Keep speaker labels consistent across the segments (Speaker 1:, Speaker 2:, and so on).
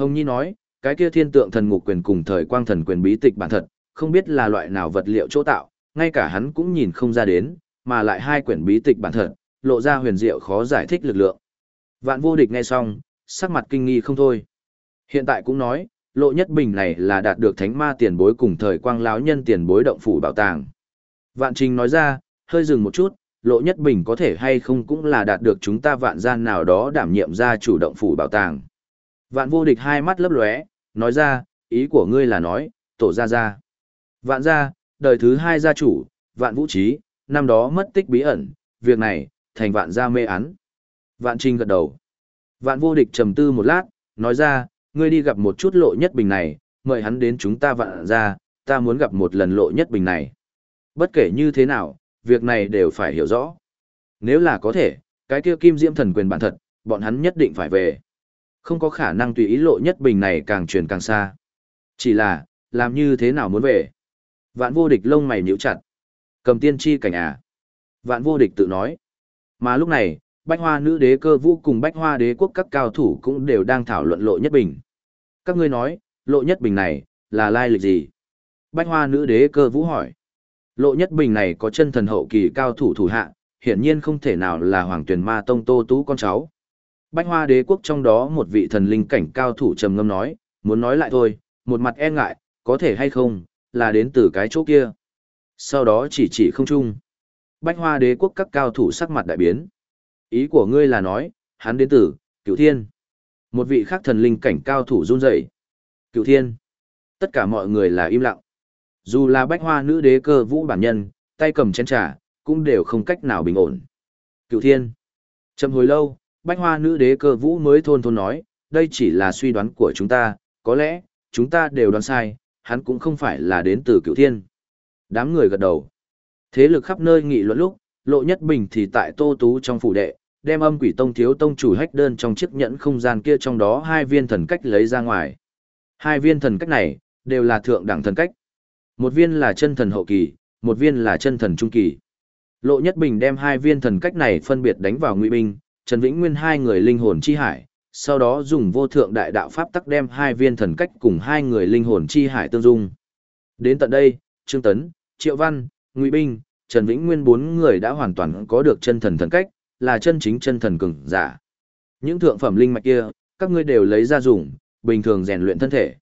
Speaker 1: Hồng Nhi nói, cái kia thiên tượng thần ngục quyền cùng thời quang thần quyền bí tịch bản thật, không biết là loại nào vật liệu chỗ tạo, ngay cả hắn cũng nhìn không ra đến, mà lại hai quyển bí tịch bản thật, lộ ra huyền diệu khó giải thích lực lượng. Vạn vô địch nghe xong, sắc mặt kinh nghi không thôi. Hiện tại cũng nói, lộ nhất bình này là đạt được thánh ma tiền bối cùng thời quang lão nhân tiền bối động phủ bảo tàng. Vạn trình nói ra, hơi dừng một chút, lộ nhất bình có thể hay không cũng là đạt được chúng ta vạn gian nào đó đảm nhiệm ra chủ động phủ bảo tàng. Vạn vô địch hai mắt lấp lóe, nói ra, ý của ngươi là nói, tổ gia gia. Vạn gia, đời thứ hai gia chủ, vạn vũ trí, năm đó mất tích bí ẩn, việc này, thành vạn gia mê án. Vạn trinh gật đầu. Vạn vô địch trầm tư một lát, nói ra, ngươi đi gặp một chút lộ nhất bình này, mời hắn đến chúng ta vạn gia, ta muốn gặp một lần lộ nhất bình này. Bất kể như thế nào, việc này đều phải hiểu rõ. Nếu là có thể, cái kia kim diễm thần quyền bản thật, bọn hắn nhất định phải về. Không có khả năng tùy ý lộ nhất bình này càng truyền càng xa. Chỉ là, làm như thế nào muốn về? Vạn vô địch lông mày nhíu chặt. Cầm tiên tri cảnh à? Vạn vô địch tự nói. Mà lúc này, bách hoa nữ đế cơ vũ cùng bách hoa đế quốc các cao thủ cũng đều đang thảo luận lộ nhất bình. Các ngươi nói, lộ nhất bình này, là lai lịch gì? Bách hoa nữ đế cơ vũ hỏi. Lộ nhất bình này có chân thần hậu kỳ cao thủ thủ hạ, hiển nhiên không thể nào là hoàng tuyển ma tông tô tú con cháu. Bách hoa đế quốc trong đó một vị thần linh cảnh cao thủ trầm ngâm nói, muốn nói lại thôi, một mặt e ngại, có thể hay không, là đến từ cái chỗ kia. Sau đó chỉ chỉ không chung. Bách hoa đế quốc các cao thủ sắc mặt đại biến. Ý của ngươi là nói, hắn đến từ, cựu thiên. Một vị khác thần linh cảnh cao thủ run rẩy. Cựu thiên. Tất cả mọi người là im lặng. Dù là bách hoa nữ đế cơ vũ bản nhân, tay cầm chén trà, cũng đều không cách nào bình ổn. Cựu thiên. Châm hồi lâu, bách hoa nữ đế cơ vũ mới thôn thôn nói, đây chỉ là suy đoán của chúng ta, có lẽ, chúng ta đều đoán sai, hắn cũng không phải là đến từ cựu thiên. Đám người gật đầu. Thế lực khắp nơi nghị luận lúc, lộ nhất bình thì tại tô tú trong phủ đệ, đem âm quỷ tông thiếu tông chủ hách đơn trong chiếc nhẫn không gian kia trong đó hai viên thần cách lấy ra ngoài. Hai viên thần cách này, đều là thượng đẳng thần cách. Một viên là chân thần hậu kỳ, một viên là chân thần trung kỳ. Lộ Nhất Bình đem hai viên thần cách này phân biệt đánh vào Ngụy Binh, Trần Vĩnh Nguyên hai người linh hồn chi hải, sau đó dùng vô thượng đại đạo pháp tắc đem hai viên thần cách cùng hai người linh hồn chi hải tương dung. Đến tận đây, Trương Tấn, Triệu Văn, Ngụy Binh, Trần Vĩnh Nguyên bốn người đã hoàn toàn có được chân thần thần cách, là chân chính chân thần cường giả. Những thượng phẩm linh mạch kia, các ngươi đều lấy ra dùng, bình thường rèn luyện thân thể.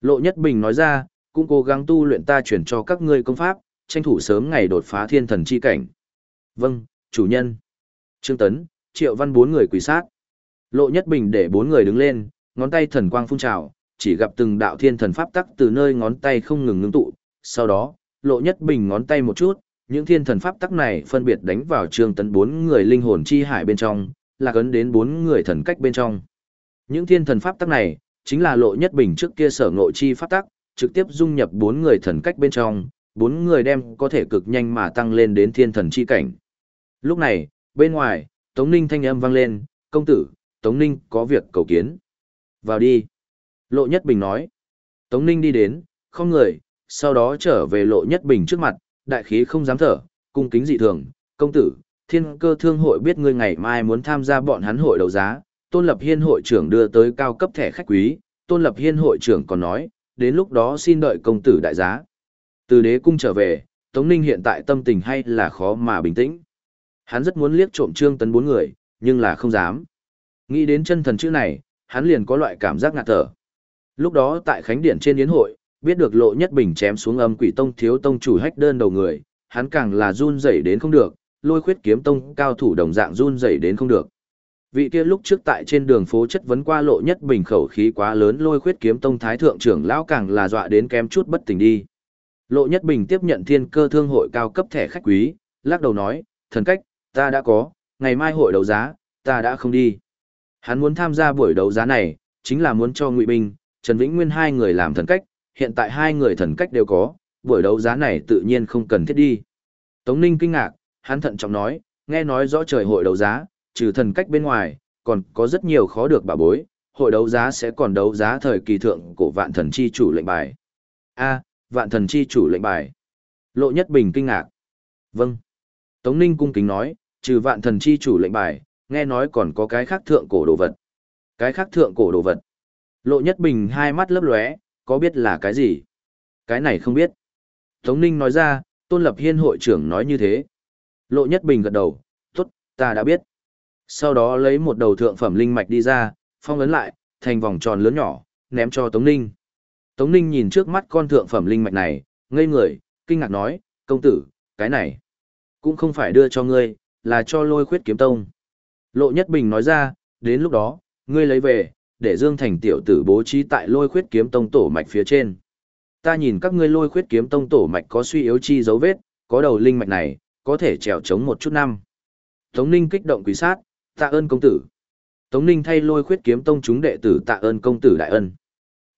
Speaker 1: Lộ Nhất Bình nói ra, cũng cố gắng tu luyện ta chuyển cho các ngươi công pháp, tranh thủ sớm ngày đột phá thiên thần chi cảnh. Vâng, chủ nhân. Trương Tấn, Triệu Văn bốn người quỳ sát. Lộ Nhất Bình để bốn người đứng lên, ngón tay thần quang phun trào, chỉ gặp từng đạo thiên thần pháp tắc từ nơi ngón tay không ngừng ngưng tụ. Sau đó, Lộ Nhất Bình ngón tay một chút, những thiên thần pháp tắc này phân biệt đánh vào Trương Tấn bốn người linh hồn chi hải bên trong, là cấn đến bốn người thần cách bên trong. Những thiên thần pháp tắc này, chính là Lộ Nhất Bình trước kia sở ngộ chi pháp tắc, trực tiếp dung nhập bốn người thần cách bên trong, bốn người đem có thể cực nhanh mà tăng lên đến thiên thần chi cảnh. Lúc này, bên ngoài, Tống Ninh thanh âm vang lên, công tử, Tống Ninh có việc cầu kiến. Vào đi. Lộ Nhất Bình nói. Tống Ninh đi đến, không người, sau đó trở về Lộ Nhất Bình trước mặt, đại khí không dám thở, cung kính dị thường, công tử, thiên cơ thương hội biết ngươi ngày mai muốn tham gia bọn hắn hội đấu giá, Tôn Lập Hiên hội trưởng đưa tới cao cấp thẻ khách quý, Tôn Lập Hiên hội trưởng còn nói, đến lúc đó xin đợi công tử đại giá. Từ đế cung trở về, Tống Ninh hiện tại tâm tình hay là khó mà bình tĩnh. Hắn rất muốn liếc trộm Trương Tấn bốn người, nhưng là không dám. Nghĩ đến chân thần chữ này, hắn liền có loại cảm giác ngạt thở. Lúc đó tại Khánh Điện trên yến hội, biết được lộ nhất bình chém xuống âm quỷ tông thiếu tông chủ hách đơn đầu người, hắn càng là run rẩy đến không được, lôi khuyết kiếm tông cao thủ đồng dạng run rẩy đến không được. Vị kia lúc trước tại trên đường phố chất vấn qua lộ nhất bình khẩu khí quá lớn lôi khuyết kiếm tông thái thượng trưởng lão càng là dọa đến kém chút bất tỉnh đi. Lộ nhất bình tiếp nhận thiên cơ thương hội cao cấp thẻ khách quý, lắc đầu nói, thần cách, ta đã có, ngày mai hội đấu giá, ta đã không đi. Hắn muốn tham gia buổi đấu giá này, chính là muốn cho Ngụy Bình, Trần Vĩnh Nguyên hai người làm thần cách, hiện tại hai người thần cách đều có, buổi đấu giá này tự nhiên không cần thiết đi. Tống Ninh kinh ngạc, hắn thận trọng nói, nghe nói rõ trời hội đấu giá, trừ thần cách bên ngoài, còn có rất nhiều khó được bà bối, hội đấu giá sẽ còn đấu giá thời kỳ thượng của vạn thần chi chủ lệnh bài. A, vạn thần chi chủ lệnh bài. Lộ Nhất Bình kinh ngạc. Vâng. Tống Ninh cung kính nói, trừ vạn thần chi chủ lệnh bài, nghe nói còn có cái khác thượng cổ đồ vật. Cái khác thượng cổ đồ vật. Lộ Nhất Bình hai mắt lấp lóe, có biết là cái gì? Cái này không biết. Tống Ninh nói ra, Tôn Lập Hiên hội trưởng nói như thế. Lộ Nhất Bình gật đầu, tốt, ta đã biết. Sau đó lấy một đầu thượng phẩm linh mạch đi ra, phong ấn lại, thành vòng tròn lớn nhỏ, ném cho Tống Ninh. Tống Ninh nhìn trước mắt con thượng phẩm linh mạch này, ngây người, kinh ngạc nói, công tử, cái này, cũng không phải đưa cho ngươi, là cho lôi khuyết kiếm tông. Lộ Nhất Bình nói ra, đến lúc đó, ngươi lấy về, để Dương Thành tiểu tử bố trí tại lôi khuyết kiếm tông tổ mạch phía trên. Ta nhìn các ngươi lôi khuyết kiếm tông tổ mạch có suy yếu chi dấu vết, có đầu linh mạch này, có thể trèo chống một chút năm. Tống Ninh kích động quý sát, tạ ơn công tử. Tống Ninh thay lôi khuyết kiếm tông chúng đệ tử tạ ơn công tử đại ân.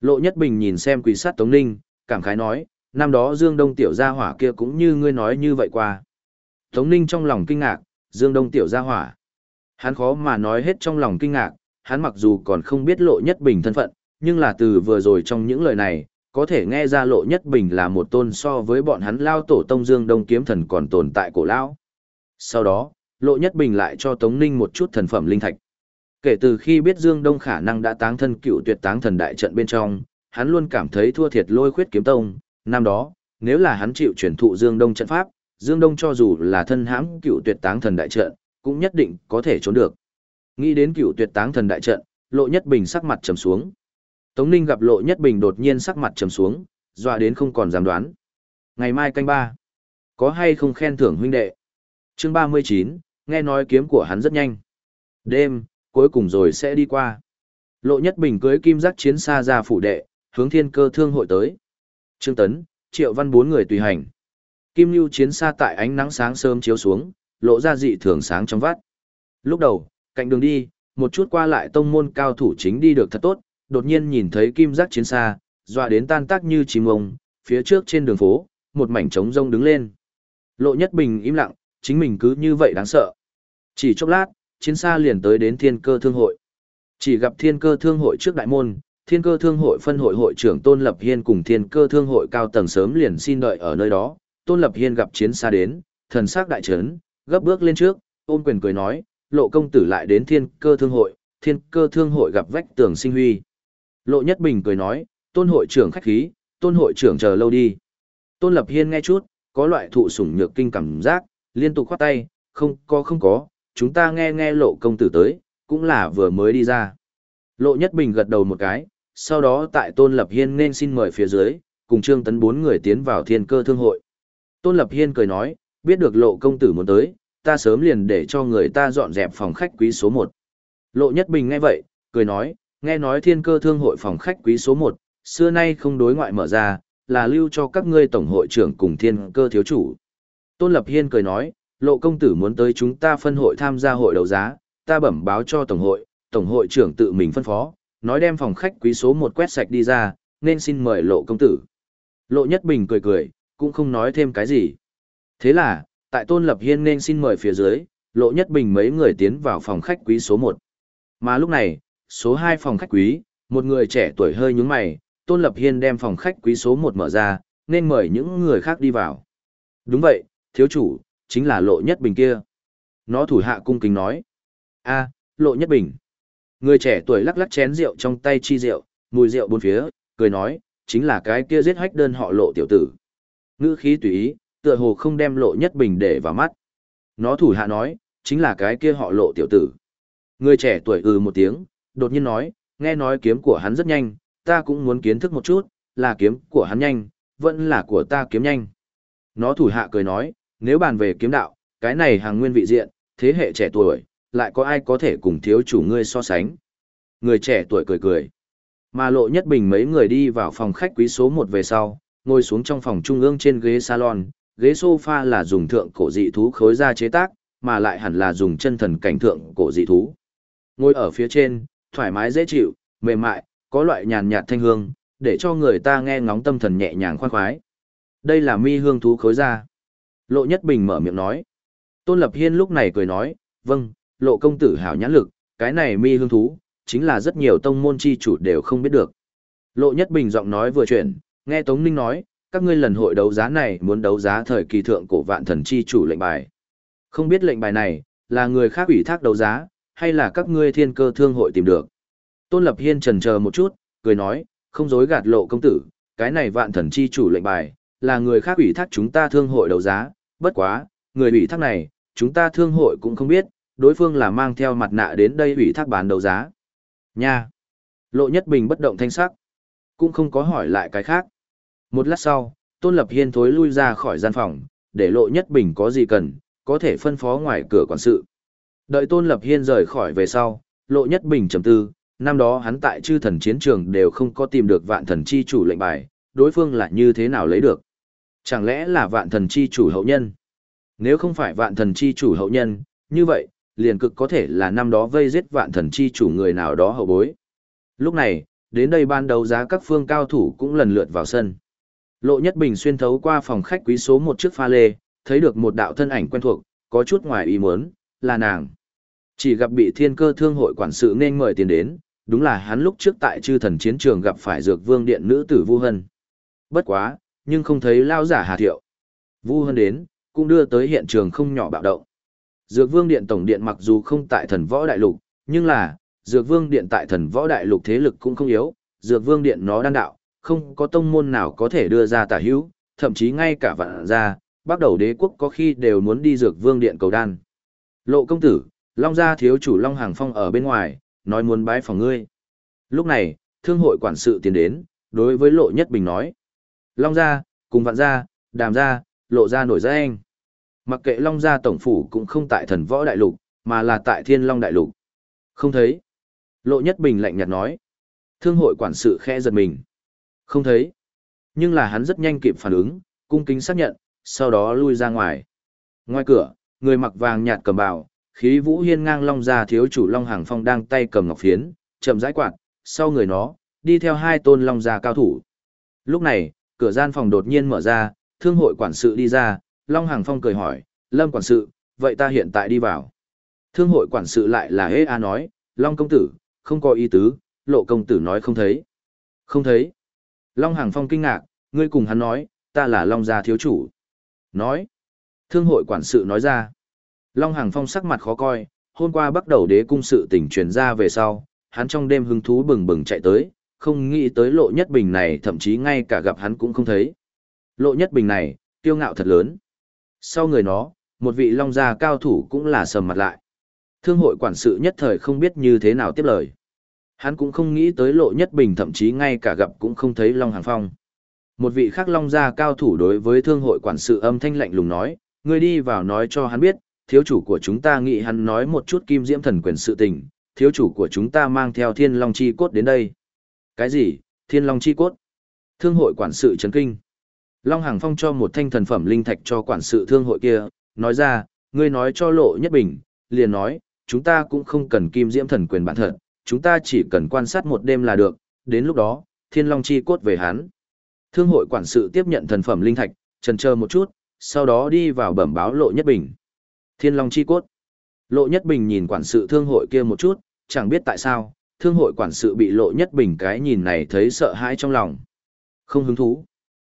Speaker 1: Lộ Nhất Bình nhìn xem quý sát Tống Ninh, cảm khái nói, năm đó Dương Đông tiểu gia hỏa kia cũng như ngươi nói như vậy qua. Tống Ninh trong lòng kinh ngạc, Dương Đông tiểu gia hỏa. Hắn khó mà nói hết trong lòng kinh ngạc, hắn mặc dù còn không biết Lộ Nhất Bình thân phận, nhưng là từ vừa rồi trong những lời này, có thể nghe ra Lộ Nhất Bình là một tôn so với bọn hắn lao tổ tông Dương Đông kiếm thần còn tồn tại cổ lão. Sau đó, Lộ Nhất Bình lại cho Tống Ninh một chút thần phẩm linh thạch. Kể từ khi biết Dương Đông khả năng đã táng thân cựu tuyệt táng thần đại trận bên trong, hắn luôn cảm thấy thua thiệt lôi khuyết kiếm tông, năm đó, nếu là hắn chịu chuyển thụ Dương Đông trận pháp, Dương Đông cho dù là thân hãm cựu tuyệt táng thần đại trận, cũng nhất định có thể trốn được. Nghĩ đến cựu tuyệt táng thần đại trận, Lộ Nhất Bình sắc mặt trầm xuống. Tống Ninh gặp Lộ Nhất Bình đột nhiên sắc mặt trầm xuống, dọa đến không còn dám đoán. Ngày mai canh ba, có hay không khen thưởng huynh đệ? Chương ba mươi chín, nghe nói kiếm của hắn rất nhanh. Đêm, cuối cùng rồi sẽ đi qua. Lộ Nhất Bình cưới kim giác chiến xa ra phủ đệ, hướng thiên cơ thương hội tới. Trương Tấn, Triệu Văn bốn người tùy hành. Kim Lưu chiến xa tại ánh nắng sáng sớm chiếu xuống, lộ ra dị thường sáng trong vắt. Lúc đầu, cạnh đường đi, một chút qua lại tông môn cao thủ chính đi được thật tốt, đột nhiên nhìn thấy kim giác chiến xa, dọa đến tan tác như chim ông, phía trước trên đường phố, một mảnh trống rông đứng lên. Lộ Nhất Bình im lặng, chính mình cứ như vậy đáng sợ. Chỉ chốc lát, chiến xa liền tới đến thiên cơ thương hội. Chỉ gặp thiên cơ thương hội trước đại môn, thiên cơ thương hội phân hội hội trưởng Tôn Lập Hiên cùng thiên cơ thương hội cao tầng sớm liền xin đợi ở nơi đó. Tôn Lập Hiên gặp chiến xa đến, thần sắc đại trấn, gấp bước lên trước, ôm quyền cười nói, lộ công tử lại đến thiên cơ thương hội, thiên cơ thương hội gặp vách tường sinh huy. Lộ Nhất Bình cười nói, tôn hội trưởng khách khí, tôn hội trưởng chờ lâu đi. Tôn Lập Hiên nghe chút, có loại thụ sủng nhược kinh cảm giác, liên tục khoát tay, không có không có, chúng ta nghe nghe lộ công tử tới, cũng là vừa mới đi ra. Lộ Nhất Bình gật đầu một cái, sau đó tại Tôn Lập Hiên nên xin mời phía dưới, cùng Trương Tấn bốn người tiến vào thiên cơ thương hội. Tôn Lập Hiên cười nói, biết được lộ công tử muốn tới, ta sớm liền để cho người ta dọn dẹp phòng khách quý số 1. Lộ Nhất Bình nghe vậy, cười nói, nghe nói thiên cơ thương hội phòng khách quý số 1, xưa nay không đối ngoại mở ra, là lưu cho các ngươi tổng hội trưởng cùng thiên cơ thiếu chủ. Tôn Lập Hiên cười nói, lộ công tử muốn tới chúng ta phân hội tham gia hội đấu giá, ta bẩm báo cho tổng hội, tổng hội trưởng tự mình phân phó, nói đem phòng khách quý số 1 quét sạch đi ra, nên xin mời lộ công tử. Lộ Nhất Bình cười cười, cũng không nói thêm cái gì. Thế là, tại Tôn Lập Hiên nên xin mời phía dưới, Lộ Nhất Bình mấy người tiến vào phòng khách quý số 1. Mà lúc này, số 2 phòng khách quý, một người trẻ tuổi hơi nhướng mày, Tôn Lập Hiên đem phòng khách quý số 1 mở ra, nên mời những người khác đi vào. Đúng vậy, thiếu chủ, chính là Lộ Nhất Bình kia. Nó thủ hạ cung kính nói. a Lộ Nhất Bình. Người trẻ tuổi lắc lắc chén rượu trong tay chi rượu, mùi rượu bốn phía, cười nói, chính là cái kia giết hách đơn họ Lộ tiểu tử. Ngữ khí tùy ý, tựa hồ không đem lộ nhất bình để vào mắt. Nó thủ hạ nói, chính là cái kia họ lộ tiểu tử. Người trẻ tuổi ừ một tiếng, đột nhiên nói, nghe nói kiếm của hắn rất nhanh, ta cũng muốn kiến thức một chút, là kiếm của hắn nhanh, vẫn là của ta kiếm nhanh. Nó thủ hạ cười nói, nếu bàn về kiếm đạo, cái này hàng nguyên vị diện, thế hệ trẻ tuổi, lại có ai có thể cùng thiếu chủ ngươi so sánh. Người trẻ tuổi cười cười. Mà lộ nhất bình mấy người đi vào phòng khách quý số một về sau, ngồi xuống trong phòng trung ương trên ghế salon, ghế sofa là dùng thượng cổ dị thú khối ra chế tác, mà lại hẳn là dùng chân thần cảnh thượng cổ dị thú. Ngồi ở phía trên, thoải mái dễ chịu, mềm mại, có loại nhàn nhạt thanh hương, để cho người ta nghe ngóng tâm thần nhẹ nhàng khoan khoái. Đây là mi hương thú khối ra. Lộ Nhất Bình mở miệng nói. Tôn Lập Hiên lúc này cười nói, vâng, lộ công tử hảo nhãn lực, cái này mi hương thú, chính là rất nhiều tông môn chi chủ đều không biết được. Lộ Nhất Bình giọng nói vừa chuyển, nghe Tống Ninh nói, các ngươi lần hội đấu giá này muốn đấu giá thời kỳ thượng cổ vạn thần chi chủ lệnh bài. Không biết lệnh bài này, là người khác ủy thác đấu giá, hay là các ngươi thiên cơ thương hội tìm được. Tôn Lập Hiên trần chờ một chút, cười nói, không dối gạt lộ công tử, cái này vạn thần chi chủ lệnh bài, là người khác ủy thác chúng ta thương hội đấu giá, bất quá, người ủy thác này, chúng ta thương hội cũng không biết, đối phương là mang theo mặt nạ đến đây ủy thác bán đấu giá. Nha! Lộ Nhất Bình bất động thanh sắc, cũng không có hỏi lại cái khác. Một lát sau, Tôn Lập Hiên thối lui ra khỏi gian phòng, để Lộ Nhất Bình có gì cần, có thể phân phó ngoài cửa quản sự. Đợi Tôn Lập Hiên rời khỏi về sau, Lộ Nhất Bình trầm tư, năm đó hắn tại chư thần chiến trường đều không có tìm được vạn thần chi chủ lệnh bài, đối phương lại như thế nào lấy được. Chẳng lẽ là vạn thần chi chủ hậu nhân? Nếu không phải vạn thần chi chủ hậu nhân, như vậy, liền cực có thể là năm đó vây giết vạn thần chi chủ người nào đó hậu bối. Lúc này, đến đây ban đầu giá các phương cao thủ cũng lần lượt vào sân. Lộ Nhất Bình xuyên thấu qua phòng khách quý số một chiếc pha lê, thấy được một đạo thân ảnh quen thuộc, có chút ngoài ý muốn, là nàng. Chỉ gặp bị thiên cơ thương hội quản sự nên mời tiền đến, đúng là hắn lúc trước tại chư thần chiến trường gặp phải dược vương điện nữ tử Vu Hân. Bất quá, nhưng không thấy lao giả Hà Thiệu. Vu Hân đến, cũng đưa tới hiện trường không nhỏ bạo động. Dược vương điện tổng điện mặc dù không tại thần võ đại lục, nhưng là, dược vương điện tại thần võ đại lục thế lực cũng không yếu, dược vương điện nó đan đạo, không có tông môn nào có thể đưa ra tả hữu, thậm chí ngay cả vạn gia, bắt đầu đế quốc có khi đều muốn đi dược vương điện cầu đan. Lộ công tử, Long gia thiếu chủ Long Hàng Phong ở bên ngoài, nói muốn bái phòng ngươi. Lúc này, thương hội quản sự tiến đến, đối với Lộ Nhất Bình nói. Long gia, cùng vạn gia, đàm gia, lộ gia nổi danh. Mặc kệ Long gia tổng phủ cũng không tại thần võ đại lục, mà là tại thiên long đại lục. Không thấy. Lộ Nhất Bình lạnh nhạt nói. Thương hội quản sự khẽ giật mình. Không thấy. Nhưng là hắn rất nhanh kịp phản ứng, cung kính xác nhận, sau đó lui ra ngoài. Ngoài cửa, người mặc vàng nhạt cầm bào, khí vũ hiên ngang long ra thiếu chủ long hàng phong đang tay cầm ngọc phiến, chậm rãi quạt, sau người nó, đi theo hai tôn long gia cao thủ. Lúc này, cửa gian phòng đột nhiên mở ra, thương hội quản sự đi ra, long hàng phong cười hỏi, lâm quản sự, vậy ta hiện tại đi vào. Thương hội quản sự lại là hê a nói, long công tử, không có ý tứ, lộ công tử nói không thấy. Không thấy. Long hàng phong kinh ngạc, ngươi cùng hắn nói, ta là long gia thiếu chủ. Nói. Thương hội quản sự nói ra. Long Hằng Phong sắc mặt khó coi, hôm qua bắt đầu đế cung sự tình truyền ra về sau, hắn trong đêm hứng thú bừng bừng chạy tới, không nghĩ tới lộ nhất bình này thậm chí ngay cả gặp hắn cũng không thấy. Lộ nhất bình này, kiêu ngạo thật lớn. Sau người nó, một vị long gia cao thủ cũng là sầm mặt lại. Thương hội quản sự nhất thời không biết như thế nào tiếp lời. Hắn cũng không nghĩ tới lộ nhất bình thậm chí ngay cả gặp cũng không thấy Long Hằng Phong. Một vị khác long gia cao thủ đối với thương hội quản sự âm thanh lạnh lùng nói, người đi vào nói cho hắn biết, thiếu chủ của chúng ta nghĩ hắn nói một chút kim diễm thần quyền sự tình, thiếu chủ của chúng ta mang theo thiên long chi cốt đến đây. Cái gì, thiên long chi cốt? Thương hội quản sự chấn kinh. Long Hằng Phong cho một thanh thần phẩm linh thạch cho quản sự thương hội kia, nói ra, ngươi nói cho lộ nhất bình, liền nói, chúng ta cũng không cần kim diễm thần quyền bản thật, chúng ta chỉ cần quan sát một đêm là được, đến lúc đó, thiên long chi cốt về hắn. Thương hội quản sự tiếp nhận thần phẩm linh thạch, trần chờ một chút, sau đó đi vào bẩm báo lộ nhất bình. Thiên Long chi cốt. Lộ Nhất Bình nhìn quản sự thương hội kia một chút, chẳng biết tại sao, thương hội quản sự bị Lộ Nhất Bình cái nhìn này thấy sợ hãi trong lòng. Không hứng thú.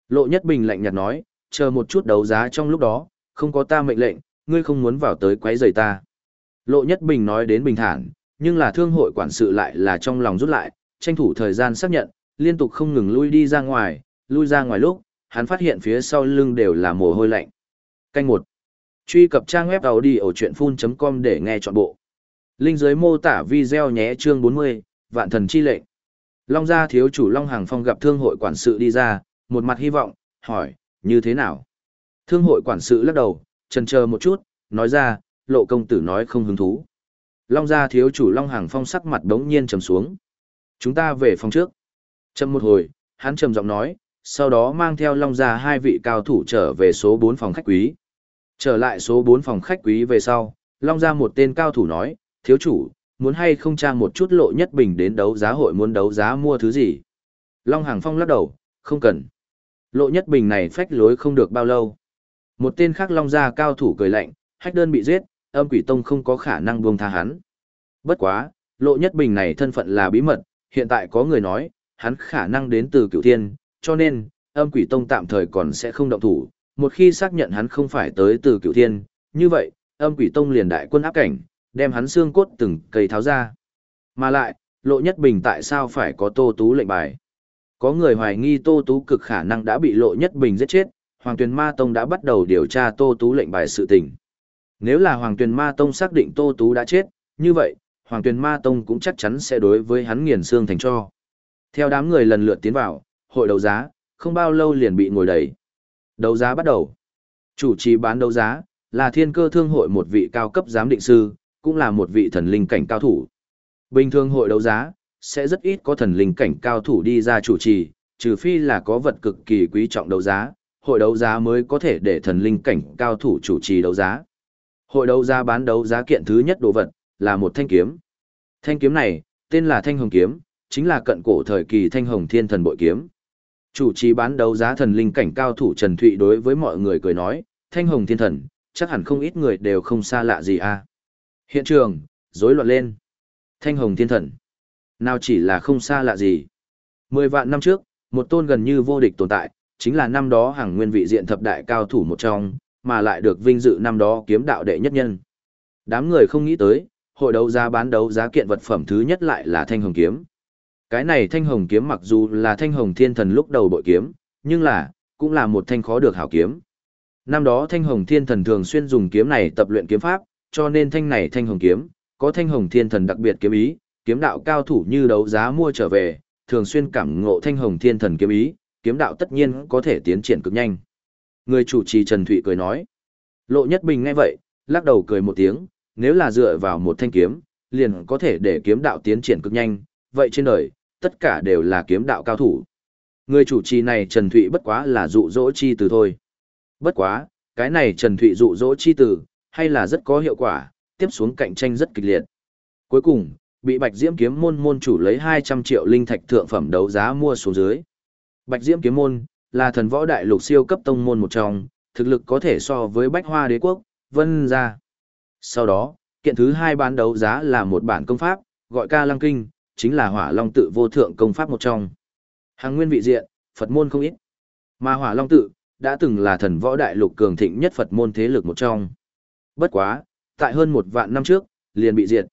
Speaker 1: Lộ Nhất Bình lạnh nhạt nói, chờ một chút đấu giá trong lúc đó, không có ta mệnh lệnh, ngươi không muốn vào tới quấy rầy ta. Lộ Nhất Bình nói đến bình thản, nhưng là thương hội quản sự lại là trong lòng rút lại, tranh thủ thời gian xác nhận, liên tục không ngừng lui đi ra ngoài, lui ra ngoài lúc, hắn phát hiện phía sau lưng đều là mồ hôi lạnh. Canh một Truy cập trang web đầu đi ở chuyện full.com để nghe trọn bộ. Linh dưới mô tả video nhé chương 40, vạn thần chi lệnh. Long gia thiếu chủ Long Hàng Phong gặp thương hội quản sự đi ra, một mặt hy vọng, hỏi, như thế nào? Thương hội quản sự lắc đầu, chần chờ một chút, nói ra, lộ công tử nói không hứng thú. Long gia thiếu chủ Long Hàng Phong sắc mặt đống nhiên trầm xuống. Chúng ta về phòng trước. Chầm một hồi, hắn trầm giọng nói, sau đó mang theo Long gia hai vị cao thủ trở về số 4 phòng khách quý. Trở lại số 4 phòng khách quý về sau, Long gia một tên cao thủ nói, thiếu chủ, muốn hay không trang một chút lộ nhất bình đến đấu giá hội muốn đấu giá mua thứ gì. Long Hàng Phong lắc đầu, không cần. Lộ nhất bình này phách lối không được bao lâu. Một tên khác Long gia cao thủ cười lạnh, hách đơn bị giết, âm quỷ tông không có khả năng buông tha hắn. Bất quá, lộ nhất bình này thân phận là bí mật, hiện tại có người nói, hắn khả năng đến từ cửu thiên, cho nên, âm quỷ tông tạm thời còn sẽ không động thủ, một khi xác nhận hắn không phải tới từ cựu thiên, như vậy, âm quỷ tông liền đại quân áp cảnh, đem hắn xương cốt từng cây tháo ra. Mà lại, Lộ Nhất Bình tại sao phải có Tô Tú lệnh bài? Có người hoài nghi Tô Tú cực khả năng đã bị Lộ Nhất Bình giết chết, Hoàng Tuyền Ma Tông đã bắt đầu điều tra Tô Tú lệnh bài sự tình. Nếu là Hoàng Tuyền Ma Tông xác định Tô Tú đã chết, như vậy, Hoàng Tuyền Ma Tông cũng chắc chắn sẽ đối với hắn nghiền xương thành cho. Theo đám người lần lượt tiến vào, hội đấu giá, không bao lâu liền bị ngồi đầy. Đấu giá bắt đầu. Chủ trì bán đấu giá, là thiên cơ thương hội một vị cao cấp giám định sư, cũng là một vị thần linh cảnh cao thủ. Bình thường hội đấu giá, sẽ rất ít có thần linh cảnh cao thủ đi ra chủ trì, trừ phi là có vật cực kỳ quý trọng đấu giá, hội đấu giá mới có thể để thần linh cảnh cao thủ chủ trì đấu giá. Hội đấu giá bán đấu giá kiện thứ nhất đồ vật, là một thanh kiếm. Thanh kiếm này, tên là Thanh Hồng Kiếm, chính là cận cổ thời kỳ Thanh Hồng Thiên Thần Bội Kiếm. Chủ trì bán đấu giá thần linh cảnh cao thủ Trần Thụy đối với mọi người cười nói, Thanh Hồng Thiên Thần, chắc hẳn không ít người đều không xa lạ gì à. Hiện trường, rối loạn lên. Thanh Hồng Thiên Thần. Nào chỉ là không xa lạ gì. Mười vạn năm trước, một tôn gần như vô địch tồn tại, chính là năm đó hàng nguyên vị diện thập đại cao thủ một trong, mà lại được vinh dự năm đó kiếm đạo đệ nhất nhân. Đám người không nghĩ tới, hội đấu giá bán đấu giá kiện vật phẩm thứ nhất lại là thanh hồng kiếm. Cái này thanh hồng kiếm mặc dù là thanh hồng thiên thần lúc đầu bội kiếm, nhưng là, cũng là một thanh khó được hảo kiếm. Năm đó thanh hồng thiên thần thường xuyên dùng kiếm này tập luyện kiếm pháp, cho nên thanh này thanh hồng kiếm, có thanh hồng thiên thần đặc biệt kiếm ý, kiếm đạo cao thủ như đấu giá mua trở về, thường xuyên cảm ngộ thanh hồng thiên thần kiếm ý, kiếm đạo tất nhiên có thể tiến triển cực nhanh. Người chủ trì Trần Thụy cười nói. Lộ Nhất Bình nghe vậy, lắc đầu cười một tiếng, nếu là dựa vào một thanh kiếm, liền có thể để kiếm đạo tiến triển cực nhanh, vậy trên đời, tất cả đều là kiếm đạo cao thủ. Người chủ trì này Trần Thụy bất quá là dụ dỗ chi từ thôi. Bất quá, cái này Trần Thụy dụ dỗ chi từ, hay là rất có hiệu quả, tiếp xuống cạnh tranh rất kịch liệt. Cuối cùng, bị Bạch Diễm kiếm môn môn chủ lấy 200 triệu linh thạch thượng phẩm đấu giá mua xuống dưới. Bạch Diễm kiếm môn là thần võ đại lục siêu cấp tông môn một trong, thực lực có thể so với Bách Hoa Đế quốc, Vân ra. Sau đó, kiện thứ hai bán đấu giá là một bản công pháp, gọi ca lăng kinh, chính là hỏa long tự vô thượng công pháp một trong. Hàng nguyên vị diện, Phật môn không ít. Mà hỏa long tự, đã từng là thần võ đại lục cường thịnh nhất Phật môn thế lực một trong. Bất quá, tại hơn một vạn năm trước, liền bị diệt.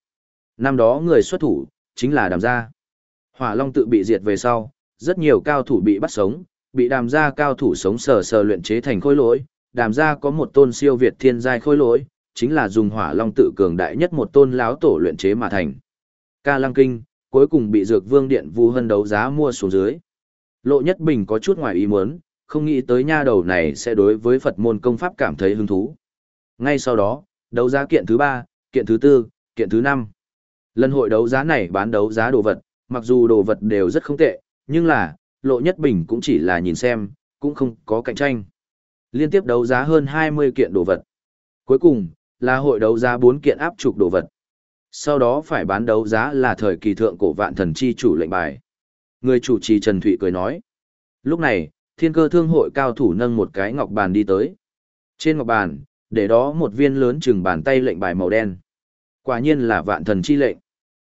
Speaker 1: Năm đó người xuất thủ, chính là đàm gia. Hỏa long tự bị diệt về sau, rất nhiều cao thủ bị bắt sống, bị đàm gia cao thủ sống sờ sờ luyện chế thành khối lỗi. Đàm gia có một tôn siêu việt thiên giai khối lỗi, chính là dùng hỏa long tự cường đại nhất một tôn láo tổ luyện chế mà thành. Ca Lăng Kinh, cuối cùng bị Dược Vương Điện Vu Hân đấu giá mua xuống dưới. Lộ Nhất Bình có chút ngoài ý muốn, không nghĩ tới nha đầu này sẽ đối với Phật môn công pháp cảm thấy hứng thú. Ngay sau đó, đấu giá kiện thứ ba kiện thứ tư kiện thứ năm Lần hội đấu giá này bán đấu giá đồ vật, mặc dù đồ vật đều rất không tệ, nhưng là, Lộ Nhất Bình cũng chỉ là nhìn xem, cũng không có cạnh tranh. Liên tiếp đấu giá hơn 20 kiện đồ vật. Cuối cùng, là hội đấu giá bốn kiện áp trục đồ vật. Sau đó phải bán đấu giá là thời kỳ thượng cổ vạn thần chi chủ lệnh bài. Người chủ trì Trần Thụy cười nói. Lúc này, thiên cơ thương hội cao thủ nâng một cái ngọc bàn đi tới. Trên ngọc bàn, để đó một viên lớn chừng bàn tay lệnh bài màu đen. Quả nhiên là vạn thần chi lệnh.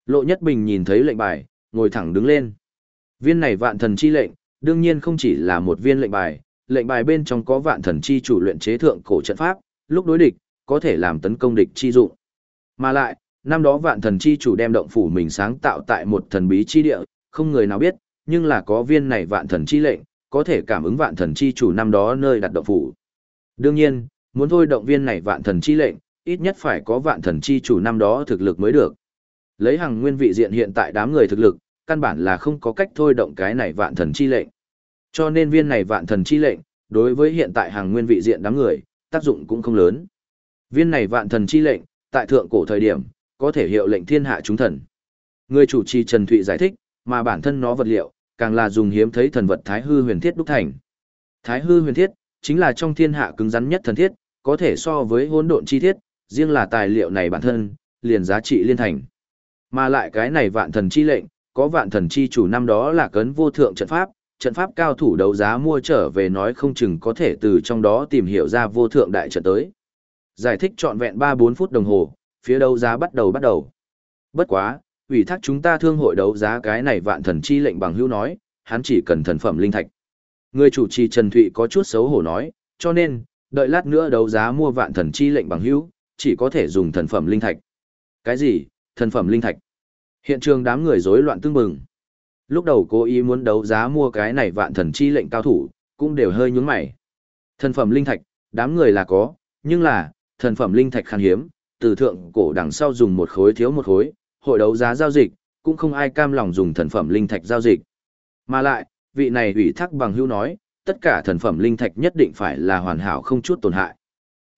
Speaker 1: Lộ Nhất Bình nhìn thấy lệnh bài, ngồi thẳng đứng lên. Viên này vạn thần chi lệnh, đương nhiên không chỉ là một viên lệnh bài, lệnh bài bên trong có vạn thần chi chủ luyện chế thượng cổ trận pháp, lúc đối địch, có thể làm tấn công địch chi dụng. Mà lại, năm đó vạn thần chi chủ đem động phủ mình sáng tạo tại một thần bí chi địa, không người nào biết, nhưng là có viên này vạn thần chi lệnh, có thể cảm ứng vạn thần chi chủ năm đó nơi đặt động phủ. Đương nhiên, muốn thôi động viên này vạn thần chi lệnh, ít nhất phải có vạn thần chi chủ năm đó thực lực mới được. Lấy hàng nguyên vị diện hiện tại đám người thực lực, căn bản là không có cách thôi động cái này vạn thần chi lệnh. Cho nên viên này vạn thần chi lệnh, đối với hiện tại hàng nguyên vị diện đám người, tác dụng cũng không lớn. Viên này vạn thần chi lệnh, tại thượng cổ thời điểm, có thể hiệu lệnh thiên hạ chúng thần. Người chủ trì Trần Thụy giải thích, mà bản thân nó vật liệu, càng là dùng hiếm thấy thần vật Thái Hư huyền thiết đúc thành. Thái Hư huyền thiết, chính là trong thiên hạ cứng rắn nhất thần thiết, có thể so với hỗn độn chi thiết, riêng là tài liệu này bản thân, liền giá trị liên thành. Mà lại cái này vạn thần chi lệnh, có vạn thần chi chủ năm đó là cấn vô thượng trận pháp, trận pháp cao thủ đấu giá mua trở về nói không chừng có thể từ trong đó tìm hiểu ra vô thượng đại trận tới. Giải thích trọn vẹn 3-4 phút đồng hồ, phía đấu giá bắt đầu bắt đầu. Bất quá, ủy thác chúng ta thương hội đấu giá cái này vạn thần chi lệnh bằng hữu nói, hắn chỉ cần thần phẩm linh thạch. Người chủ trì Trần Thụy có chút xấu hổ nói, cho nên, đợi lát nữa đấu giá mua vạn thần chi lệnh bằng hữu, chỉ có thể dùng thần phẩm linh thạch. Cái gì, thần phẩm linh thạch? Hiện trường đám người rối loạn tương bừng. Lúc đầu cố ý muốn đấu giá mua cái này vạn thần chi lệnh cao thủ, cũng đều hơi nhướng mày. Thần phẩm linh thạch, đám người là có, nhưng là, thần phẩm linh thạch khan hiếm, từ thượng cổ đằng sau dùng một khối thiếu một khối, hội đấu giá giao dịch, cũng không ai cam lòng dùng thần phẩm linh thạch giao dịch. Mà lại, vị này ủy thác bằng hữu nói, tất cả thần phẩm linh thạch nhất định phải là hoàn hảo không chút tổn hại.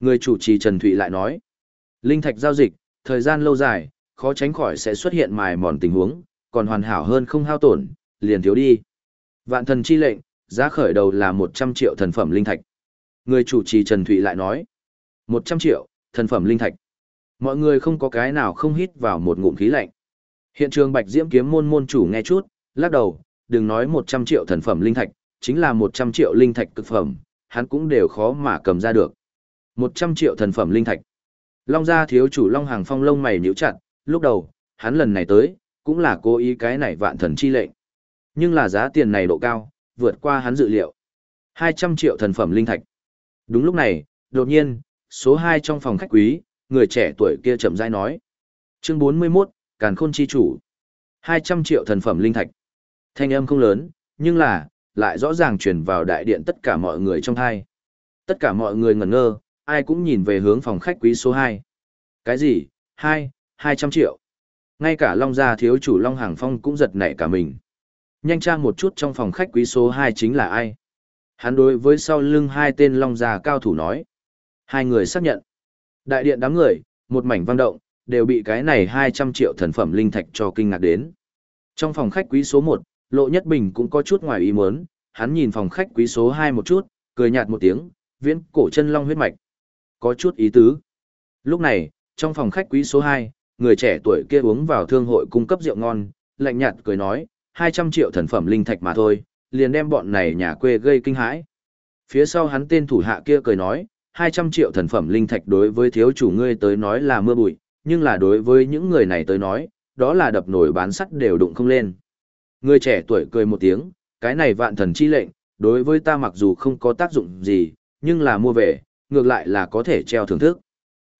Speaker 1: Người chủ trì Trần Thụy lại nói, linh thạch giao dịch, thời gian lâu dài, khó tránh khỏi sẽ xuất hiện mài mòn tình huống, còn hoàn hảo hơn không hao tổn, liền thiếu đi. Vạn thần chi lệnh, giá khởi đầu là 100 triệu thần phẩm linh thạch. Người chủ trì Trần Thụy lại nói, 100 triệu, thần phẩm linh thạch. Mọi người không có cái nào không hít vào một ngụm khí lạnh. Hiện trường Bạch Diễm kiếm môn môn chủ nghe chút, lắc đầu, đừng nói 100 triệu thần phẩm linh thạch, chính là 100 triệu linh thạch cực phẩm, hắn cũng đều khó mà cầm ra được. 100 triệu thần phẩm linh thạch. Long gia thiếu chủ Long Hàng Phong lông mày nhíu chặt, lúc đầu, hắn lần này tới, cũng là cố ý cái này vạn thần chi lệnh. Nhưng là giá tiền này độ cao, vượt qua hắn dự liệu. 200 triệu thần phẩm linh thạch. Đúng lúc này, đột nhiên, số 2 trong phòng khách quý, người trẻ tuổi kia chậm rãi nói. Chương 41, Càn Khôn Chi Chủ. 200 triệu thần phẩm linh thạch. Thanh âm không lớn, nhưng là, lại rõ ràng truyền vào đại điện tất cả mọi người trong thai. Tất cả mọi người ngẩn ngơ, ai cũng nhìn về hướng phòng khách quý số 2. Cái gì? 2, 200 triệu. Ngay cả Long Gia thiếu chủ Long Hàng Phong cũng giật nảy cả mình. Nhanh tra một chút trong phòng khách quý số 2 chính là ai? Hắn đối với sau lưng hai tên Long Gia cao thủ nói. Hai người xác nhận. Đại điện đám người, một mảnh vang động, đều bị cái này 200 triệu thần phẩm linh thạch cho kinh ngạc đến. Trong phòng khách quý số 1, Lộ Nhất Bình cũng có chút ngoài ý muốn, hắn nhìn phòng khách quý số 2 một chút, cười nhạt một tiếng, viễn cổ chân long huyết mạch. Có chút ý tứ. Lúc này, trong phòng khách quý số 2, người trẻ tuổi kia uống vào thương hội cung cấp rượu ngon, lạnh nhạt cười nói, 200 triệu thần phẩm linh thạch mà thôi, liền đem bọn này nhà quê gây kinh hãi. Phía sau hắn tên thủ hạ kia cười nói, 200 triệu thần phẩm linh thạch đối với thiếu chủ ngươi tới nói là mưa bụi, nhưng là đối với những người này tới nói, đó là đập nổi bán sắt đều đụng không lên. Người trẻ tuổi cười một tiếng, cái này vạn thần chi lệnh, đối với ta mặc dù không có tác dụng gì, nhưng là mua về, ngược lại là có thể treo thưởng thức.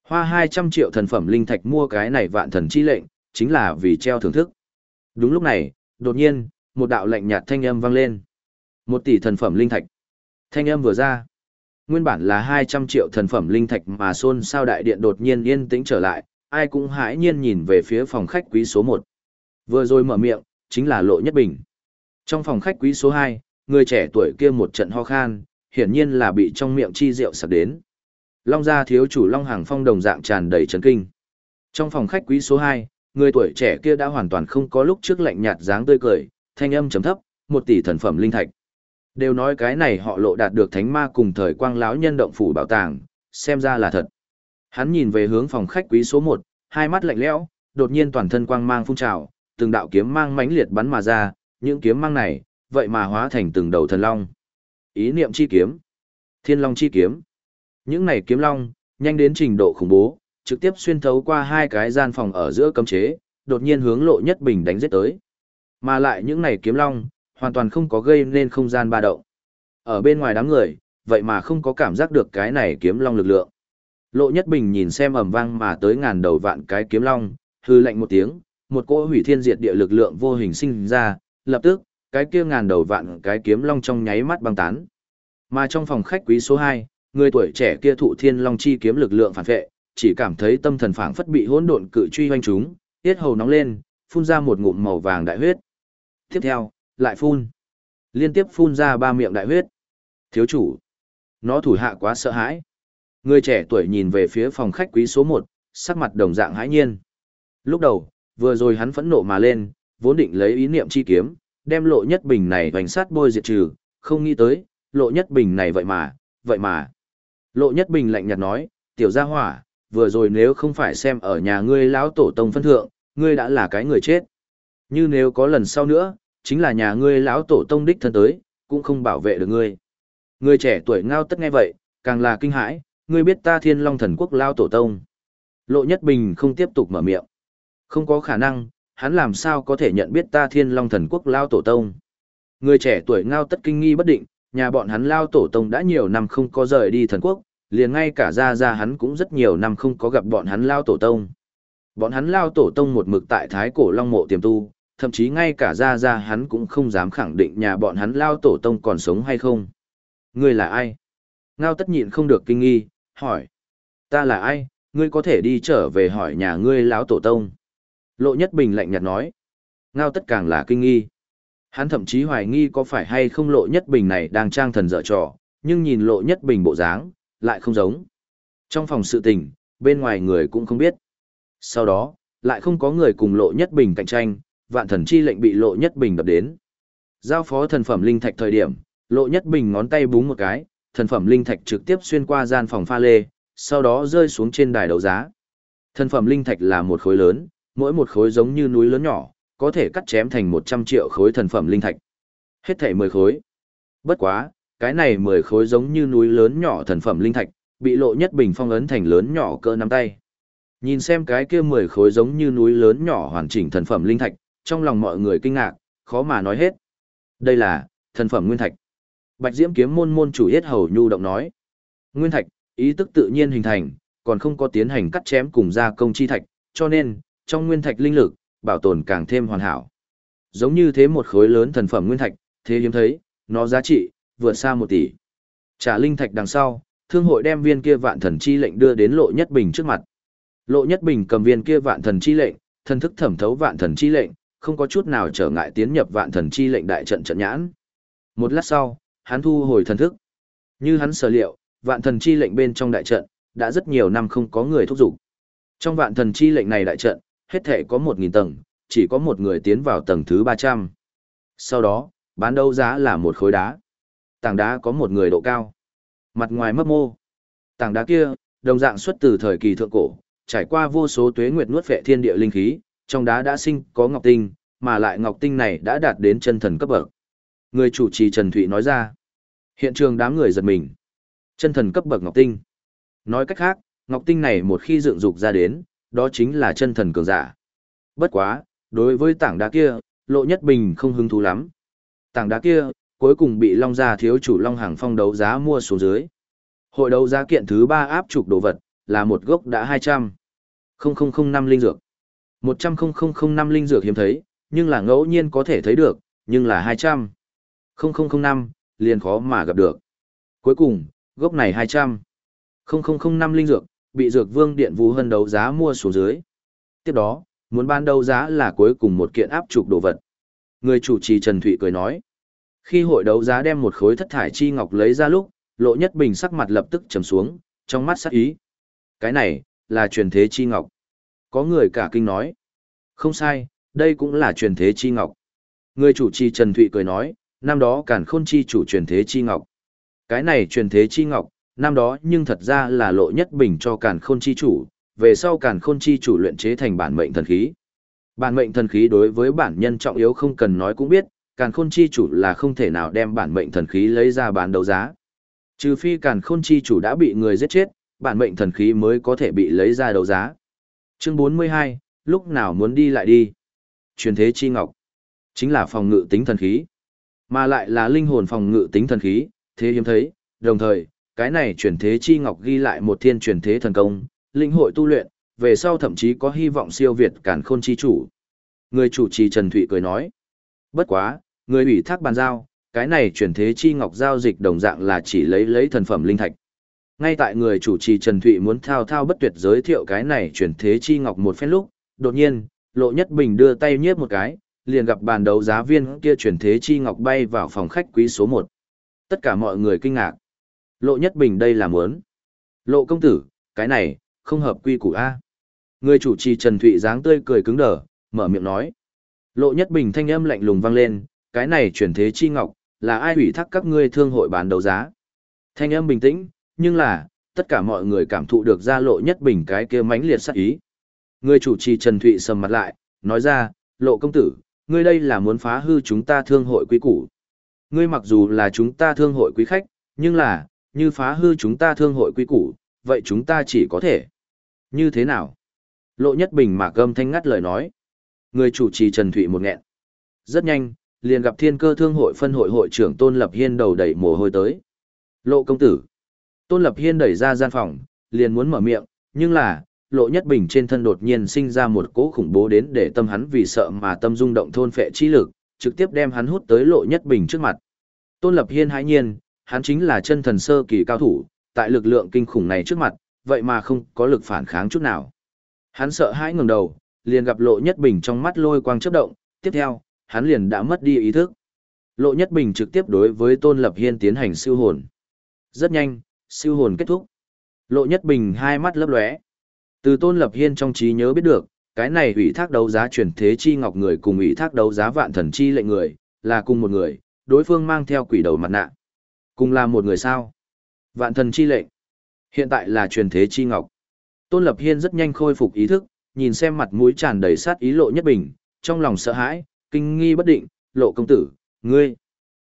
Speaker 1: Hoa 200 triệu thần phẩm linh thạch mua cái này vạn thần chi lệnh, chính là vì treo thưởng thức. Đúng lúc này, đột nhiên, một đạo lệnh nhạt thanh âm vang lên. Một tỷ thần phẩm linh thạch. Thanh âm vừa ra. Nguyên bản là 200 triệu thần phẩm linh thạch mà xôn sao đại điện đột nhiên yên tĩnh trở lại, ai cũng hãi nhiên nhìn về phía phòng khách quý số 1. Vừa rồi mở miệng, chính là Lộ Nhất Bình. Trong phòng khách quý số 2, người trẻ tuổi kia một trận ho khan, hiển nhiên là bị trong miệng chi rượu sặc đến. Long gia thiếu chủ Long Hàng Phong đồng dạng tràn đầy chấn kinh. Trong phòng khách quý số 2, người tuổi trẻ kia đã hoàn toàn không có lúc trước lạnh nhạt dáng tươi cười, thanh âm trầm thấp, một tỷ thần phẩm linh thạch. Đều nói cái này họ lộ đạt được thánh ma cùng thời quang lão nhân động phủ bảo tàng, xem ra là thật. Hắn nhìn về hướng phòng khách quý số 1, hai mắt lạnh lẽo, đột nhiên toàn thân quang mang phun trào, từng đạo kiếm mang mãnh liệt bắn mà ra, những kiếm mang này, vậy mà hóa thành từng đầu thần long. Ý niệm chi kiếm, Thiên Long chi kiếm. Những này kiếm long, nhanh đến trình độ khủng bố, trực tiếp xuyên thấu qua hai cái gian phòng ở giữa cấm chế, đột nhiên hướng Lộ Nhất Bình đánh giết tới. Mà lại những này kiếm long, hoàn toàn không có gây nên không gian ba động. Ở bên ngoài đám người, vậy mà không có cảm giác được cái này kiếm long lực lượng. Lộ Nhất Bình nhìn xem ầm vang mà tới ngàn đầu vạn cái kiếm long, hư lạnh một tiếng, một cỗ hủy thiên diệt địa lực lượng vô hình sinh ra, lập tức, cái kia ngàn đầu vạn cái kiếm long trong nháy mắt băng tán. Mà trong phòng khách quý số 2, người tuổi trẻ kia thụ thiên long chi kiếm lực lượng phản vệ, chỉ cảm thấy tâm thần phảng phất bị hỗn độn cự truy hoành chúng, tiết hầu nóng lên, phun ra một ngụm màu vàng đại huyết. Tiếp theo, lại phun. Liên tiếp phun ra ba miệng đại huyết. Thiếu chủ. Nó thủ hạ quá sợ hãi. Người trẻ tuổi nhìn về phía phòng khách quý số 1, sắc mặt đồng dạng hãi nhiên. Lúc đầu, vừa rồi hắn phẫn nộ mà lên, vốn định lấy ý niệm chi kiếm, đem lộ nhất bình này hoành sát bôi diệt trừ, không nghĩ tới, lộ nhất bình này vậy mà, vậy mà. Lộ nhất bình lạnh nhạt nói, tiểu gia hỏa, vừa rồi nếu không phải xem ở nhà ngươi lão tổ tông phân thượng, ngươi đã là cái người chết. Như nếu có lần sau nữa, chính là nhà ngươi lão tổ tông đích thân tới, cũng không bảo vệ được ngươi. Người trẻ tuổi ngao tất nghe vậy, càng là kinh hãi, ngươi biết ta thiên long thần quốc lao tổ tông. Lộ Nhất Bình không tiếp tục mở miệng. Không có khả năng, hắn làm sao có thể nhận biết ta thiên long thần quốc lao tổ tông. Người trẻ tuổi ngao tất kinh nghi bất định, nhà bọn hắn lao tổ tông đã nhiều năm không có rời đi thần quốc, liền ngay cả ra ra hắn cũng rất nhiều năm không có gặp bọn hắn lao tổ tông. Bọn hắn lao tổ tông một mực tại thái cổ long mộ tiềm tu, thậm chí ngay cả ra ra hắn cũng không dám khẳng định nhà bọn hắn lao tổ tông còn sống hay không. Ngươi là ai? Ngao tất nhịn không được kinh nghi, hỏi. Ta là ai, ngươi có thể đi trở về hỏi nhà ngươi lão tổ tông. Lộ Nhất Bình lạnh nhạt nói. Ngao tất càng là kinh nghi. Hắn thậm chí hoài nghi có phải hay không Lộ Nhất Bình này đang trang thần dở trò, nhưng nhìn Lộ Nhất Bình bộ dáng, lại không giống. Trong phòng sự tình, bên ngoài người cũng không biết. Sau đó, lại không có người cùng Lộ Nhất Bình cạnh tranh, vạn thần chi lệnh bị Lộ Nhất Bình đập đến. Giao phó thần phẩm linh thạch thời điểm, Lộ Nhất Bình ngón tay búng một cái, thần phẩm linh thạch trực tiếp xuyên qua gian phòng pha lê, sau đó rơi xuống trên đài đấu giá. Thần phẩm linh thạch là một khối lớn, mỗi một khối giống như núi lớn nhỏ, có thể cắt chém thành 100 triệu khối thần phẩm linh thạch. Hết thảy 10 khối. Bất quá, cái này 10 khối giống như núi lớn nhỏ thần phẩm linh thạch, bị lộ nhất bình phong ấn thành lớn nhỏ cỡ nắm tay. Nhìn xem cái kia 10 khối giống như núi lớn nhỏ hoàn chỉnh thần phẩm linh thạch, trong lòng mọi người kinh ngạc, khó mà nói hết. Đây là thần phẩm nguyên thạch. Bạch Diễm kiếm môn môn chủ yết hầu nhu động nói. Nguyên thạch, ý tức tự nhiên hình thành, còn không có tiến hành cắt chém cùng gia công chi thạch, cho nên, trong nguyên thạch linh lực, bảo tồn càng thêm hoàn hảo. Giống như thế một khối lớn thần phẩm nguyên thạch, thế hiếm thấy, nó giá trị, vượt xa một tỷ. Trả linh thạch đằng sau, thương hội đem viên kia vạn thần chi lệnh đưa đến lộ nhất bình trước mặt. Lộ nhất bình cầm viên kia vạn thần chi lệnh, thân thức thẩm thấu vạn thần chi lệnh, không có chút nào trở ngại tiến nhập vạn thần chi lệnh đại trận trận nhãn. Một lát sau, hắn thu hồi thần thức. Như hắn sở liệu, vạn thần chi lệnh bên trong đại trận, đã rất nhiều năm không có người thúc giục. Trong vạn thần chi lệnh này đại trận, hết thể có 1.000 tầng, chỉ có một người tiến vào tầng thứ 300. Sau đó, bán đấu giá là một khối đá. Tảng đá có một người độ cao. Mặt ngoài mấp mô. Tảng đá kia, đồng dạng xuất từ thời kỳ thượng cổ, trải qua vô số tuế nguyệt nuốt vệ thiên địa linh khí, trong đá đã sinh có ngọc tinh, mà lại ngọc tinh này đã đạt đến chân thần cấp bậc. Người chủ trì Trần Thụy nói ra. Hiện trường đám người giật mình. Chân thần cấp bậc ngọc tinh. Nói cách khác, ngọc tinh này một khi dựng dục ra đến, đó chính là chân thần cường giả. Bất quá, đối với tảng đá kia, Lộ Nhất Bình không hứng thú lắm. Tảng đá kia, cuối cùng bị Long Gia thiếu chủ Long Hàng Phong đấu giá mua xuống dưới. Hội đấu giá kiện thứ ba áp trục đồ vật, là một gốc đã 200. 0005 linh dược. 100 linh dược hiếm thấy, nhưng là ngẫu nhiên có thể thấy được, nhưng là 200. 0005, liền khó mà gặp được. Cuối cùng, gốc này 200. 0005 linh dược, bị dược vương điện vũ hân đấu giá mua xuống dưới. Tiếp đó, muốn ban đấu giá là cuối cùng một kiện áp trục đồ vật. Người chủ trì Trần Thụy cười nói. Khi hội đấu giá đem một khối thất thải chi ngọc lấy ra lúc, lộ nhất bình sắc mặt lập tức trầm xuống, trong mắt sắc ý. Cái này, là truyền thế chi ngọc. Có người cả kinh nói. Không sai, đây cũng là truyền thế chi ngọc. Người chủ trì Trần Thụy cười nói, năm đó càn khôn chi chủ truyền thế chi ngọc. Cái này truyền thế chi ngọc, năm đó nhưng thật ra là lộ nhất bình cho càn khôn chi chủ, về sau càn khôn chi chủ luyện chế thành bản mệnh thần khí. Bản mệnh thần khí đối với bản nhân trọng yếu không cần nói cũng biết, càn khôn chi chủ là không thể nào đem bản mệnh thần khí lấy ra bán đấu giá. Trừ phi càn khôn chi chủ đã bị người giết chết, bản mệnh thần khí mới có thể bị lấy ra đấu giá. Chương 42, lúc nào muốn đi lại đi. Truyền thế chi ngọc, chính là phòng ngự tính thần khí, mà lại là linh hồn phòng ngự tính thần khí, thế hiếm thấy, đồng thời, cái này truyền thế chi ngọc ghi lại một thiên truyền thế thần công, linh hội tu luyện, về sau thậm chí có hy vọng siêu việt càn khôn chi chủ. Người chủ trì Trần Thụy cười nói, bất quá, người ủy thác bàn giao, cái này truyền thế chi ngọc giao dịch đồng dạng là chỉ lấy lấy thần phẩm linh thạch. Ngay tại người chủ trì Trần Thụy muốn thao thao bất tuyệt giới thiệu cái này truyền thế chi ngọc một phen lúc, đột nhiên, Lộ Nhất Bình đưa tay nhiếp một cái, liền gặp bàn đấu giá viên kia truyền thế chi ngọc bay vào phòng khách quý số 1. Tất cả mọi người kinh ngạc. Lộ Nhất Bình đây là muốn. Lộ công tử, cái này, không hợp quy củ A. Người chủ trì Trần Thụy dáng tươi cười cứng đờ, mở miệng nói. Lộ Nhất Bình thanh âm lạnh lùng vang lên, cái này truyền thế chi ngọc, là ai ủy thác các ngươi thương hội bán đấu giá. Thanh âm bình tĩnh, nhưng là, tất cả mọi người cảm thụ được ra Lộ Nhất Bình cái kia mãnh liệt sát ý. Người chủ trì Trần Thụy sầm mặt lại, nói ra, Lộ công tử, ngươi đây là muốn phá hư chúng ta thương hội quý củ. Ngươi mặc dù là chúng ta thương hội quý khách, nhưng là, như phá hư chúng ta thương hội quý củ, vậy chúng ta chỉ có thể. Như thế nào? Lộ Nhất Bình mạc gâm thanh ngắt lời nói. Người chủ trì Trần Thụy một nghẹn. Rất nhanh, liền gặp thiên cơ thương hội phân hội hội trưởng Tôn Lập Hiên đầu đẩy mồ hôi tới. Lộ công tử. Tôn Lập Hiên đẩy ra gian phòng, liền muốn mở miệng, nhưng là, Lộ Nhất Bình trên thân đột nhiên sinh ra một cỗ khủng bố đến để tâm hắn vì sợ mà tâm rung động thôn phệ chi lực, trực tiếp đem hắn hút tới Lộ Nhất Bình trước mặt. Tôn Lập Hiên hãi nhiên, hắn chính là chân thần sơ kỳ cao thủ, tại lực lượng kinh khủng này trước mặt, vậy mà không có lực phản kháng chút nào. Hắn sợ hãi ngẩng đầu, liền gặp Lộ Nhất Bình trong mắt lôi quang chớp động, tiếp theo, hắn liền đã mất đi ý thức. Lộ Nhất Bình trực tiếp đối với Tôn Lập Hiên tiến hành siêu hồn. Rất nhanh, siêu hồn kết thúc. Lộ Nhất Bình hai mắt lấp lóe. Từ Tôn Lập Hiên trong trí nhớ biết được, cái này ủy thác đấu giá truyền thế chi ngọc người cùng ủy thác đấu giá vạn thần chi lệnh người, là cùng một người, đối phương mang theo quỷ đầu mặt nạ. Cùng là một người sao? Vạn thần chi lệnh. Hiện tại là truyền thế chi ngọc. Tôn Lập Hiên rất nhanh khôi phục ý thức, nhìn xem mặt mũi tràn đầy sát ý lộ nhất bình, trong lòng sợ hãi, kinh nghi bất định, lộ công tử, ngươi.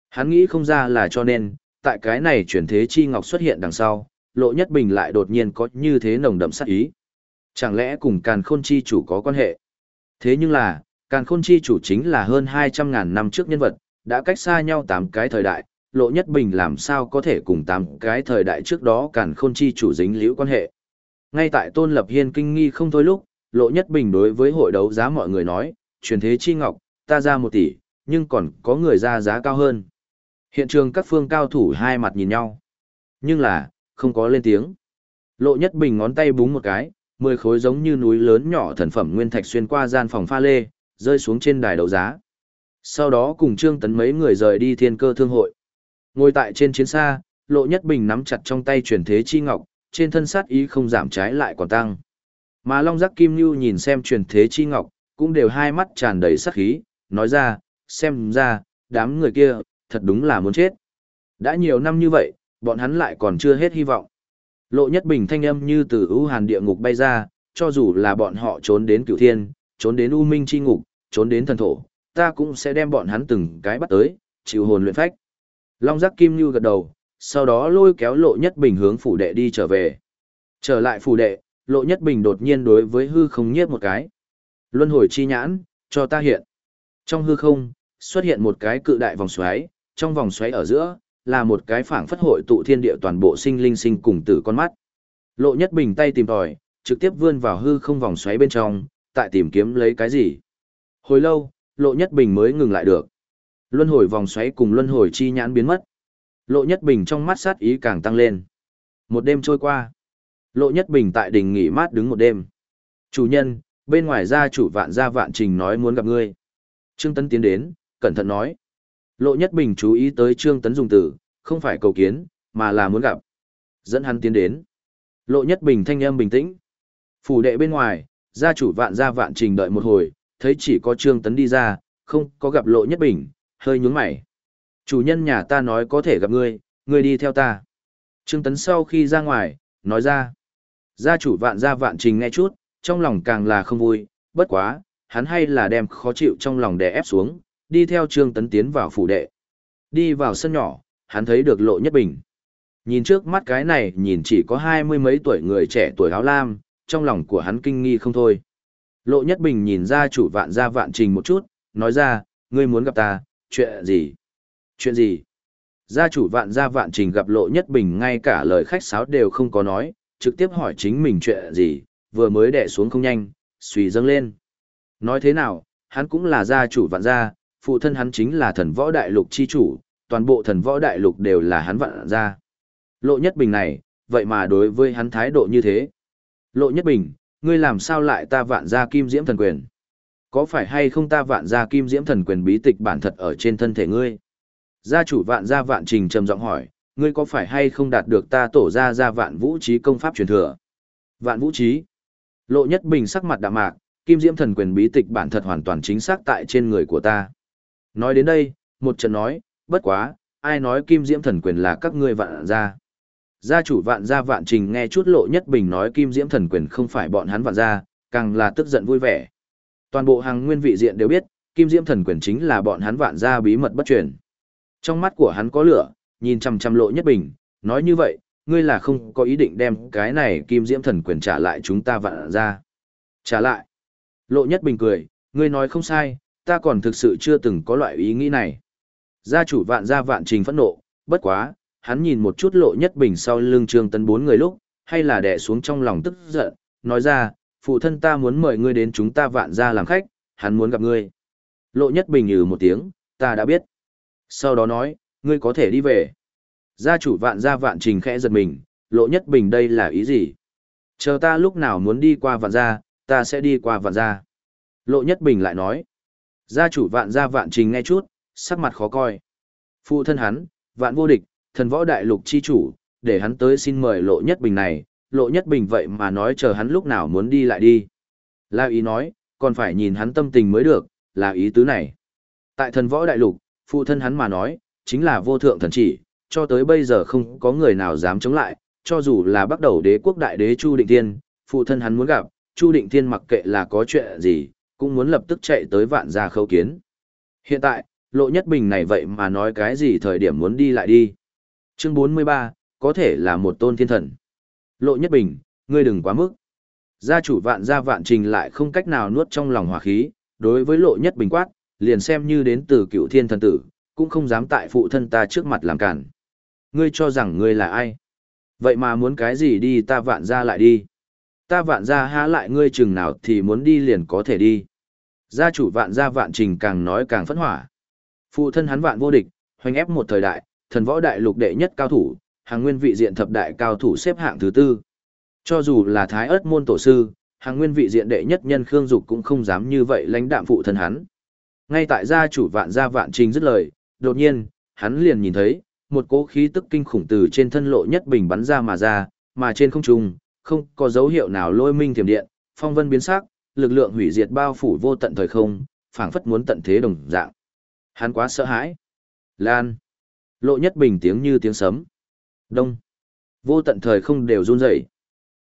Speaker 1: Hắn nghĩ không ra là cho nên, tại cái này truyền thế chi ngọc xuất hiện đằng sau, lộ nhất bình lại đột nhiên có như thế nồng đậm sát ý. Chẳng lẽ cùng càn khôn chi chủ có quan hệ? Thế nhưng là, càn khôn chi chủ chính là hơn 200.000 năm trước nhân vật, đã cách xa nhau 8 cái thời đại, lộ nhất bình làm sao có thể cùng tám cái thời đại trước đó càn khôn chi chủ dính liễu quan hệ. Ngay tại Tôn Lập Hiên kinh nghi không thôi lúc, lộ nhất bình đối với hội đấu giá mọi người nói, truyền thế chi ngọc, ta ra một tỷ, nhưng còn có người ra giá cao hơn. Hiện trường các phương cao thủ hai mặt nhìn nhau. Nhưng là, không có lên tiếng. Lộ nhất bình ngón tay búng một cái, mười khối giống như núi lớn nhỏ thần phẩm nguyên thạch xuyên qua gian phòng pha lê, rơi xuống trên đài đấu giá. Sau đó cùng Trương Tấn mấy người rời đi thiên cơ thương hội. Ngồi tại trên chiến xa, Lộ Nhất Bình nắm chặt trong tay truyền thế chi ngọc, trên thân sát ý không giảm trái lại còn tăng. Mà Long Giác Kim Nhu nhìn xem truyền thế chi ngọc, cũng đều hai mắt tràn đầy sát khí, nói ra, xem ra, đám người kia, thật đúng là muốn chết. Đã nhiều năm như vậy, bọn hắn lại còn chưa hết hy vọng. Lộ nhất bình thanh âm như từ ưu hàn địa ngục bay ra, cho dù là bọn họ trốn đến cửu thiên, trốn đến u minh chi ngục, trốn đến thần thổ, ta cũng sẽ đem bọn hắn từng cái bắt tới, chịu hồn luyện phách. Long giác kim như gật đầu, sau đó lôi kéo lộ nhất bình hướng phủ đệ đi trở về. Trở lại phủ đệ, lộ nhất bình đột nhiên đối với hư không nhiếp một cái. Luân hồi chi nhãn, cho ta hiện. Trong hư không, xuất hiện một cái cự đại vòng xoáy, trong vòng xoáy ở giữa, là một cái phảng phất hội tụ thiên địa toàn bộ sinh linh sinh cùng tử con mắt. Lộ Nhất Bình tay tìm tòi, trực tiếp vươn vào hư không vòng xoáy bên trong, tại tìm kiếm lấy cái gì. Hồi lâu, Lộ Nhất Bình mới ngừng lại được. Luân hồi vòng xoáy cùng luân hồi chi nhãn biến mất. Lộ Nhất Bình trong mắt sát ý càng tăng lên. Một đêm trôi qua. Lộ Nhất Bình tại đình nghỉ mát đứng một đêm. Chủ nhân, bên ngoài gia chủ vạn gia vạn trình nói muốn gặp ngươi. Trương Tấn tiến đến, cẩn thận nói. Lộ Nhất Bình chú ý tới Trương Tấn dùng từ, không phải cầu kiến, mà là muốn gặp. Dẫn hắn tiến đến. Lộ Nhất Bình thanh âm bình tĩnh. Phủ đệ bên ngoài, gia chủ vạn gia vạn trình đợi một hồi, thấy chỉ có Trương Tấn đi ra, không có gặp Lộ Nhất Bình, hơi nhướng mày. Chủ nhân nhà ta nói có thể gặp ngươi, ngươi đi theo ta. Trương Tấn sau khi ra ngoài, nói ra. Gia chủ vạn gia vạn trình nghe chút, trong lòng càng là không vui, bất quá, hắn hay là đem khó chịu trong lòng đè ép xuống, đi theo Trương Tấn tiến vào phủ đệ. Đi vào sân nhỏ, hắn thấy được Lộ Nhất Bình. Nhìn trước mắt cái này nhìn chỉ có hai mươi mấy tuổi người trẻ tuổi áo lam, trong lòng của hắn kinh nghi không thôi. Lộ Nhất Bình nhìn ra chủ vạn gia vạn trình một chút, nói ra, ngươi muốn gặp ta, chuyện gì? Chuyện gì? Gia chủ vạn gia vạn trình gặp Lộ Nhất Bình ngay cả lời khách sáo đều không có nói, trực tiếp hỏi chính mình chuyện gì, vừa mới đẻ xuống không nhanh, suy dâng lên. Nói thế nào, hắn cũng là gia chủ vạn gia, phụ thân hắn chính là thần võ đại lục chi chủ, toàn bộ thần võ đại lục đều là hắn vạn gia. Lộ Nhất Bình này, vậy mà đối với hắn thái độ như thế. Lộ Nhất Bình, ngươi làm sao lại ta vạn gia kim diễm thần quyền? Có phải hay không ta vạn gia kim diễm thần quyền bí tịch bản thật ở trên thân thể ngươi? Gia chủ vạn gia vạn trình trầm giọng hỏi, ngươi có phải hay không đạt được ta tổ gia gia vạn vũ trí công pháp truyền thừa? Vạn vũ trí. Lộ Nhất Bình sắc mặt đạm mạc, kim diễm thần quyền bí tịch bản thật hoàn toàn chính xác tại trên người của ta. Nói đến đây, một trận nói, bất quá, ai nói kim diễm thần quyền là các ngươi vạn gia. Gia chủ vạn gia vạn trình nghe chút lộ nhất bình nói kim diễm thần quyền không phải bọn hắn vạn gia, càng là tức giận vui vẻ. Toàn bộ hàng nguyên vị diện đều biết, kim diễm thần quyền chính là bọn hắn vạn gia bí mật bất truyền. Trong mắt của hắn có lửa, nhìn chằm chằm lộ nhất bình, nói như vậy, ngươi là không có ý định đem cái này kim diễm thần quyền trả lại chúng ta vạn gia. Trả lại. Lộ nhất bình cười, ngươi nói không sai, ta còn thực sự chưa từng có loại ý nghĩ này. Gia chủ vạn gia vạn trình phẫn nộ, bất quá, hắn nhìn một chút lộ nhất bình sau lưng trương tấn bốn người lúc, hay là đè xuống trong lòng tức giận, nói ra, phụ thân ta muốn mời ngươi đến chúng ta vạn ra làm khách, hắn muốn gặp ngươi. Lộ Nhất Bình nhừ một tiếng, ta đã biết. Sau đó nói, ngươi có thể đi về. Gia chủ vạn gia vạn trình khẽ giật mình, Lộ Nhất Bình đây là ý gì? Chờ ta lúc nào muốn đi qua vạn gia, ta sẽ đi qua vạn gia. Lộ Nhất Bình lại nói, gia chủ vạn gia vạn trình nghe chút, sắc mặt khó coi. Phụ thân hắn, vạn vô địch, thần võ đại lục chi chủ, để hắn tới xin mời Lộ Nhất Bình này, Lộ Nhất Bình vậy mà nói chờ hắn lúc nào muốn đi lại đi. La ý nói, còn phải nhìn hắn tâm tình mới được, là ý tứ này. Tại thần võ đại lục, phụ thân hắn mà nói, chính là vô thượng thần chỉ, cho tới bây giờ không có người nào dám chống lại, cho dù là bắt đầu đế quốc đại đế Chu Định Thiên, phụ thân hắn muốn gặp, Chu Định Thiên mặc kệ là có chuyện gì, cũng muốn lập tức chạy tới vạn gia khâu kiến. Hiện tại, Lộ Nhất Bình này vậy mà nói cái gì thời điểm muốn đi lại đi. Chương 43, có thể là một tôn thiên thần. Lộ Nhất Bình, ngươi đừng quá mức. Gia chủ vạn gia vạn trình lại không cách nào nuốt trong lòng hỏa khí, đối với Lộ Nhất Bình quát, liền xem như đến từ cựu thiên thần tử, cũng không dám tại phụ thân ta trước mặt làm cản. Ngươi cho rằng ngươi là ai? Vậy mà muốn cái gì đi ta vạn gia lại đi. Ta vạn gia há lại ngươi chừng nào thì muốn đi liền có thể đi. Gia chủ vạn gia vạn trình càng nói càng phẫn hỏa. Phụ thân hắn vạn vô địch, hoành ép một thời đại, thần võ đại lục đệ nhất cao thủ, hàng nguyên vị diện thập đại cao thủ xếp hạng thứ tư. Cho dù là thái ớt môn tổ sư, hàng nguyên vị diện đệ nhất nhân Khương Dục cũng không dám như vậy lãnh đạm phụ thân hắn. Ngay tại gia chủ vạn gia vạn trình dứt lời, đột nhiên, hắn liền nhìn thấy, một cỗ khí tức kinh khủng từ trên thân lộ nhất bình bắn ra mà ra, mà trên không trung, không có dấu hiệu nào lôi minh thiểm điện, phong vân biến sắc, lực lượng hủy diệt bao phủ vô tận thời không, phảng phất muốn tận thế đồng dạng. Hắn quá sợ hãi. Lan. Lộ nhất bình tiếng như tiếng sấm. Đông. Vô tận thời không đều run rẩy.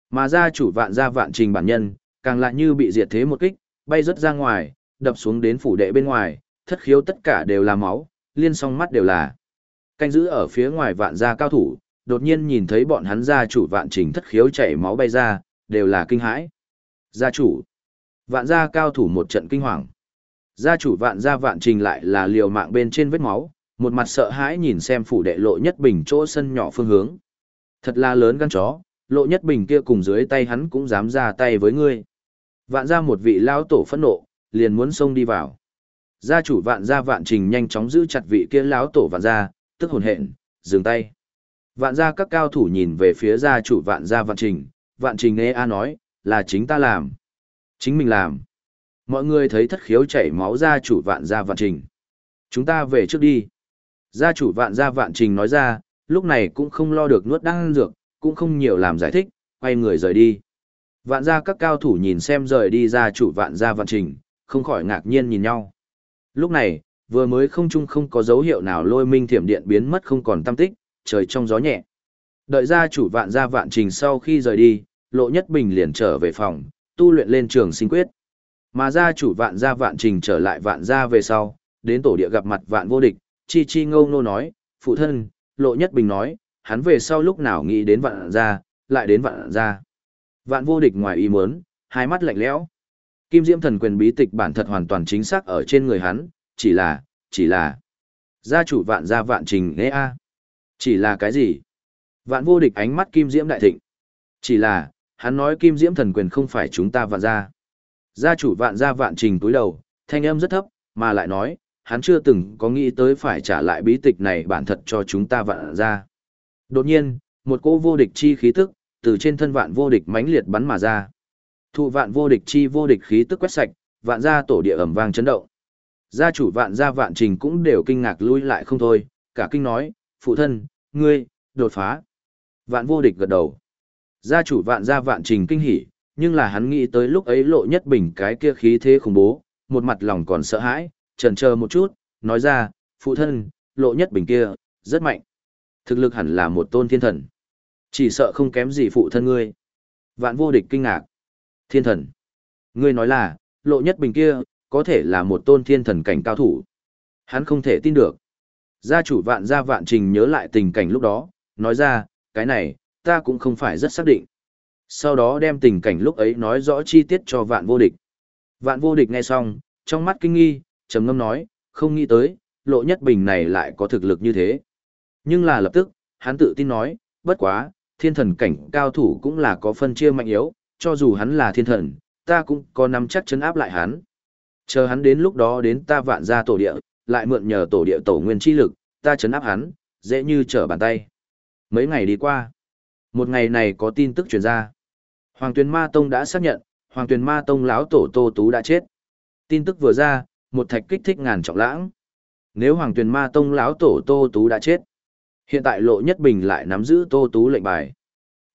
Speaker 1: Mà gia chủ vạn gia vạn trình bản nhân, càng lại như bị diệt thế một kích, bay rất ra ngoài, đập xuống đến phủ đệ bên ngoài, thất khiếu tất cả đều là máu, liên song mắt đều là. Canh giữ ở phía ngoài vạn gia cao thủ, đột nhiên nhìn thấy bọn hắn gia chủ vạn trình thất khiếu chảy máu bay ra, đều là kinh hãi. Gia chủ. Vạn gia cao thủ một trận kinh hoàng. Gia chủ vạn gia vạn trình lại là liều mạng bên trên vết máu, một mặt sợ hãi nhìn xem phủ đệ lộ nhất bình chỗ sân nhỏ phương hướng. Thật là lớn gan chó, lộ nhất bình kia cùng dưới tay hắn cũng dám ra tay với ngươi. Vạn gia một vị lao tổ phẫn nộ, liền muốn xông đi vào. Gia chủ vạn gia vạn trình nhanh chóng giữ chặt vị kia lão tổ vạn gia, tức hồn hện, dừng tay. Vạn gia các cao thủ nhìn về phía gia chủ vạn gia vạn trình, vạn trình nghe a nói, là chính ta làm. Chính mình làm. Mọi người thấy thất khiếu chảy máu gia chủ vạn gia vạn trình. Chúng ta về trước đi. Gia chủ vạn gia vạn trình nói ra, lúc này cũng không lo được nuốt đan dược, cũng không nhiều làm giải thích, quay người rời đi. Vạn gia các cao thủ nhìn xem rời đi gia chủ vạn gia vạn trình, không khỏi ngạc nhiên nhìn nhau. Lúc này, vừa mới không trung không có dấu hiệu nào lôi minh thiểm điện biến mất không còn tâm tích, trời trong gió nhẹ. Đợi gia chủ vạn gia vạn trình sau khi rời đi, lộ nhất bình liền trở về phòng, tu luyện lên trường sinh quyết. Mà gia chủ vạn gia vạn trình trở lại vạn gia về sau, đến tổ địa gặp mặt vạn vô địch, chi chi ngâu nô nói, phụ thân, lộ nhất bình nói, hắn về sau lúc nào nghĩ đến vạn gia, lại đến vạn gia. Vạn vô địch ngoài ý muốn, hai mắt lạnh lẽo. Kim Diễm thần quyền bí tịch bản thật hoàn toàn chính xác ở trên người hắn, chỉ là, chỉ là, gia chủ vạn gia vạn trình nghe a. Chỉ là cái gì? Vạn vô địch ánh mắt Kim Diễm đại thịnh. Chỉ là, hắn nói Kim Diễm thần quyền không phải chúng ta vạn gia. Gia chủ vạn gia vạn trình túi đầu, thanh âm rất thấp, mà lại nói, hắn chưa từng có nghĩ tới phải trả lại bí tịch này bản thật cho chúng ta vạn gia. Đột nhiên, một cỗ vô địch chi khí tức, từ trên thân vạn vô địch mãnh liệt bắn mà ra. Thụ vạn vô địch chi vô địch khí tức quét sạch, vạn gia tổ địa ẩm vang chấn động. Gia chủ vạn gia vạn trình cũng đều kinh ngạc lui lại không thôi, cả kinh nói, phụ thân, ngươi, đột phá. Vạn vô địch gật đầu. Gia chủ vạn gia vạn trình kinh hỉ, nhưng là hắn nghĩ tới lúc ấy lộ nhất bình cái kia khí thế khủng bố, một mặt lòng còn sợ hãi, trần chờ một chút, nói ra, phụ thân, lộ nhất bình kia, rất mạnh. Thực lực hẳn là một tôn thiên thần. Chỉ sợ không kém gì phụ thân ngươi. Vạn vô địch kinh ngạc. Thiên thần. Ngươi nói là, lộ nhất bình kia, có thể là một tôn thiên thần cảnh cao thủ. Hắn không thể tin được. Gia chủ vạn gia vạn trình nhớ lại tình cảnh lúc đó, nói ra, cái này, ta cũng không phải rất xác định. Sau đó đem tình cảnh lúc ấy nói rõ chi tiết cho vạn vô địch. Vạn vô địch nghe xong, trong mắt kinh nghi, trầm ngâm nói, không nghĩ tới, lộ nhất bình này lại có thực lực như thế. Nhưng là lập tức, hắn tự tin nói, bất quá, thiên thần cảnh cao thủ cũng là có phân chia mạnh yếu, Cho dù hắn là thiên thần, ta cũng có nắm chắc chấn áp lại hắn. Chờ hắn đến lúc đó đến ta vạn ra tổ địa, lại mượn nhờ tổ địa tổ nguyên chi lực, ta chấn áp hắn, dễ như trở bàn tay. Mấy ngày đi qua, một ngày này có tin tức truyền ra. Hoàng Tuyền Ma Tông đã xác nhận, Hoàng Tuyền Ma Tông lão tổ Tô Tú đã chết. Tin tức vừa ra, một thạch kích thích ngàn trọng lãng. Nếu Hoàng Tuyền Ma Tông lão tổ Tô Tú đã chết, hiện tại Lộ Nhất Bình lại nắm giữ Tô Tú lệnh bài.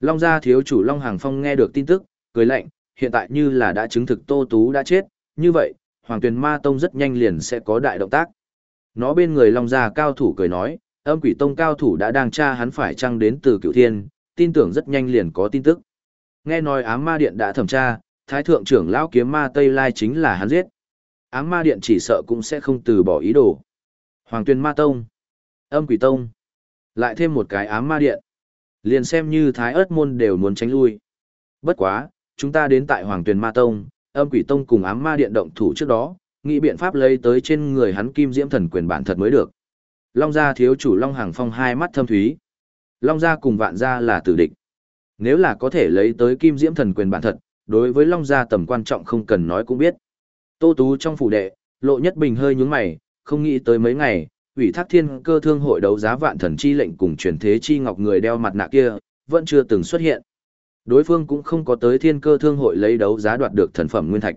Speaker 1: Long gia thiếu chủ Long Hàng Phong nghe được tin tức, cười lạnh, hiện tại như là đã chứng thực Tô Tú đã chết, như vậy, Hoàng Tuyền Ma Tông rất nhanh liền sẽ có đại động tác. Nó bên người Long gia cao thủ cười nói, âm quỷ tông cao thủ đã đang tra hắn phải chăng đến từ cựu thiên, tin tưởng rất nhanh liền có tin tức. Nghe nói ám ma điện đã thẩm tra, thái thượng trưởng lão kiếm ma Tây Lai chính là hắn giết. Ám ma điện chỉ sợ cũng sẽ không từ bỏ ý đồ. Hoàng Tuyên Ma Tông, âm quỷ tông, lại thêm một cái ám ma điện. Liền xem như thái ớt môn đều muốn tránh lui. Bất quá, chúng ta đến tại Hoàng Tuyên Ma Tông, âm quỷ tông cùng ám ma điện động thủ trước đó, nghĩ biện pháp lấy tới trên người hắn kim diễm thần quyền bản thật mới được. Long gia thiếu chủ Long Hàng Phong hai mắt thâm thúy. Long gia cùng vạn gia là tử địch. Nếu là có thể lấy tới kim diễm thần quyền bản thật, đối với Long gia tầm quan trọng không cần nói cũng biết. Tô Tú trong phủ đệ, Lộ Nhất Bình hơi nhướng mày, không nghĩ tới mấy ngày, ủy thác thiên cơ thương hội đấu giá vạn thần chi lệnh cùng truyền thế chi ngọc người đeo mặt nạ kia, vẫn chưa từng xuất hiện. Đối phương cũng không có tới thiên cơ thương hội lấy đấu giá đoạt được thần phẩm nguyên thạch.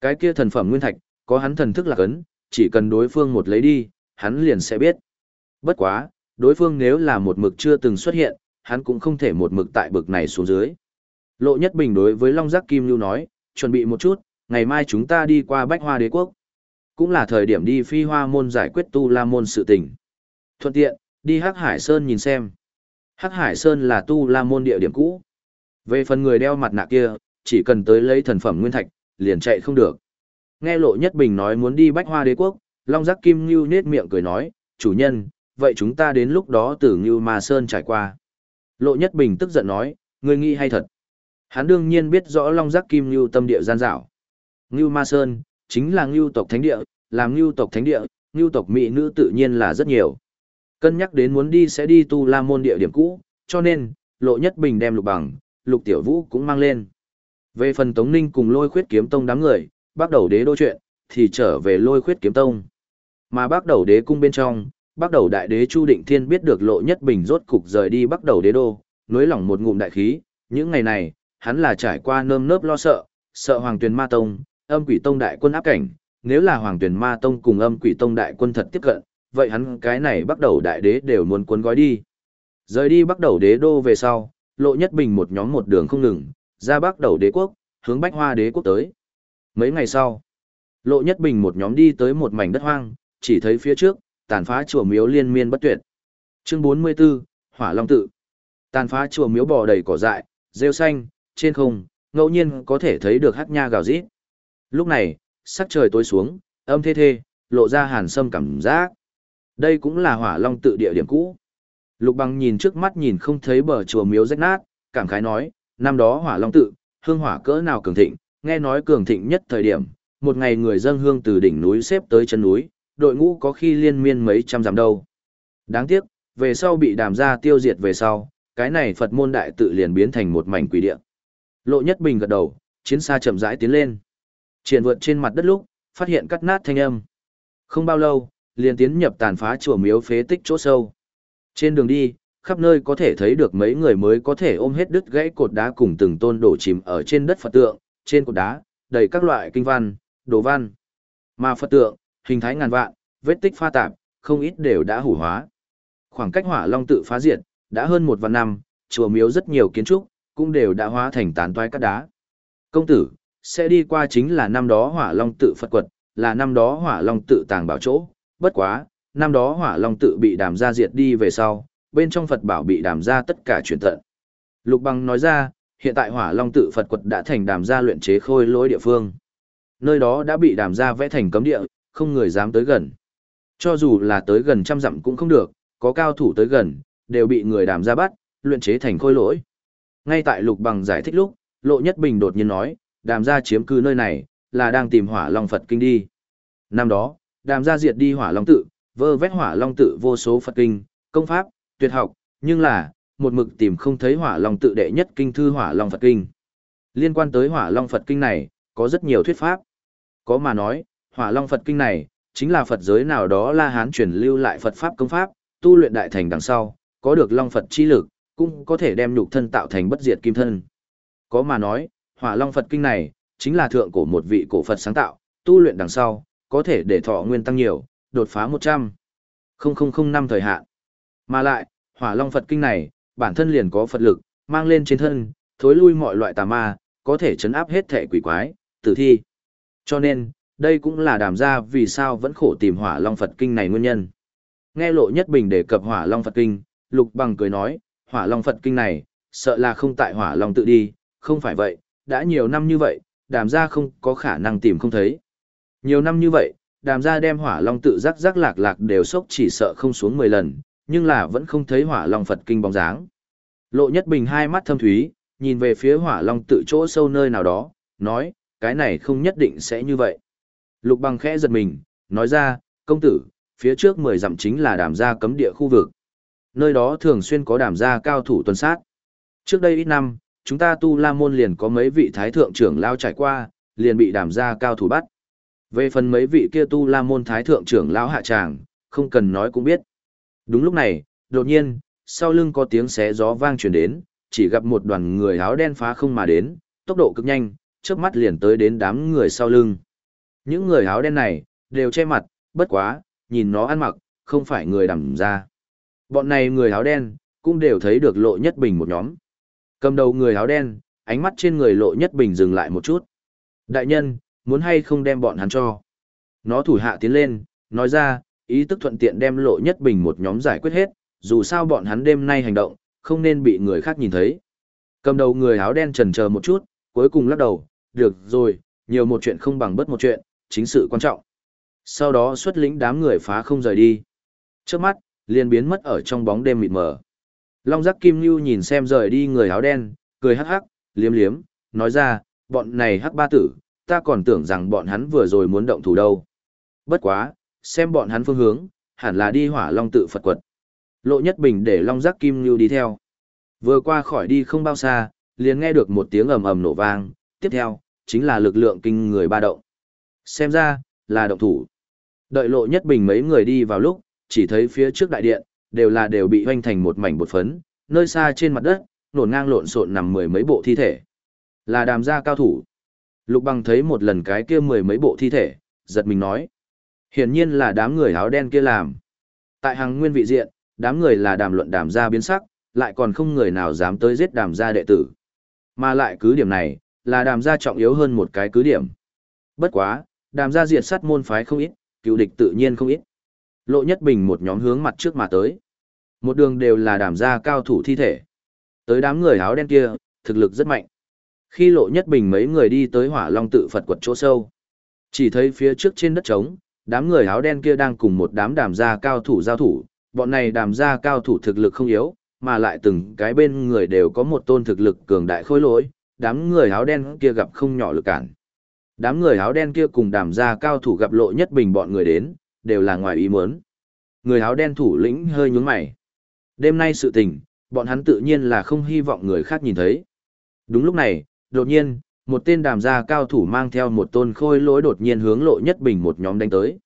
Speaker 1: Cái kia thần phẩm nguyên thạch, có hắn thần thức là cấn, chỉ cần đối phương một lấy đi, hắn liền sẽ biết. Bất quá, đối phương nếu là một mực chưa từng xuất hiện, hắn cũng không thể một mực tại bực này xuống dưới. Lộ Nhất Bình đối với Long Giác Kim Lưu nói, chuẩn bị một chút, ngày mai chúng ta đi qua Bách Hoa Đế Quốc. Cũng là thời điểm đi phi hoa môn giải quyết tu la môn sự tình. Thuận tiện, đi Hắc Hải Sơn nhìn xem. Hắc Hải Sơn là tu la môn địa điểm cũ. Về phần người đeo mặt nạ kia, chỉ cần tới lấy thần phẩm nguyên thạch, liền chạy không được. Nghe Lộ Nhất Bình nói muốn đi Bách Hoa Đế Quốc, Long Giác Kim Ngưu nết miệng cười nói, chủ nhân, vậy chúng ta đến lúc đó từ Ngưu Ma Sơn trải qua. Lộ Nhất Bình tức giận nói, người nghĩ hay thật. Hắn đương nhiên biết rõ Long Giác Kim Ngưu tâm địa gian dảo. Ngưu Ma Sơn, chính là Ngưu tộc thánh địa, làm Ngưu tộc thánh địa, Ngưu tộc mỹ nữ tự nhiên là rất nhiều. Cân nhắc đến muốn đi sẽ đi tu la môn địa điểm cũ, cho nên, Lộ Nhất Bình đem lục bằng, lục tiểu vũ cũng mang lên. Về phần Tống Ninh cùng lôi khuyết kiếm tông đám người, bắt đầu đế đô chuyện, thì trở về lôi khuyết kiếm tông. Mà bắt đầu đế cung bên trong, bắt đầu đại đế Chu Định Thiên biết được lộ nhất bình rốt cục rời đi bắt đầu đế đô, nối lỏng một ngụm đại khí, những ngày này, hắn là trải qua nơm nớp lo sợ, sợ Hoàng Tuyền Ma Tông, âm quỷ tông đại quân áp cảnh, nếu là Hoàng Tuyền Ma Tông cùng âm quỷ tông đại quân thật tiếp cận, vậy hắn cái này bắt đầu đại đế đều muốn cuốn gói đi. Rời đi bắt đầu đế đô về sau, lộ nhất bình một nhóm một đường không ngừng, ra bắt đầu đế quốc, hướng bách hoa đế quốc tới. Mấy ngày sau, lộ nhất bình một nhóm đi tới một mảnh đất hoang, chỉ thấy phía trước, tàn phá chùa miếu liên miên bất tuyệt. Chương 44, Hỏa Long Tự. Tàn phá chùa miếu bò đầy cỏ dại, rêu xanh, trên không, ngẫu nhiên có thể thấy được hắc nha gào rít. Lúc này, sắc trời tối xuống, âm thê thê, lộ ra hàn sâm cảm giác. Đây cũng là Hỏa Long Tự địa điểm cũ. Lục Bằng nhìn trước mắt nhìn không thấy bờ chùa miếu rách nát, cảm khái nói, năm đó Hỏa Long Tự, hương hỏa cỡ nào cường thịnh, nghe nói cường thịnh nhất thời điểm, một ngày người dân hương từ đỉnh núi xếp tới chân núi, đội ngũ có khi liên miên mấy trăm dặm đâu. Đáng tiếc, về sau bị đàm gia tiêu diệt về sau, cái này Phật môn đại tự liền biến thành một mảnh quỷ địa. Lộ Nhất Bình gật đầu, chiến xa chậm rãi tiến lên. Triển vượt trên mặt đất lúc, phát hiện cắt nát thanh âm. Không bao lâu, liền tiến nhập tàn phá chùa miếu phế tích chỗ sâu. Trên đường đi, khắp nơi có thể thấy được mấy người mới có thể ôm hết đứt gãy cột đá cùng từng tôn đổ chìm ở trên đất Phật tượng, trên cột đá, đầy các loại kinh văn, đồ văn. Mà Phật tượng, hình thái ngàn vạn, vết tích pha tạp, không ít đều đã hủ hóa. Khoảng cách hỏa long tự phá diệt, đã hơn một vạn năm, chùa miếu rất nhiều kiến trúc, cũng đều đã hóa thành tán toái cát đá. Công tử, sẽ đi qua chính là năm đó hỏa long tự Phật quật, là năm đó hỏa long tự tàng bảo chỗ, bất quá, năm đó hỏa long tự bị đàm gia diệt đi về sau, bên trong Phật bảo bị đàm gia tất cả chuyển tận. Lục Bằng nói ra, hiện tại hỏa long tự Phật quật đã thành đàm gia luyện chế khôi lỗi địa phương. Nơi đó đã bị đàm gia vẽ thành cấm địa, không người dám tới gần. Cho dù là tới gần trăm dặm cũng không được, có cao thủ tới gần, đều bị người đàm gia bắt, luyện chế thành khôi lỗi. Ngay tại Lục Bằng giải thích lúc, Lộ Nhất Bình đột nhiên nói, đàm gia chiếm cư nơi này, là đang tìm hỏa long Phật kinh đi. Năm đó, đàm gia diệt đi hỏa long tự, vơ vét hỏa long tự vô số Phật kinh, công pháp, tuyệt học, nhưng là, một mực tìm không thấy hỏa long tự đệ nhất kinh thư hỏa long Phật kinh. Liên quan tới hỏa long Phật kinh này, có rất nhiều thuyết pháp. Có mà nói, hỏa long Phật kinh này, chính là Phật giới nào đó La Hán truyền lưu lại Phật Pháp công pháp, tu luyện đại thành đằng sau, có được long Phật chi lực, cũng có thể đem nhục thân tạo thành bất diệt kim thân. Có mà nói, hỏa long Phật kinh này, chính là thượng cổ một vị cổ Phật sáng tạo, tu luyện đằng sau, có thể để thọ nguyên tăng nhiều, đột phá 100. 0005 năm thời hạn. Mà lại, hỏa long Phật kinh này, bản thân liền có Phật lực, mang lên trên thân, thối lui mọi loại tà ma, có thể chấn áp hết thể quỷ quái, tử thi. Cho nên, đây cũng là đàm ra vì sao vẫn khổ tìm hỏa long Phật kinh này nguyên nhân. Nghe lộ nhất bình đề cập hỏa long Phật kinh, lục bằng cười nói, hỏa long Phật kinh này, sợ là không tại hỏa long tự đi, không phải vậy, đã nhiều năm như vậy, đàm gia không có khả năng tìm không thấy. Nhiều năm như vậy, đàm gia đem hỏa long tự rắc rắc lạc lạc đều sốc chỉ sợ không xuống 10 lần, nhưng là vẫn không thấy hỏa long Phật kinh bóng dáng. Lộ nhất bình hai mắt thâm thúy, nhìn về phía hỏa long tự chỗ sâu nơi nào đó, nói, cái này không nhất định sẽ như vậy. Lục bằng khẽ giật mình, nói ra, công tử, phía trước 10 dặm chính là đàm gia cấm địa khu vực. Nơi đó thường xuyên có đàm gia cao thủ tuần sát. Trước đây ít năm, chúng ta tu la môn liền có mấy vị thái thượng trưởng lao trải qua, liền bị đàm gia cao thủ bắt. Về phần mấy vị kia tu la môn thái thượng trưởng lão hạ tràng, không cần nói cũng biết. Đúng lúc này, đột nhiên, sau lưng có tiếng xé gió vang truyền đến, chỉ gặp một đoàn người áo đen phá không mà đến, tốc độ cực nhanh, trước mắt liền tới đến đám người sau lưng. Những người áo đen này, đều che mặt, bất quá, nhìn nó ăn mặc, không phải người đầm ra. Bọn này người áo đen, cũng đều thấy được lộ nhất bình một nhóm. Cầm đầu người áo đen, ánh mắt trên người lộ nhất bình dừng lại một chút. Đại nhân, muốn hay không đem bọn hắn cho. Nó thủ hạ tiến lên, nói ra, ý tức thuận tiện đem lộ nhất bình một nhóm giải quyết hết, dù sao bọn hắn đêm nay hành động, không nên bị người khác nhìn thấy. Cầm đầu người áo đen trần chờ một chút, cuối cùng lắc đầu, được rồi, nhiều một chuyện không bằng bất một chuyện, chính sự quan trọng. Sau đó xuất lĩnh đám người phá không rời đi. Trước mắt, liền biến mất ở trong bóng đêm mịt mờ. Long giác kim lưu nhìn xem rời đi người áo đen, cười hắc hắc, liếm liếm, nói ra, bọn này hắc ba tử, ta còn tưởng rằng bọn hắn vừa rồi muốn động thủ đâu. Bất quá, xem bọn hắn phương hướng, hẳn là đi hỏa long tự Phật quật. Lộ Nhất Bình để Long Giác Kim như đi theo. Vừa qua khỏi đi không bao xa, liền nghe được một tiếng ầm ầm nổ vang, tiếp theo, chính là lực lượng kinh người ba động. Xem ra, là động thủ. Đợi Lộ Nhất Bình mấy người đi vào lúc, chỉ thấy phía trước đại điện, đều là đều bị hoanh thành một mảnh bột phấn, nơi xa trên mặt đất, nổn ngang lộn xộn nằm mười mấy bộ thi thể. Là đàm gia cao thủ. Lục bằng thấy một lần cái kia mười mấy bộ thi thể, giật mình nói. Hiển nhiên là đám người áo đen kia làm. Tại hàng nguyên vị diện, đám người là đàm luận đàm gia biến sắc, lại còn không người nào dám tới giết đàm gia đệ tử. Mà lại cứ điểm này, là đàm gia trọng yếu hơn một cái cứ điểm. Bất quá, đàm gia diệt sát môn phái không ít, cựu địch tự nhiên không ít. Lộ nhất bình một nhóm hướng mặt trước mà tới. Một đường đều là đàm gia cao thủ thi thể. Tới đám người áo đen kia, thực lực rất mạnh. Khi lộ nhất bình mấy người đi tới hỏa long tự Phật quật chỗ sâu, chỉ thấy phía trước trên đất trống, đám người áo đen kia đang cùng một đám đàm gia cao thủ giao thủ, bọn này đàm gia cao thủ thực lực không yếu, mà lại từng cái bên người đều có một tôn thực lực cường đại khôi lỗi, đám người áo đen kia gặp không nhỏ lực cản. Đám người áo đen kia cùng đàm gia cao thủ gặp lộ nhất bình bọn người đến, đều là ngoài ý muốn. Người áo đen thủ lĩnh hơi nhướng mày. Đêm nay sự tình, bọn hắn tự nhiên là không hy vọng người khác nhìn thấy. Đúng lúc này, đột nhiên, một tên đàm gia cao thủ mang theo một tôn khôi lỗi đột nhiên hướng lộ nhất bình một nhóm đánh tới.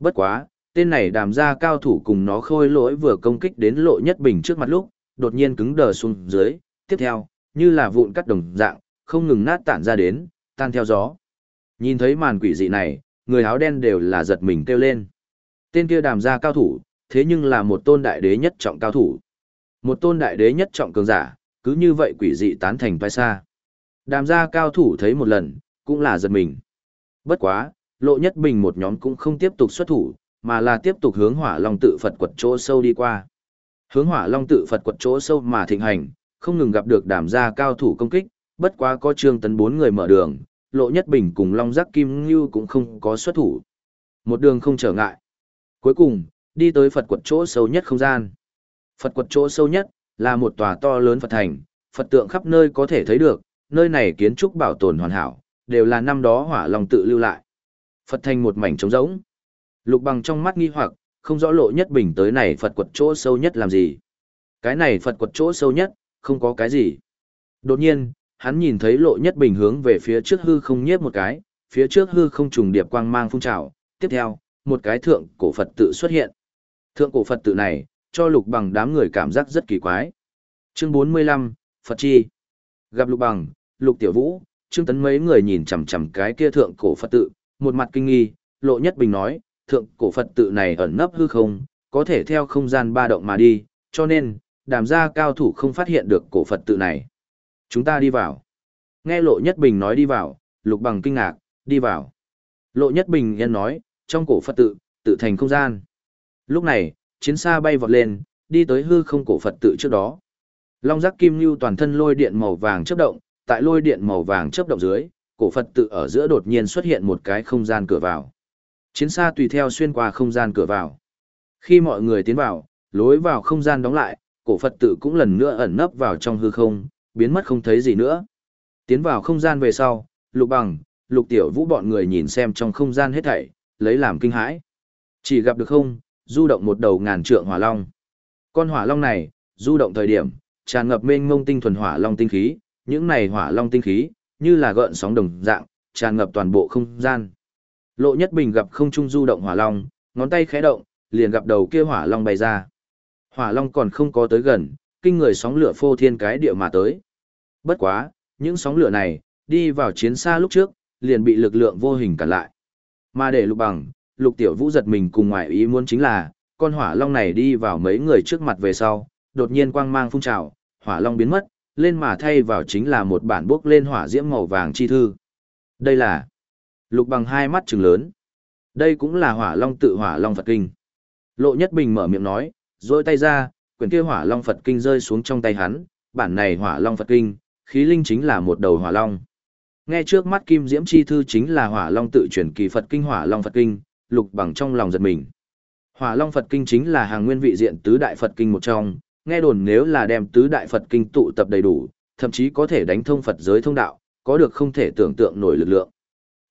Speaker 1: Bất quá, tên này đàm gia cao thủ cùng nó khôi lỗi vừa công kích đến lộ nhất bình trước mặt lúc, đột nhiên cứng đờ xuống dưới, tiếp theo, như là vụn cắt đồng dạng, không ngừng nát tản ra đến, tan theo gió. Nhìn thấy màn quỷ dị này, người áo đen đều là giật mình kêu lên. Tên kia đàm gia cao thủ, thế nhưng là một tôn đại đế nhất trọng cao thủ. Một tôn đại đế nhất trọng cường giả, cứ như vậy quỷ dị tán thành vai xa. Đàm gia cao thủ thấy một lần, cũng là giật mình. Bất quá, lộ nhất bình một nhóm cũng không tiếp tục xuất thủ, mà là tiếp tục hướng hỏa long tự Phật quật chỗ sâu đi qua. Hướng hỏa long tự Phật quật chỗ sâu mà thịnh hành, không ngừng gặp được đàm gia cao thủ công kích, bất quá có trương tấn bốn người mở đường, lộ nhất bình cùng long giác kim ngưu cũng không có xuất thủ. Một đường không trở ngại. Cuối cùng, đi tới Phật quật chỗ sâu nhất không gian. Phật quật chỗ sâu nhất, là một tòa to lớn Phật thành, Phật tượng khắp nơi có thể thấy được, nơi này kiến trúc bảo tồn hoàn hảo, đều là năm đó hỏa long tự lưu lại. Phật thành một mảnh trống rỗng. Lục bằng trong mắt nghi hoặc, không rõ lộ nhất bình tới này Phật quật chỗ sâu nhất làm gì. Cái này Phật quật chỗ sâu nhất, không có cái gì. Đột nhiên, hắn nhìn thấy lộ nhất bình hướng về phía trước hư không nhiếp một cái, phía trước hư không trùng điệp quang mang phun trào, tiếp theo, một cái thượng cổ Phật tự xuất hiện. Thượng cổ Phật tự này, cho lục bằng đám người cảm giác rất kỳ quái. Chương 45, Phật Chi. Gặp lục bằng, lục tiểu vũ, trương tấn mấy người nhìn chằm chằm cái kia thượng cổ Phật tự, một mặt kinh nghi, lộ nhất bình nói, thượng cổ Phật tự này ẩn nấp hư không, có thể theo không gian ba động mà đi, cho nên, đàm gia cao thủ không phát hiện được cổ Phật tự này. Chúng ta đi vào. Nghe lộ nhất bình nói đi vào, lục bằng kinh ngạc, đi vào. Lộ nhất bình yên nói, trong cổ Phật tự, tự thành không gian. Lúc này, chiến xa bay vọt lên, đi tới hư không cổ Phật tự trước đó. Long giác kim lưu toàn thân lôi điện màu vàng chớp động, tại lôi điện màu vàng chớp động dưới, cổ Phật tự ở giữa đột nhiên xuất hiện một cái không gian cửa vào. Chiến xa tùy theo xuyên qua không gian cửa vào. Khi mọi người tiến vào, lối vào không gian đóng lại, cổ Phật tự cũng lần nữa ẩn nấp vào trong hư không, biến mất không thấy gì nữa. Tiến vào không gian về sau, lục bằng, lục tiểu vũ bọn người nhìn xem trong không gian hết thảy, lấy làm kinh hãi. Chỉ gặp được không, du động một đầu ngàn trượng hỏa long. Con hỏa long này, du động thời điểm, tràn ngập mênh mông tinh thuần hỏa long tinh khí, những này hỏa long tinh khí, như là gợn sóng đồng dạng, tràn ngập toàn bộ không gian. Lộ Nhất Bình gặp không trung du động hỏa long, ngón tay khẽ động, liền gặp đầu kia hỏa long bay ra. Hỏa long còn không có tới gần, kinh người sóng lửa phô thiên cái địa mà tới. Bất quá, những sóng lửa này, đi vào chiến xa lúc trước, liền bị lực lượng vô hình cản lại. Mà để lục bằng, lục tiểu vũ giật mình cùng ngoại ý muốn chính là, con hỏa long này đi vào mấy người trước mặt về sau, đột nhiên quang mang phun trào, hỏa long biến mất, lên mà thay vào chính là một bản bước lên hỏa diễm màu vàng chi thư. Đây là lục bằng hai mắt trừng lớn. Đây cũng là hỏa long tự hỏa long Phật Kinh. Lộ Nhất Bình mở miệng nói, rồi tay ra, quyển kia hỏa long Phật Kinh rơi xuống trong tay hắn, bản này hỏa long Phật Kinh, khí linh chính là một đầu hỏa long. Nghe trước mắt Kim Diễm Chi Thư chính là hỏa long tự chuyển kỳ Phật Kinh hỏa long Phật Kinh, lục bằng trong lòng giật mình. Hỏa long Phật Kinh chính là hàng nguyên vị diện tứ đại Phật Kinh một trong, nghe đồn nếu là đem tứ đại Phật Kinh tụ tập đầy đủ, thậm chí có thể đánh thông Phật giới thông đạo, có được không thể tưởng tượng nổi lực lượng.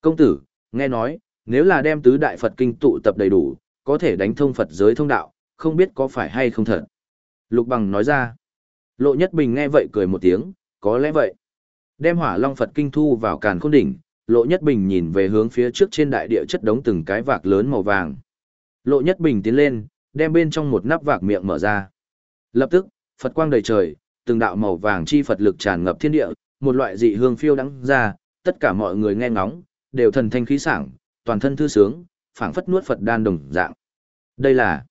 Speaker 1: Công tử, nghe nói, nếu là đem tứ đại Phật Kinh tụ tập đầy đủ, có thể đánh thông Phật giới thông đạo, không biết có phải hay không thật. Lục bằng nói ra. Lộ Nhất Bình nghe vậy cười một tiếng, có lẽ vậy. Đem hỏa long Phật kinh thu vào càn khôn đỉnh, Lộ Nhất Bình nhìn về hướng phía trước trên đại địa chất đống từng cái vạc lớn màu vàng. Lộ Nhất Bình tiến lên, đem bên trong một nắp vạc miệng mở ra. Lập tức, Phật quang đầy trời, từng đạo màu vàng chi Phật lực tràn ngập thiên địa, một loại dị hương phiêu đắng ra, tất cả mọi người nghe ngóng, đều thần thanh khí sảng, toàn thân thư sướng, phảng phất nuốt Phật đan đồng dạng. Đây là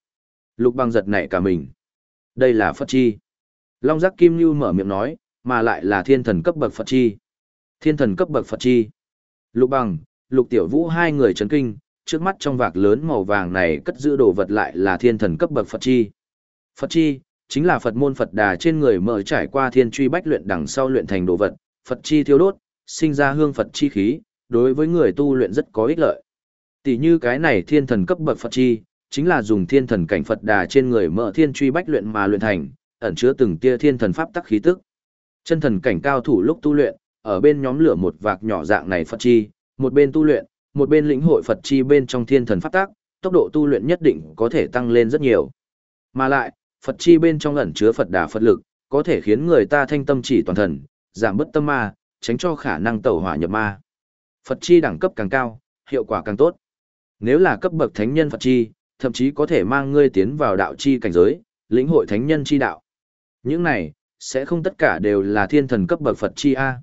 Speaker 1: Lục băng giật nảy cả mình. Đây là Phật chi. Long giác kim lưu mở miệng nói, mà lại là thiên thần cấp bậc Phật chi. Thiên thần cấp bậc Phật chi. Lục bằng, lục tiểu vũ hai người chấn kinh, trước mắt trong vạc lớn màu vàng này cất giữ đồ vật lại là thiên thần cấp bậc Phật chi. Phật chi, chính là Phật môn Phật đà trên người mở trải qua thiên truy bách luyện đằng sau luyện thành đồ vật, Phật chi thiêu đốt, sinh ra hương Phật chi khí, đối với người tu luyện rất có ích lợi. Tỷ như cái này thiên thần cấp bậc Phật chi, chính là dùng thiên thần cảnh Phật đà trên người mở thiên truy bách luyện mà luyện thành, ẩn chứa từng tia thiên thần pháp tắc khí tức. Chân thần cảnh cao thủ lúc tu luyện, ở bên nhóm lửa một vạc nhỏ dạng này Phật chi, một bên tu luyện, một bên lĩnh hội Phật chi bên trong thiên thần phát tác tốc độ tu luyện nhất định có thể tăng lên rất nhiều. Mà lại, Phật chi bên trong ẩn chứa Phật đà Phật lực, có thể khiến người ta thanh tâm chỉ toàn thần, giảm bất tâm ma, tránh cho khả năng tẩu hỏa nhập ma. Phật chi đẳng cấp càng cao, hiệu quả càng tốt. Nếu là cấp bậc thánh nhân Phật chi, thậm chí có thể mang ngươi tiến vào đạo chi cảnh giới, lĩnh hội thánh nhân chi đạo. Những này, sẽ không tất cả đều là thiên thần cấp bậc Phật chi A.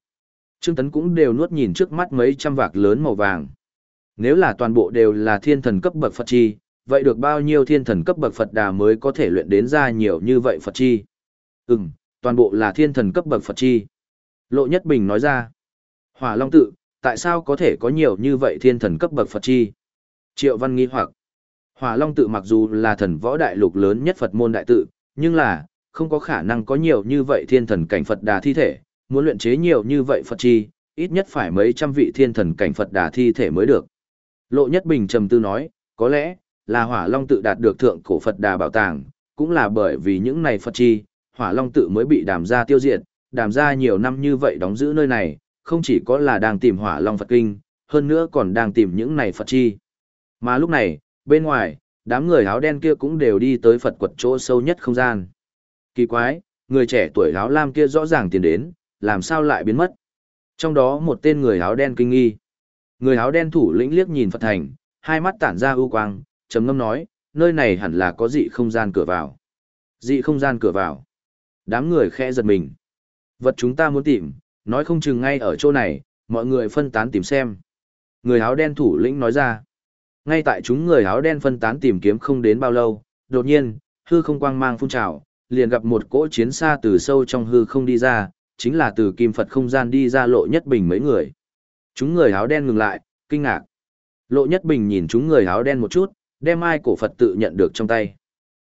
Speaker 1: Trương Tấn cũng đều nuốt nhìn trước mắt mấy trăm vạc lớn màu vàng. Nếu là toàn bộ đều là thiên thần cấp bậc Phật chi, vậy được bao nhiêu thiên thần cấp bậc Phật đà mới có thể luyện đến ra nhiều như vậy Phật chi? Ừm, toàn bộ là thiên thần cấp bậc Phật chi. Lộ Nhất Bình nói ra. Hỏa Long tự, tại sao có thể có nhiều như vậy thiên thần cấp bậc Phật chi? Triệu Văn nghi hoặc. Hỏa Long tự mặc dù là thần võ đại lục lớn nhất Phật môn đại tự, nhưng là, không có khả năng có nhiều như vậy thiên thần cảnh Phật đà thi thể, muốn luyện chế nhiều như vậy Phật chi, ít nhất phải mấy trăm vị thiên thần cảnh Phật đà thi thể mới được. Lộ Nhất Bình trầm tư nói, có lẽ, là Hỏa Long tự đạt được thượng cổ Phật đà bảo tàng, cũng là bởi vì những này Phật chi, Hỏa Long tự mới bị đàm ra tiêu diệt, đàm ra nhiều năm như vậy đóng giữ nơi này, không chỉ có là đang tìm Hỏa Long Phật Kinh, hơn nữa còn đang tìm những này Phật chi. Mà lúc này, bên ngoài, đám người áo đen kia cũng đều đi tới Phật quật chỗ sâu nhất không gian. Kỳ quái, người trẻ tuổi áo lam kia rõ ràng tiến đến, làm sao lại biến mất? Trong đó một tên người áo đen kinh nghi. Người áo đen thủ lĩnh liếc nhìn Phật Thành, hai mắt tản ra ưu quang, trầm ngâm nói, nơi này hẳn là có dị không gian cửa vào. Dị không gian cửa vào. Đám người khẽ giật mình. Vật chúng ta muốn tìm, nói không chừng ngay ở chỗ này, mọi người phân tán tìm xem. Người áo đen thủ lĩnh nói ra. Ngay tại chúng người áo đen phân tán tìm kiếm không đến bao lâu, đột nhiên, hư không quang mang phun trào, liền gặp một cỗ chiến xa từ sâu trong hư không đi ra, chính là từ kim Phật không gian đi ra lộ nhất bình mấy người. Chúng người áo đen ngừng lại, kinh ngạc. Lộ nhất bình nhìn chúng người áo đen một chút, đem ai cổ Phật tự nhận được trong tay.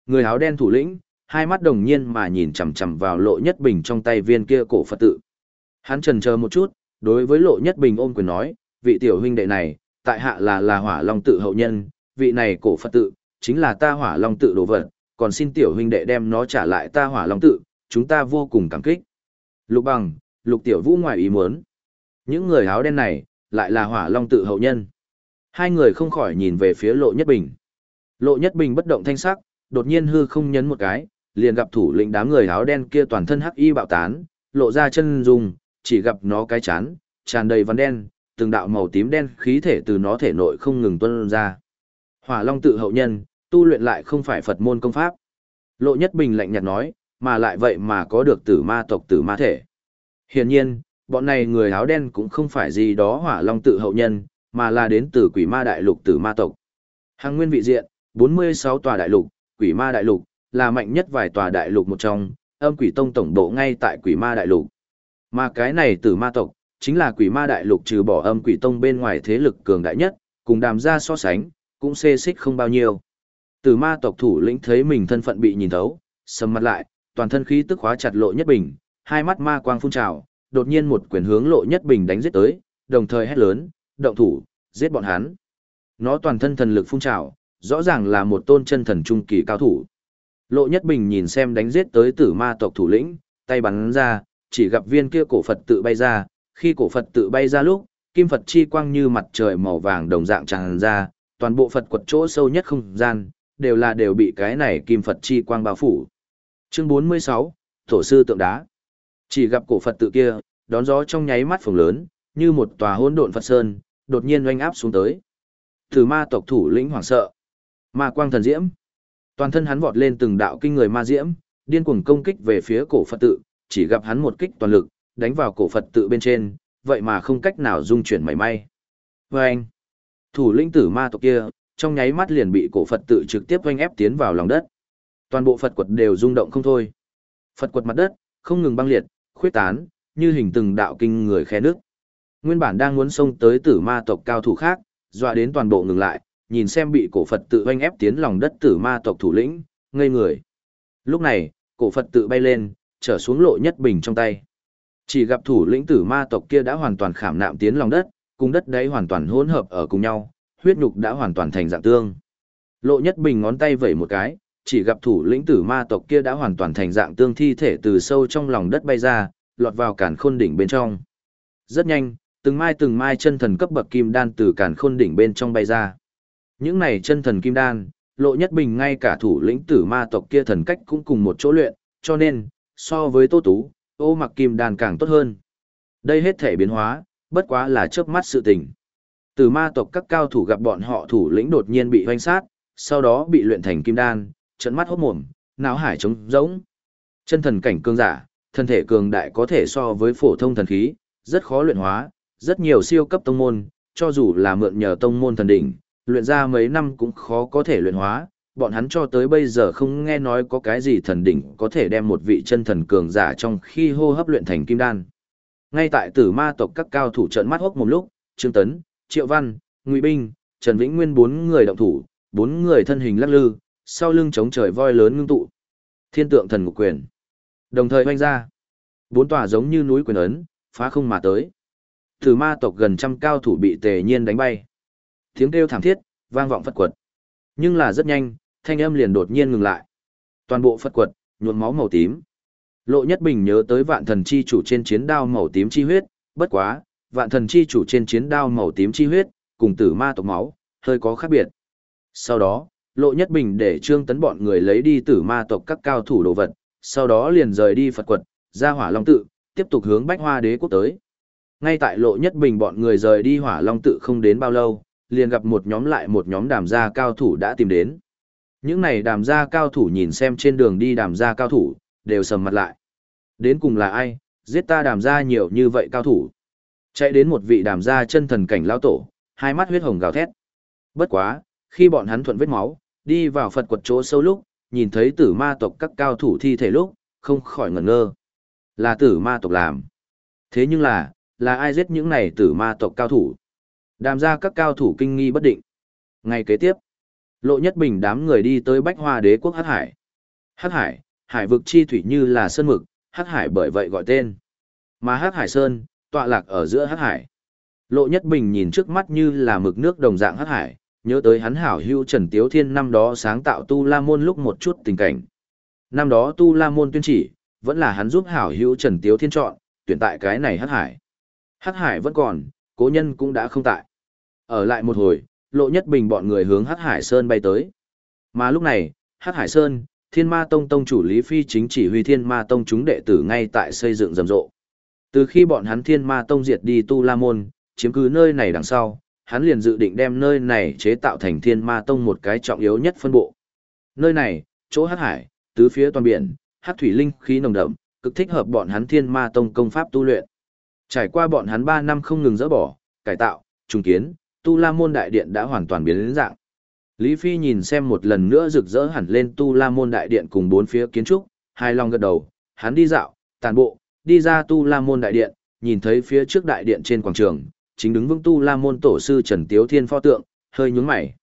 Speaker 1: Người áo đen thủ lĩnh, hai mắt đồng nhiên mà nhìn chằm chằm vào lộ nhất bình trong tay viên kia cổ Phật tự. Hắn trần chờ một chút, đối với lộ nhất bình ôm quyền nói, vị tiểu huynh đệ này, tại hạ là là hỏa long tự hậu nhân, vị này cổ Phật tự, chính là ta hỏa long tự đồ vật, còn xin tiểu huynh đệ đem nó trả lại ta hỏa long tự, chúng ta vô cùng cảm kích. Lục bằng, lục tiểu vũ ngoài ý muốn. Những người áo đen này, lại là hỏa long tự hậu nhân. Hai người không khỏi nhìn về phía lộ nhất bình. Lộ nhất bình bất động thanh sắc, đột nhiên hư không nhấn một cái, liền gặp thủ lĩnh đám người áo đen kia toàn thân hắc y bạo tán, lộ ra chân dùng, chỉ gặp nó cái chán, tràn đầy vằn đen, từng đạo màu tím đen khí thể từ nó thể nội không ngừng tuôn ra. Hỏa Long tự hậu nhân, tu luyện lại không phải Phật môn công pháp. Lộ Nhất Bình lạnh nhạt nói, mà lại vậy mà có được tử ma tộc tử ma thể. Hiển nhiên, bọn này người áo đen cũng không phải gì đó Hỏa Long tự hậu nhân, mà là đến từ quỷ ma đại lục tử ma tộc. Hàng nguyên vị diện, 46 tòa đại lục, quỷ ma đại lục, là mạnh nhất vài tòa đại lục một trong, âm quỷ tông tổng bộ ngay tại quỷ ma đại lục. Mà cái này tử ma tộc, chính là quỷ ma đại lục trừ bỏ âm quỷ tông bên ngoài thế lực cường đại nhất, cùng đàm ra so sánh, cũng xê xích không bao nhiêu. Tử ma tộc thủ lĩnh thấy mình thân phận bị nhìn thấu, sầm mặt lại, toàn thân khí tức khóa chặt lộ nhất bình, hai mắt ma quang phun trào, đột nhiên một quyền hướng lộ nhất bình đánh giết tới, đồng thời hét lớn, động thủ, giết bọn hắn. Nó toàn thân thần lực phun trào, rõ ràng là một tôn chân thần trung kỳ cao thủ. Lộ Nhất Bình nhìn xem đánh giết tới tử ma tộc thủ lĩnh, tay bắn ra, chỉ gặp viên kia cổ Phật tự bay ra, khi cổ Phật tự bay ra lúc, kim Phật chi quang như mặt trời màu vàng đồng dạng tràn ra, toàn bộ Phật quật chỗ sâu nhất không gian, đều là đều bị cái này kim Phật chi quang bao phủ. Chương 46, Tổ sư tượng đá. Chỉ gặp cổ Phật tự kia, đón gió trong nháy mắt phồng lớn, như một tòa hỗn độn Phật sơn, đột nhiên oanh áp xuống tới. Tử ma tộc thủ lĩnh hoảng sợ. Ma quang thần diễm. Toàn thân hắn vọt lên từng đạo kinh người ma diễm, điên cuồng công kích về phía cổ Phật tự, chỉ gặp hắn một kích toàn lực, đánh vào cổ Phật tự bên trên, vậy mà không cách nào dung chuyển mảy may. Vâng! Thủ lĩnh tử ma tộc kia, trong nháy mắt liền bị cổ Phật tự trực tiếp oanh ép tiến vào lòng đất. Toàn bộ Phật quật đều rung động không thôi. Phật quật mặt đất, không ngừng băng liệt, khuyết tán, như hình từng đạo kinh người khe nước. Nguyên bản đang muốn xông tới tử ma tộc cao thủ khác, dọa đến toàn bộ ngừng lại, nhìn xem bị cổ Phật tự oanh ép tiến lòng đất tử ma tộc thủ lĩnh, ngây người. Lúc này, cổ Phật tự bay lên, trở xuống lộ nhất bình trong tay. Chỉ gặp thủ lĩnh tử ma tộc kia đã hoàn toàn khảm nạm tiến lòng đất, cùng đất đấy hoàn toàn hỗn hợp ở cùng nhau, huyết nhục đã hoàn toàn thành dạng tương. Lộ nhất bình ngón tay vẩy một cái, chỉ gặp thủ lĩnh tử ma tộc kia đã hoàn toàn thành dạng tương thi thể từ sâu trong lòng đất bay ra, lọt vào cản khôn đỉnh bên trong. Rất nhanh, từng mai từng mai chân thần cấp bậc kim đan từ cản khôn đỉnh bên trong bay ra. Những này chân thần kim đan, lộ nhất bình ngay cả thủ lĩnh tử ma tộc kia thần cách cũng cùng một chỗ luyện, cho nên, so với tô tú, ô mặc kim đan càng tốt hơn. Đây hết thể biến hóa, bất quá là chớp mắt sự tình. Tử ma tộc các cao thủ gặp bọn họ thủ lĩnh đột nhiên bị hoanh sát, sau đó bị luyện thành kim đan, trận mắt hốt mồm, não hải trống rỗng. Chân thần cảnh cường giả, thân thể cường đại có thể so với phổ thông thần khí, rất khó luyện hóa, rất nhiều siêu cấp tông môn, cho dù là mượn nhờ tông môn thần đỉnh, luyện ra mấy năm cũng khó có thể luyện hóa, bọn hắn cho tới bây giờ không nghe nói có cái gì thần đỉnh có thể đem một vị chân thần cường giả trong khi hô hấp luyện thành kim đan. Ngay tại tử ma tộc các cao thủ trận mắt hốc một lúc, Trương Tấn, Triệu Văn, Ngụy Binh, Trần Vĩnh Nguyên bốn người động thủ, bốn người thân hình lắc lư, sau lưng chống trời voi lớn ngưng tụ. Thiên tượng thần ngục quyền. Đồng thời hoanh ra. Bốn tòa giống như núi quyền ấn, phá không mà tới. thử ma tộc gần trăm cao thủ bị tề nhiên đánh bay. Tiếng kêu thảm thiết, vang vọng phật quật. Nhưng là rất nhanh, thanh âm liền đột nhiên ngừng lại. Toàn bộ phật quật, nhuộm máu màu tím. Lộ Nhất Bình nhớ tới vạn thần chi chủ trên chiến đao màu tím chi huyết, bất quá, vạn thần chi chủ trên chiến đao màu tím chi huyết, cùng tử ma tộc máu, hơi có khác biệt. Sau đó, Lộ Nhất Bình để trương tấn bọn người lấy đi tử ma tộc các cao thủ đồ vật, sau đó liền rời đi Phật quật, ra hỏa long tự, tiếp tục hướng bách hoa đế quốc tới. Ngay tại lộ nhất bình bọn người rời đi hỏa long tự không đến bao lâu, liền gặp một nhóm lại một nhóm đàm gia cao thủ đã tìm đến. Những này đàm gia cao thủ nhìn xem trên đường đi đàm gia cao thủ, đều sầm mặt lại. Đến cùng là ai, giết ta đàm gia nhiều như vậy cao thủ. Chạy đến một vị đàm gia chân thần cảnh lao tổ, hai mắt huyết hồng gào thét. Bất quá, khi bọn hắn thuận vết máu, đi vào Phật quật chỗ sâu lúc, nhìn thấy tử ma tộc các cao thủ thi thể lúc, không khỏi ngẩn ngơ. Là tử ma tộc làm. Thế nhưng là, là ai giết những này tử ma tộc cao thủ? Đàm ra các cao thủ kinh nghi bất định. Ngày kế tiếp, lộ nhất bình đám người đi tới bách hoa đế quốc Hát Hải. Hát Hải, hải vực chi thủy như là sơn mực, Hát Hải bởi vậy gọi tên. Mà Hát Hải Sơn, tọa lạc ở giữa Hát Hải. Lộ nhất bình nhìn trước mắt như là mực nước đồng dạng Hát Hải, nhớ tới hắn hảo hữu Trần Tiếu Thiên năm đó sáng tạo Tu La Môn lúc một chút tình cảnh. Năm đó Tu La Môn tuyên chỉ, vẫn là hắn giúp hảo hữu Trần Tiếu Thiên chọn, tuyển tại cái này hắc hải. Hắc hải vẫn còn, cố nhân cũng đã không tại. Ở lại một hồi, lộ nhất bình bọn người hướng hắc hải Sơn bay tới. Mà lúc này, hắc hải Sơn, Thiên Ma Tông Tông chủ Lý Phi chính chỉ huy Thiên Ma Tông chúng đệ tử ngay tại xây dựng rầm rộ. Từ khi bọn hắn Thiên Ma Tông diệt đi Tu La Môn, chiếm cứ nơi này đằng sau, hắn liền dự định đem nơi này chế tạo thành Thiên Ma Tông một cái trọng yếu nhất phân bộ. Nơi này, chỗ hát hải, tứ phía toàn biển, hát thủy linh khí nồng đậm, cực thích hợp bọn hắn Thiên Ma Tông công pháp tu luyện. Trải qua bọn hắn 3 năm không ngừng dỡ bỏ, cải tạo, trùng kiến, Tu La Môn đại điện đã hoàn toàn biến đến dạng. Lý Phi nhìn xem một lần nữa rực rỡ hẳn lên Tu La Môn đại điện cùng bốn phía kiến trúc, hai lòng gật đầu, hắn đi dạo, tàn bộ, đi ra Tu La Môn đại điện, nhìn thấy phía trước đại điện trên quảng trường, chính đứng vững Tu La Môn tổ sư Trần Tiếu Thiên pho tượng, hơi nhướng mày.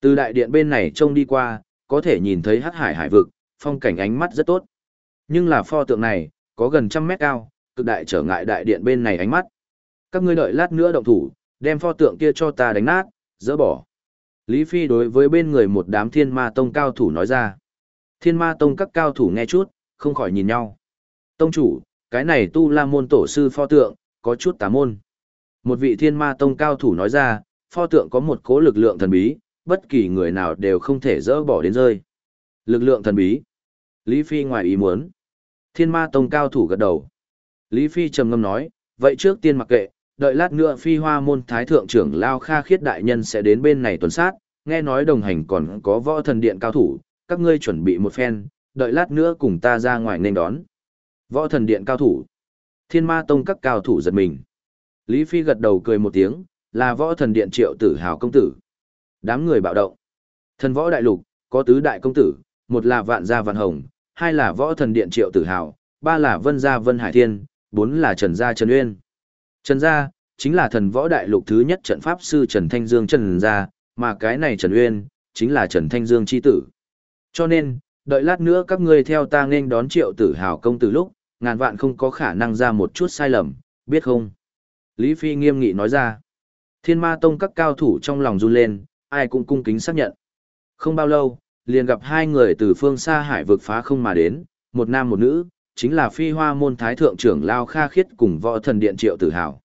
Speaker 1: Từ đại điện bên này trông đi qua, có thể nhìn thấy hắc hải hải vực, phong cảnh ánh mắt rất tốt. Nhưng là pho tượng này, có gần trăm mét cao, cực đại trở ngại đại điện bên này ánh mắt. Các ngươi đợi lát nữa động thủ, đem pho tượng kia cho ta đánh nát, dỡ bỏ. Lý Phi đối với bên người một đám thiên ma tông cao thủ nói ra. Thiên ma tông các cao thủ nghe chút, không khỏi nhìn nhau. Tông chủ, cái này tu la môn tổ sư pho tượng, có chút tà môn. Một vị thiên ma tông cao thủ nói ra, pho tượng có một cố lực lượng thần bí, bất kỳ người nào đều không thể dỡ bỏ đến rơi. Lực lượng thần bí. Lý Phi ngoài ý muốn. Thiên ma tông cao thủ gật đầu. Lý Phi trầm ngâm nói, vậy trước tiên mặc kệ, đợi lát nữa phi hoa môn thái thượng trưởng Lao Kha khiết đại nhân sẽ đến bên này tuần sát, nghe nói đồng hành còn có võ thần điện cao thủ, các ngươi chuẩn bị một phen, đợi lát nữa cùng ta ra ngoài nên đón. Võ thần điện cao thủ. Thiên ma tông các cao thủ giật mình. Lý Phi gật đầu cười một tiếng, là võ thần điện triệu tử hào công tử. Đám người bạo động. Thần võ đại lục, có tứ đại công tử, một là vạn gia vạn hồng, hai là võ thần điện triệu tử hào, ba là vân gia vân hải thiên, bốn là trần gia trần uyên. Trần gia, chính là thần võ đại lục thứ nhất trận pháp sư Trần Thanh Dương Trần gia, mà cái này Trần Uyên, chính là Trần Thanh Dương chi tử. Cho nên, đợi lát nữa các ngươi theo ta nên đón triệu tử hào công tử lúc, ngàn vạn không có khả năng ra một chút sai lầm, biết không? Lý Phi nghiêm nghị nói ra. Thiên ma tông các cao thủ trong lòng run lên, ai cũng cung kính xác nhận. Không bao lâu, liền gặp hai người từ phương xa hải vực phá không mà đến, một nam một nữ, chính là phi hoa môn thái thượng trưởng Lao Kha Khiết cùng võ thần điện triệu tử hào.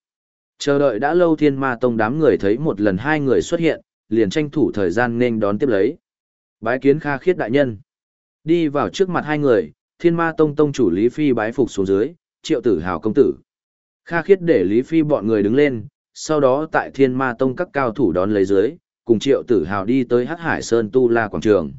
Speaker 1: Chờ đợi đã lâu thiên ma tông đám người thấy một lần hai người xuất hiện, liền tranh thủ thời gian nên đón tiếp lấy. Bái kiến Kha Khiết đại nhân. Đi vào trước mặt hai người, thiên ma tông tông chủ Lý Phi bái phục xuống dưới, triệu tử hào công tử. Kha Khiết để Lý Phi bọn người đứng lên, sau đó tại thiên ma tông các cao thủ đón lấy dưới, cùng triệu tử hào đi tới Hát Hải Sơn Tu La Quảng Trường.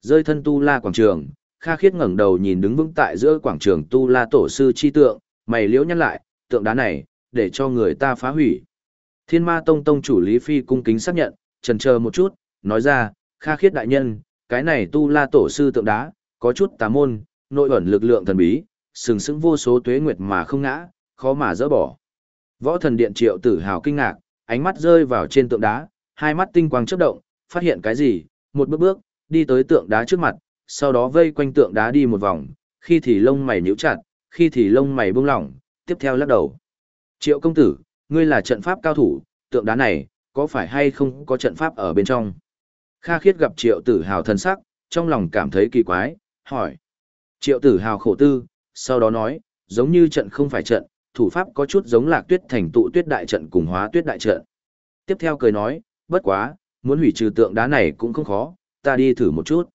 Speaker 1: Rơi thân Tu La Quảng Trường, Kha Khiết ngẩng đầu nhìn đứng vững tại giữa quảng trường Tu La Tổ sư chi tượng, mày liễu nhăn lại, tượng đá này, để cho người ta phá hủy. Thiên Ma Tông Tông chủ Lý Phi cung kính xác nhận, trần chờ một chút, nói ra, Kha Khiết đại nhân, cái này Tu La Tổ sư tượng đá, có chút tà môn, nội ẩn lực lượng thần bí, sừng sững vô số tuế nguyệt mà không ngã, khó mà dỡ bỏ. Võ thần điện triệu tử hào kinh ngạc, ánh mắt rơi vào trên tượng đá, hai mắt tinh quang chớp động, phát hiện cái gì, một bước bước, đi tới tượng đá trước mặt, sau đó vây quanh tượng đá đi một vòng, khi thì lông mày nhíu chặt, khi thì lông mày buông lỏng, tiếp theo lắc đầu. Triệu công tử, ngươi là trận pháp cao thủ, tượng đá này, có phải hay không có trận pháp ở bên trong? Kha khiết gặp triệu tử hào thân sắc, trong lòng cảm thấy kỳ quái, hỏi. Triệu tử hào khổ tư, sau đó nói, giống như trận không phải trận, thủ pháp có chút giống lạc tuyết thành tụ tuyết đại trận cùng hóa tuyết đại trận. Tiếp theo cười nói, bất quá, muốn hủy trừ tượng đá này cũng không khó, ta đi thử một chút.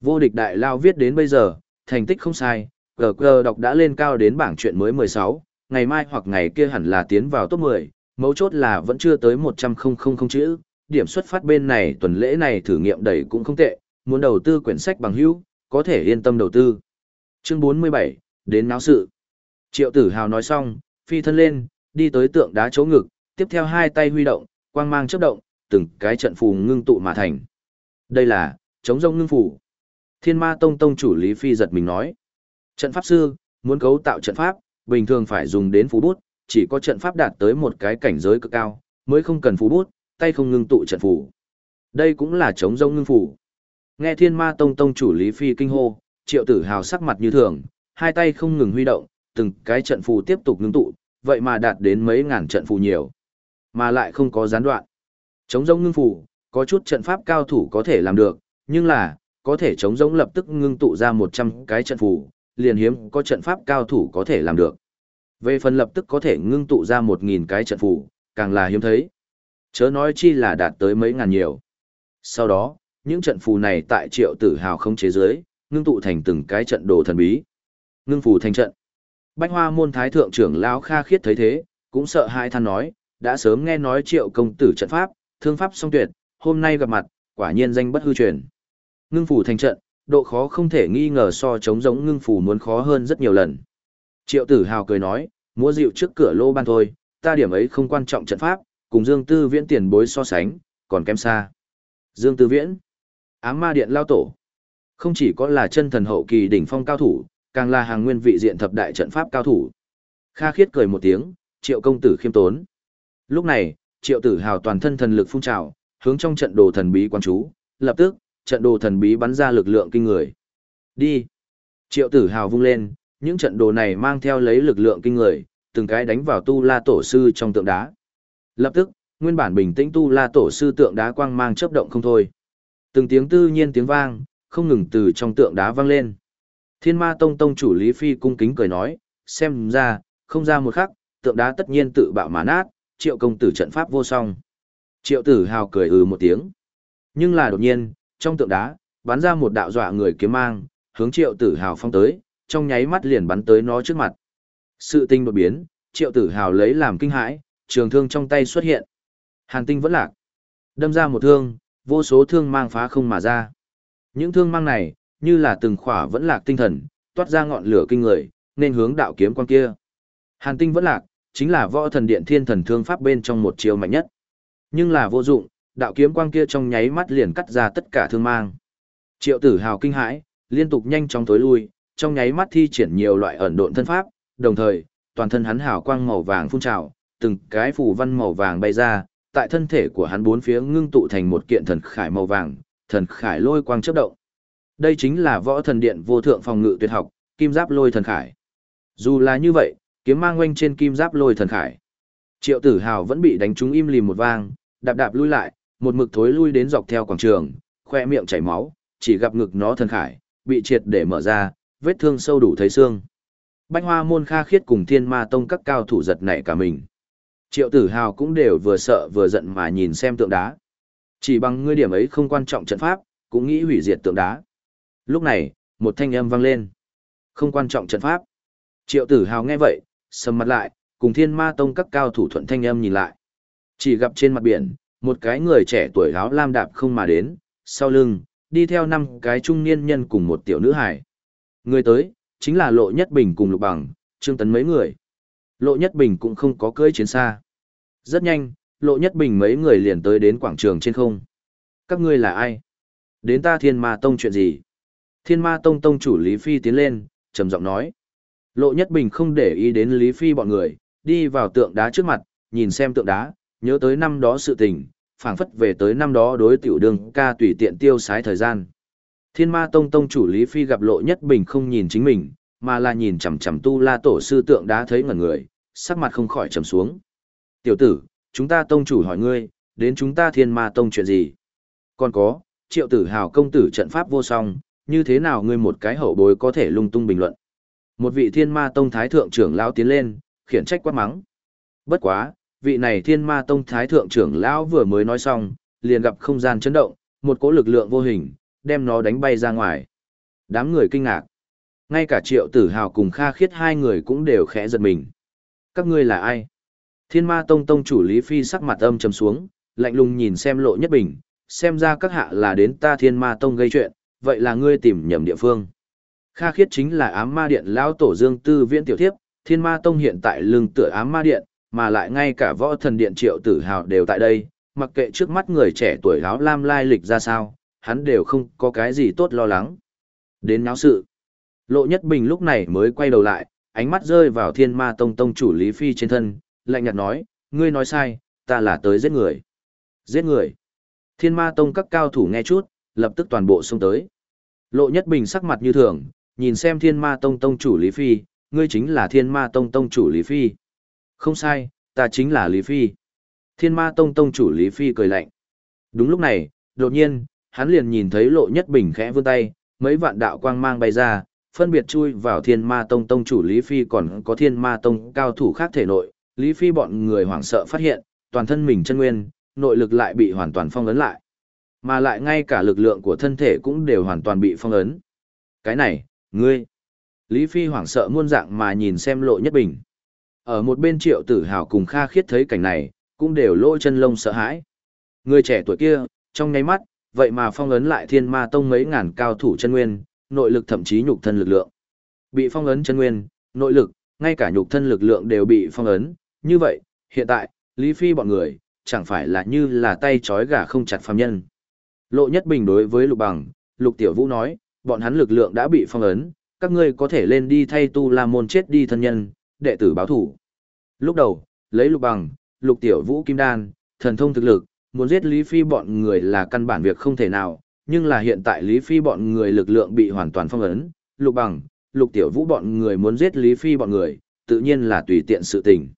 Speaker 1: Vô địch đại lao viết đến bây giờ, thành tích không sai, gờ gờ đọc đã lên cao đến bảng chuyện mới 16, ngày mai hoặc ngày kia hẳn là tiến vào top 10, mấu chốt là vẫn chưa tới 100.000 chữ, điểm xuất phát bên này tuần lễ này thử nghiệm đẩy cũng không tệ, muốn đầu tư quyển sách bằng hữu, có thể yên tâm đầu tư. Chương 47, đến náo sự. Triệu tử hào nói xong, phi thân lên, đi tới tượng đá chỗ ngực, tiếp theo hai tay huy động, quang mang chớp động, từng cái trận phù ngưng tụ mà thành. Đây là, chống rông ngưng phù. Thiên ma tông tông chủ Lý Phi giật mình nói. Trận pháp sư, muốn cấu tạo trận pháp, bình thường phải dùng đến phù bút, chỉ có trận pháp đạt tới một cái cảnh giới cực cao, mới không cần phù bút, tay không ngưng tụ trận phù. Đây cũng là chống rông ngưng phù. Nghe thiên ma tông tông chủ Lý Phi kinh hô, triệu tử hào sắc mặt như thường, hai tay không ngừng huy động, từng cái trận phù tiếp tục ngưng tụ, vậy mà đạt đến mấy ngàn trận phù nhiều, mà lại không có gián đoạn. Chống rông ngưng phù, có chút trận pháp cao thủ có thể làm được, nhưng là, có thể chống rông lập tức ngưng tụ ra 100 cái trận phù, liền hiếm có trận pháp cao thủ có thể làm được. Về phần lập tức có thể ngưng tụ ra 1.000 cái trận phù, càng là hiếm thấy. Chớ nói chi là đạt tới mấy ngàn nhiều. Sau đó, những trận phù này tại triệu tử hào không chế giới, ngưng tụ thành từng cái trận đồ thần bí. Ngưng phù thành trận. Bách hoa môn thái thượng trưởng lão Kha Khiết thấy thế, cũng sợ hai than nói, đã sớm nghe nói triệu công tử trận pháp, thương pháp song tuyệt, hôm nay gặp mặt, quả nhiên danh bất hư truyền. Ngưng phù thành trận, độ khó không thể nghi ngờ so chống giống ngưng phù muốn khó hơn rất nhiều lần. Triệu tử hào cười nói, múa dịu trước cửa lô ban thôi, ta điểm ấy không quan trọng trận pháp, cùng Dương Tư Viễn tiền bối so sánh, còn kém xa. Dương Tư Viễn, ám ma điện lao tổ, không chỉ có là chân thần hậu kỳ đỉnh phong cao thủ, càng là hàng nguyên vị diện thập đại trận pháp cao thủ. Kha khiết cười một tiếng, triệu công tử khiêm tốn. Lúc này, triệu tử hào toàn thân thần lực phun trào, hướng trong trận đồ thần bí quan chú, lập tức, trận đồ thần bí bắn ra lực lượng kinh người. Đi! Triệu tử hào vung lên, những trận đồ này mang theo lấy lực lượng kinh người, từng cái đánh vào tu la tổ sư trong tượng đá. Lập tức, nguyên bản bình tĩnh tu la tổ sư tượng đá quang mang chớp động không thôi. Từng tiếng tư nhiên tiếng vang, không ngừng từ trong tượng đá vang lên. Thiên ma tông tông chủ Lý Phi cung kính cười nói, xem ra, không ra một khắc, tượng đá tất nhiên tự bạo mà nát, triệu công tử trận pháp vô song. Triệu tử hào cười ừ một tiếng. Nhưng là đột nhiên, trong tượng đá, bắn ra một đạo dọa người kiếm mang, hướng triệu tử hào phong tới, trong nháy mắt liền bắn tới nó trước mặt. Sự tinh đột biến, triệu tử hào lấy làm kinh hãi, trường thương trong tay xuất hiện. Hàn tinh vẫn lạc. Đâm ra một thương, vô số thương mang phá không mà ra. Những thương mang này, như là từng khỏa vẫn lạc tinh thần, toát ra ngọn lửa kinh người, nên hướng đạo kiếm quan kia. Hàn tinh vẫn lạc, chính là võ thần điện thiên thần thương pháp bên trong một chiều mạnh nhất. Nhưng là vô dụng, đạo kiếm quang kia trong nháy mắt liền cắt ra tất cả thương mang. Triệu tử hào kinh hãi, liên tục nhanh chóng tối lui, trong nháy mắt thi triển nhiều loại ẩn độn thân pháp, đồng thời, toàn thân hắn hào quang màu vàng phun trào, từng cái phù văn màu vàng bay ra, tại thân thể của hắn bốn phía ngưng tụ thành một kiện thần khải màu vàng, thần khải lôi quang chớp động. Đây chính là võ thần điện vô thượng phòng ngự tuyệt học, kim giáp lôi thần khải. Dù là như vậy, kiếm mang quanh trên kim giáp lôi thần khải. Triệu tử hào vẫn bị đánh trúng im lìm một vang, đạp đạp lui lại, một mực thối lui đến dọc theo quảng trường, khoe miệng chảy máu, chỉ gặp ngực nó thần khải, bị triệt để mở ra, vết thương sâu đủ thấy xương. Bạch hoa môn kha khiết cùng thiên ma tông các cao thủ giật nảy cả mình. Triệu tử hào cũng đều vừa sợ vừa giận mà nhìn xem tượng đá. Chỉ bằng ngươi điểm ấy không quan trọng trận pháp, cũng nghĩ hủy diệt tượng đá. Lúc này, một thanh âm vang lên. Không quan trọng trận pháp. Triệu tử hào nghe vậy, sầm mặt lại, cùng thiên ma tông các cao thủ thuận thanh âm nhìn lại. Chỉ gặp trên mặt biển, một cái người trẻ tuổi áo lam đạp không mà đến, sau lưng, đi theo năm cái trung niên nhân cùng một tiểu nữ hải. Người tới, chính là Lộ Nhất Bình cùng Lục Bằng, Trương Tấn mấy người. Lộ Nhất Bình cũng không có cưỡi chiến xa. Rất nhanh, Lộ Nhất Bình mấy người liền tới đến quảng trường trên không. Các ngươi là ai? Đến ta Thiên Ma Tông chuyện gì? Thiên Ma Tông Tông chủ Lý Phi tiến lên, trầm giọng nói. Lộ Nhất Bình không để ý đến Lý Phi bọn người, đi vào tượng đá trước mặt, nhìn xem tượng đá, nhớ tới năm đó sự tình, phảng phất về tới năm đó đối tiểu đường ca tùy tiện tiêu sái thời gian. Thiên ma tông tông chủ Lý Phi gặp lộ nhất bình không nhìn chính mình, mà là nhìn chằm chằm tu la tổ sư tượng đá thấy ngẩn người, sắc mặt không khỏi trầm xuống. Tiểu tử, chúng ta tông chủ hỏi ngươi, đến chúng ta thiên ma tông chuyện gì? Còn có, triệu tử hào công tử trận pháp vô song, như thế nào ngươi một cái hậu bối có thể lung tung bình luận? Một vị thiên ma tông thái thượng trưởng lão tiến lên, khiển trách quát mắng. Bất quá, vị này thiên ma tông thái thượng trưởng lão vừa mới nói xong, liền gặp không gian chấn động, một cỗ lực lượng vô hình, đem nó đánh bay ra ngoài. Đám người kinh ngạc. Ngay cả triệu tử hào cùng kha khiết hai người cũng đều khẽ giật mình. Các ngươi là ai? Thiên ma tông tông chủ Lý Phi sắc mặt âm trầm xuống, lạnh lùng nhìn xem lộ nhất bình, xem ra các hạ là đến ta thiên ma tông gây chuyện, vậy là ngươi tìm nhầm địa phương. Kha khiết chính là ám ma điện lão tổ dương tư viễn tiểu thiếp, thiên ma tông hiện tại lưng tựa ám ma điện, mà lại ngay cả võ thần điện triệu tử hào đều tại đây, mặc kệ trước mắt người trẻ tuổi áo lam lai lịch ra sao, hắn đều không có cái gì tốt lo lắng. Đến náo sự, lộ nhất bình lúc này mới quay đầu lại, ánh mắt rơi vào thiên ma tông tông chủ Lý Phi trên thân, lạnh nhạt nói, ngươi nói sai, ta là tới giết người. Giết người. Thiên ma tông các cao thủ nghe chút, lập tức toàn bộ xông tới. Lộ nhất bình sắc mặt như thường, nhìn xem thiên ma tông tông chủ Lý Phi, ngươi chính là thiên ma tông tông chủ Lý Phi. Không sai, ta chính là Lý Phi. Thiên ma tông tông chủ Lý Phi cười lạnh. Đúng lúc này, đột nhiên, hắn liền nhìn thấy lộ nhất bình khẽ vươn tay, mấy vạn đạo quang mang bay ra, phân biệt chui vào thiên ma tông tông chủ Lý Phi còn có thiên ma tông cao thủ khác thể nội. Lý Phi bọn người hoảng sợ phát hiện, toàn thân mình chân nguyên, nội lực lại bị hoàn toàn phong ấn lại. Mà lại ngay cả lực lượng của thân thể cũng đều hoàn toàn bị phong ấn. Cái này, ngươi. Lý Phi hoảng sợ muôn dạng mà nhìn xem lộ nhất bình. Ở một bên triệu tử hào cùng Kha khiết thấy cảnh này, cũng đều lỗ chân lông sợ hãi. Người trẻ tuổi kia, trong nháy mắt, vậy mà phong ấn lại thiên ma tông mấy ngàn cao thủ chân nguyên, nội lực thậm chí nhục thân lực lượng. Bị phong ấn chân nguyên, nội lực, ngay cả nhục thân lực lượng đều bị phong ấn. Như vậy, hiện tại, Lý Phi bọn người, chẳng phải là như là tay trói gà không chặt phàm nhân. Lộ Nhất Bình đối với Lục Bằng, Lục Tiểu Vũ nói, bọn hắn lực lượng đã bị phong ấn, các ngươi có thể lên đi thay tu la môn chết đi thân nhân, đệ tử báo thủ. Lúc đầu, lấy Lục Bằng, Lục Tiểu Vũ Kim Đan, thần thông thực lực, muốn giết Lý Phi bọn người là căn bản việc không thể nào, nhưng là hiện tại Lý Phi bọn người lực lượng bị hoàn toàn phong ấn, Lục Bằng, Lục Tiểu Vũ bọn người muốn giết Lý Phi bọn người, tự nhiên là tùy tiện sự tình.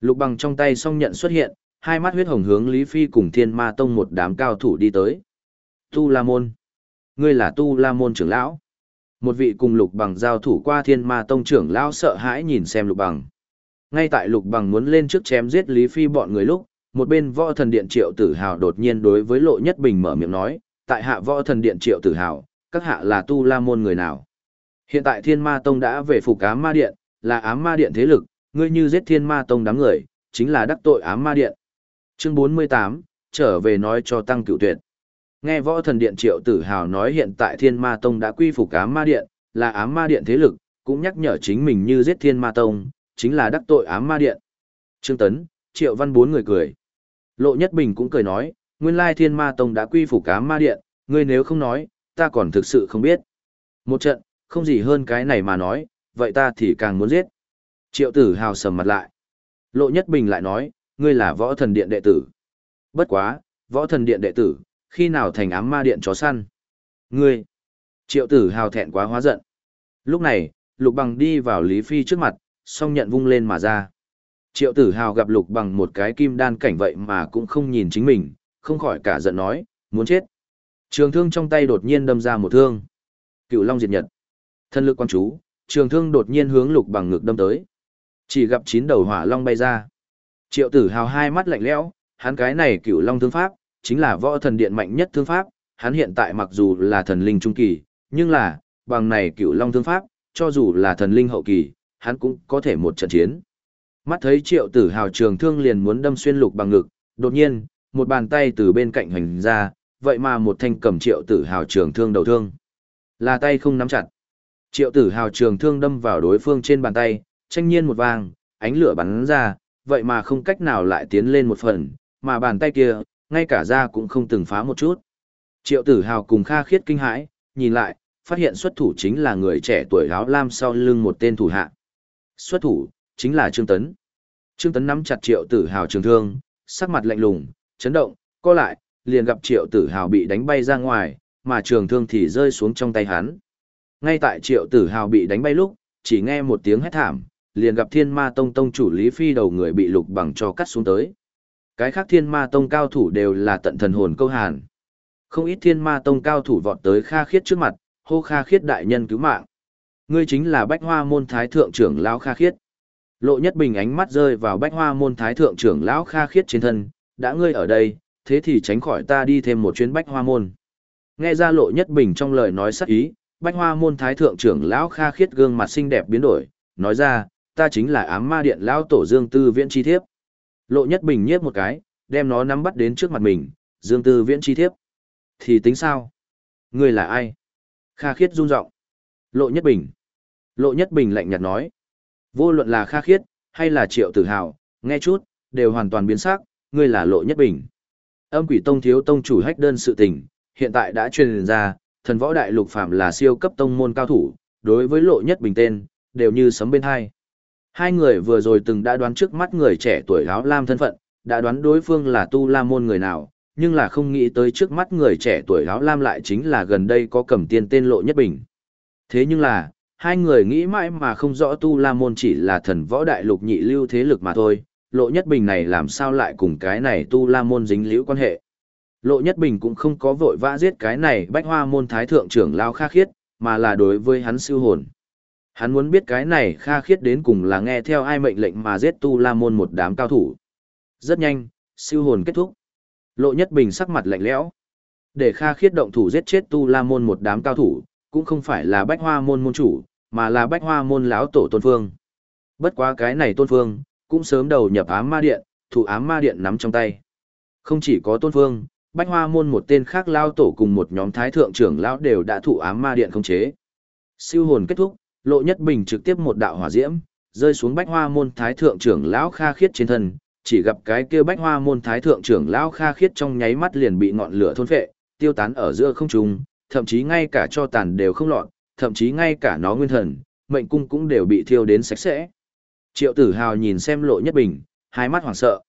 Speaker 1: Lục Bằng trong tay song nhận xuất hiện, hai mắt huyết hồng hướng Lý Phi cùng Thiên Ma Tông một đám cao thủ đi tới. Tu La Môn. Ngươi là Tu La Môn trưởng lão. Một vị cùng Lục Bằng giao thủ qua Thiên Ma Tông trưởng lão sợ hãi nhìn xem Lục Bằng. Ngay tại Lục Bằng muốn lên trước chém giết Lý Phi bọn người lúc, một bên võ thần điện triệu tử hào đột nhiên đối với Lộ Nhất Bình mở miệng nói, tại hạ võ thần điện triệu tử hào, các hạ là Tu La Môn người nào? Hiện tại Thiên Ma Tông đã về phục ám ma điện, là ám ma điện thế lực, ngươi như giết Thiên Ma Tông đám người, chính là đắc tội ám ma điện. Chương 48, trở về nói cho tăng cựu tuyệt. Nghe võ thần điện triệu tử hào nói hiện tại thiên ma tông đã quy phục ám ma điện, là ám ma điện thế lực, cũng nhắc nhở chính mình như giết thiên ma tông, chính là đắc tội ám ma điện. Trương Tấn, triệu văn bốn người cười. Lộ Nhất Bình cũng cười nói, nguyên lai thiên ma tông đã quy phục ám ma điện, ngươi nếu không nói, ta còn thực sự không biết. Một trận, không gì hơn cái này mà nói, vậy ta thì càng muốn giết. Triệu tử hào sầm mặt lại. Lộ Nhất Bình lại nói, ngươi là võ thần điện đệ tử. Bất quá, võ thần điện đệ tử, khi nào thành ám ma điện chó săn? Ngươi! Triệu tử hào thẹn quá hóa giận. Lúc này, Lục Bằng đi vào Lý Phi trước mặt, song nhận vung lên mà ra. Triệu tử hào gặp Lục Bằng một cái kim đan cảnh vậy mà cũng không nhìn chính mình, không khỏi cả giận nói, muốn chết. Trường thương trong tay đột nhiên đâm ra một thương. Cựu Long diệt nhật. Thân lực quan chú, trường thương đột nhiên hướng Lục Bằng ngực đâm tới. Chỉ gặp chín đầu hỏa long bay ra. Triệu tử hào hai mắt lạnh lẽo, hắn cái này cửu long thương pháp, chính là võ thần điện mạnh nhất thương pháp, hắn hiện tại mặc dù là thần linh trung kỳ, nhưng là, bằng này cửu long thương pháp, cho dù là thần linh hậu kỳ, hắn cũng có thể một trận chiến. Mắt thấy triệu tử hào trường thương liền muốn đâm xuyên lục bằng ngực, đột nhiên, một bàn tay từ bên cạnh hành ra, vậy mà một thanh cầm triệu tử hào trường thương đầu thương. Là tay không nắm chặt. Triệu tử hào trường thương đâm vào đối phương trên bàn tay, tranh nhiên một vang, ánh lửa bắn ra, vậy mà không cách nào lại tiến lên một phần, mà bàn tay kia, ngay cả da cũng không từng phá một chút. Triệu tử hào cùng Kha khiết kinh hãi, nhìn lại, phát hiện xuất thủ chính là người trẻ tuổi áo lam sau lưng một tên thủ hạ. Xuất thủ, chính là Trương Tấn. Trương Tấn nắm chặt triệu tử hào trường thương, sắc mặt lạnh lùng, chấn động, co lại, liền gặp triệu tử hào bị đánh bay ra ngoài, mà trường thương thì rơi xuống trong tay hắn. Ngay tại triệu tử hào bị đánh bay lúc, chỉ nghe một tiếng hét thảm, liền gặp thiên ma tông tông chủ Lý Phi đầu người bị lục bằng cho cắt xuống tới. Cái khác thiên ma tông cao thủ đều là tận thần hồn câu hàn. Không ít thiên ma tông cao thủ vọt tới Kha Khiết trước mặt, hô Kha Khiết đại nhân cứu mạng. Ngươi chính là Bách Hoa môn thái thượng trưởng lão Kha Khiết. Lộ Nhất Bình ánh mắt rơi vào Bách Hoa môn thái thượng trưởng lão Kha Khiết trên thân, đã ngươi ở đây, thế thì tránh khỏi ta đi thêm một chuyến Bách Hoa môn. Nghe ra Lộ Nhất Bình trong lời nói sắc ý, Bách Hoa môn thái thượng trưởng lão Kha Khiết gương mặt xinh đẹp biến đổi, nói ra, ta chính là ám ma điện lão tổ Dương Tư Viễn chi thiếp. Lộ Nhất Bình nhiếp một cái, đem nó nắm bắt đến trước mặt mình, Dương Tư Viễn chi thiếp. Thì tính sao? Ngươi là ai? Kha Khiết run giọng. Lộ Nhất Bình. Lộ Nhất Bình lạnh nhạt nói. Vô luận là Kha Khiết, hay là Triệu Tử Hào, nghe chút, đều hoàn toàn biến sắc, ngươi là Lộ Nhất Bình. Âm quỷ tông thiếu tông chủ hách đơn sự tình, hiện tại đã truyền ra, thần võ đại lục phạm là siêu cấp tông môn cao thủ, đối với Lộ Nhất Bình tên, đều như sấm bên hai. Hai người vừa rồi từng đã đoán trước mắt người trẻ tuổi áo lam thân phận, đã đoán đối phương là tu la môn người nào, nhưng là không nghĩ tới trước mắt người trẻ tuổi áo lam lại chính là gần đây có cầm tiên tên lộ nhất bình. Thế nhưng là, hai người nghĩ mãi mà không rõ tu la môn chỉ là thần võ đại lục nhị lưu thế lực mà thôi, lộ nhất bình này làm sao lại cùng cái này tu la môn dính liễu quan hệ. Lộ nhất bình cũng không có vội vã giết cái này bách hoa môn thái thượng trưởng lao kha khiết, mà là đối với hắn siêu hồn. Hắn muốn biết cái này kha khiết đến cùng là nghe theo ai mệnh lệnh mà giết tu la môn một đám cao thủ. Rất nhanh, siêu hồn kết thúc. Lộ Nhất Bình sắc mặt lạnh lẽo. Để Kha Khiết động thủ giết chết Tu La môn một đám cao thủ, cũng không phải là Bách Hoa môn môn chủ, mà là Bách Hoa môn lão tổ Tôn Phương. Bất quá cái này Tôn Phương, cũng sớm đầu nhập ám ma điện, thủ ám ma điện nắm trong tay. Không chỉ có Tôn Phương, Bách Hoa môn một tên khác lao tổ cùng một nhóm thái thượng trưởng lão đều đã thủ ám ma điện không chế. Siêu hồn kết thúc, Lộ Nhất Bình trực tiếp một đạo hỏa diễm, rơi xuống Bách Hoa môn thái thượng trưởng lão Kha Khiết trên thân, chỉ gặp cái kia bách hoa môn thái thượng trưởng lão kha khiết trong nháy mắt liền bị ngọn lửa thôn phệ, tiêu tán ở giữa không trung, thậm chí ngay cả cho tàn đều không lọt, thậm chí ngay cả nó nguyên thần, mệnh cung cũng đều bị thiêu đến sạch sẽ. Triệu tử hào nhìn xem lộ nhất bình, hai mắt hoảng sợ.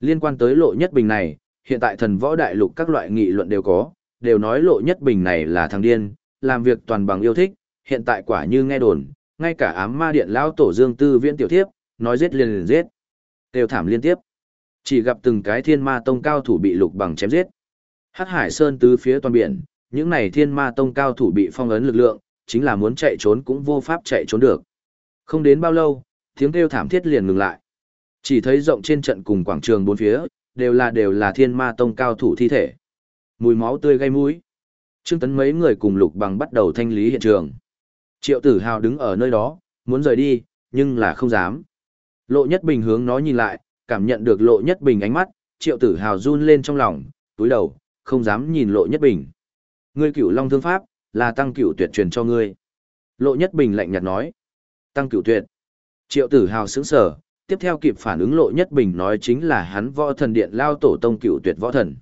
Speaker 1: Liên quan tới lộ nhất bình này, hiện tại thần võ đại lục các loại nghị luận đều có, đều nói lộ nhất bình này là thằng điên, làm việc toàn bằng yêu thích, hiện tại quả như nghe đồn, ngay cả ám ma điện lão tổ dương tư viễn tiểu thiếp, nói giết liền liền giết đều thảm liên tiếp. Chỉ gặp từng cái thiên ma tông cao thủ bị lục bằng chém giết. Hắc hải sơn tứ phía toàn biển, những này thiên ma tông cao thủ bị phong ấn lực lượng, chính là muốn chạy trốn cũng vô pháp chạy trốn được. Không đến bao lâu, tiếng kêu thảm thiết liền ngừng lại. Chỉ thấy rộng trên trận cùng quảng trường bốn phía, đều là đều là thiên ma tông cao thủ thi thể. Mùi máu tươi gây mũi. Trương Tấn mấy người cùng lục bằng bắt đầu thanh lý hiện trường. Triệu tử hào đứng ở nơi đó, muốn rời đi, nhưng là không dám. Lộ nhất bình hướng nó nhìn lại, cảm nhận được lộ nhất bình ánh mắt, triệu tử hào run lên trong lòng, túi đầu, không dám nhìn lộ nhất bình. Ngươi cửu long thương pháp, là tăng cửu tuyệt truyền cho ngươi. Lộ nhất bình lạnh nhạt nói. Tăng cửu tuyệt. Triệu tử hào sững sở, tiếp theo kịp phản ứng lộ nhất bình nói chính là hắn võ thần điện lao tổ tông cửu tuyệt võ thần.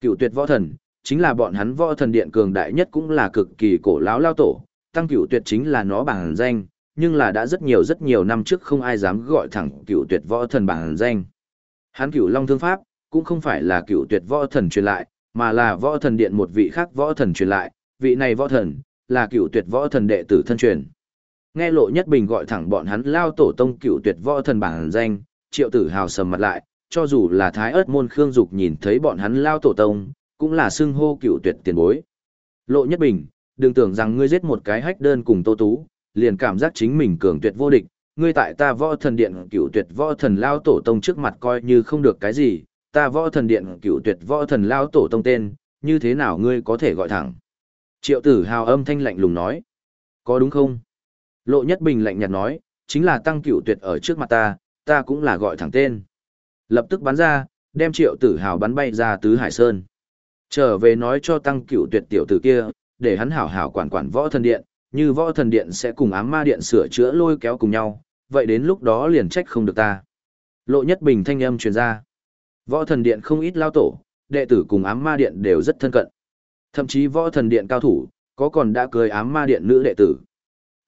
Speaker 1: Cửu tuyệt võ thần, chính là bọn hắn võ thần điện cường đại nhất cũng là cực kỳ cổ lão lao tổ, tăng cựu tuyệt chính là nó bằng danh, nhưng là đã rất nhiều rất nhiều năm trước không ai dám gọi thẳng cựu tuyệt võ thần bản danh. Hắn cựu long thương pháp, cũng không phải là cựu tuyệt võ thần truyền lại, mà là võ thần điện một vị khác võ thần truyền lại, vị này võ thần, là cựu tuyệt võ thần đệ tử thân truyền. Nghe lộ nhất bình gọi thẳng bọn hắn lao tổ tông cựu tuyệt võ thần bản danh, triệu tử hào sầm mặt lại, cho dù là thái ớt môn khương dục nhìn thấy bọn hắn lao tổ tông, cũng là xưng hô cựu tuyệt tiền bối. Lộ nhất bình, đừng tưởng rằng ngươi giết một cái hách đơn cùng tô tú, liền cảm giác chính mình cường tuyệt vô địch, ngươi tại ta võ thần điện cựu tuyệt võ thần lao tổ tông trước mặt coi như không được cái gì, ta võ thần điện cựu tuyệt võ thần lao tổ tông tên, như thế nào ngươi có thể gọi thẳng. Triệu tử hào âm thanh lạnh lùng nói, có đúng không? Lộ nhất bình lạnh nhạt nói, chính là tăng cựu tuyệt ở trước mặt ta, ta cũng là gọi thẳng tên. Lập tức bắn ra, đem triệu tử hào bắn bay ra tứ hải sơn. Trở về nói cho tăng cựu tuyệt tiểu tử kia, để hắn hảo hảo quản quản võ thần điện, như võ thần điện sẽ cùng ám ma điện sửa chữa lôi kéo cùng nhau, vậy đến lúc đó liền trách không được ta. Lộ nhất bình thanh âm truyền ra. Võ thần điện không ít lao tổ, đệ tử cùng ám ma điện đều rất thân cận. Thậm chí võ thần điện cao thủ, có còn đã cưới ám ma điện nữ đệ tử.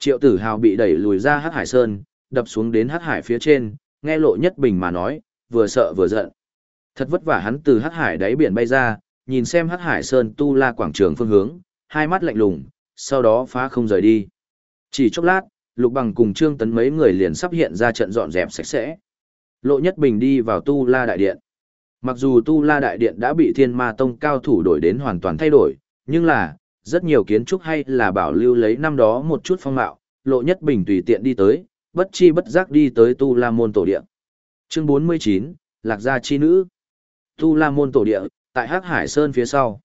Speaker 1: Triệu tử hào bị đẩy lùi ra hát hải sơn, đập xuống đến hát hải phía trên, nghe lộ nhất bình mà nói, vừa sợ vừa giận. Thật vất vả hắn từ hát hải đáy biển bay ra, nhìn xem hát hải sơn tu la quảng trường phương hướng, hai mắt lạnh lùng, sau đó phá không rời đi. Chỉ chốc lát, Lục Bằng cùng Trương Tấn mấy người liền sắp hiện ra trận dọn dẹp sạch sẽ. Lộ Nhất Bình đi vào Tu La Đại Điện. Mặc dù Tu La Đại Điện đã bị Thiên Ma Tông cao thủ đổi đến hoàn toàn thay đổi, nhưng là, rất nhiều kiến trúc hay là bảo lưu lấy năm đó một chút phong mạo, Lộ Nhất Bình tùy tiện đi tới, bất chi bất giác đi tới Tu La Môn Tổ địa Chương 49, Lạc Gia Chi Nữ. Tu La Môn Tổ địa tại Hắc Hải Sơn phía sau.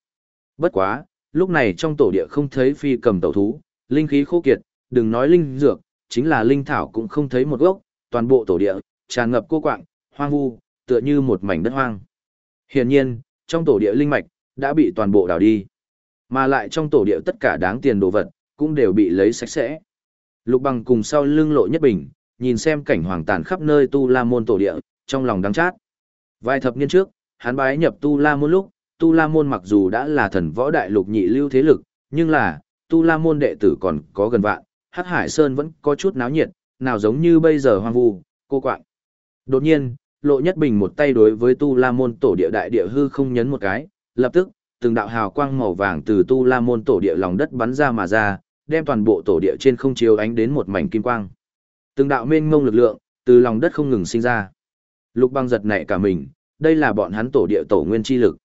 Speaker 1: Bất quá, lúc này trong tổ địa không thấy phi cầm tẩu thú, linh khí khô kiệt, đừng nói linh dược, chính là linh thảo cũng không thấy một gốc, toàn bộ tổ địa, tràn ngập cô quạng, hoang vu, tựa như một mảnh đất hoang. Hiển nhiên, trong tổ địa linh mạch, đã bị toàn bộ đào đi. Mà lại trong tổ địa tất cả đáng tiền đồ vật, cũng đều bị lấy sạch sẽ. Lục bằng cùng sau lưng lộ nhất bình, nhìn xem cảnh hoàng tàn khắp nơi tu la môn tổ địa, trong lòng đắng chát. Vài thập niên trước, hắn bái nhập tu la môn lúc, tu la môn mặc dù đã là thần võ đại lục nhị lưu thế lực, nhưng là, tu la môn đệ tử còn có gần vạn, hắc hải sơn vẫn có chút náo nhiệt, nào giống như bây giờ hoang vu, cô quạng. Đột nhiên, lộ nhất bình một tay đối với tu la môn tổ địa đại địa hư không nhấn một cái, lập tức, từng đạo hào quang màu vàng từ tu la môn tổ địa lòng đất bắn ra mà ra, đem toàn bộ tổ địa trên không chiếu ánh đến một mảnh kim quang. Từng đạo mênh mông lực lượng, từ lòng đất không ngừng sinh ra. Lục băng giật nảy cả mình, đây là bọn hắn tổ địa tổ nguyên chi lực.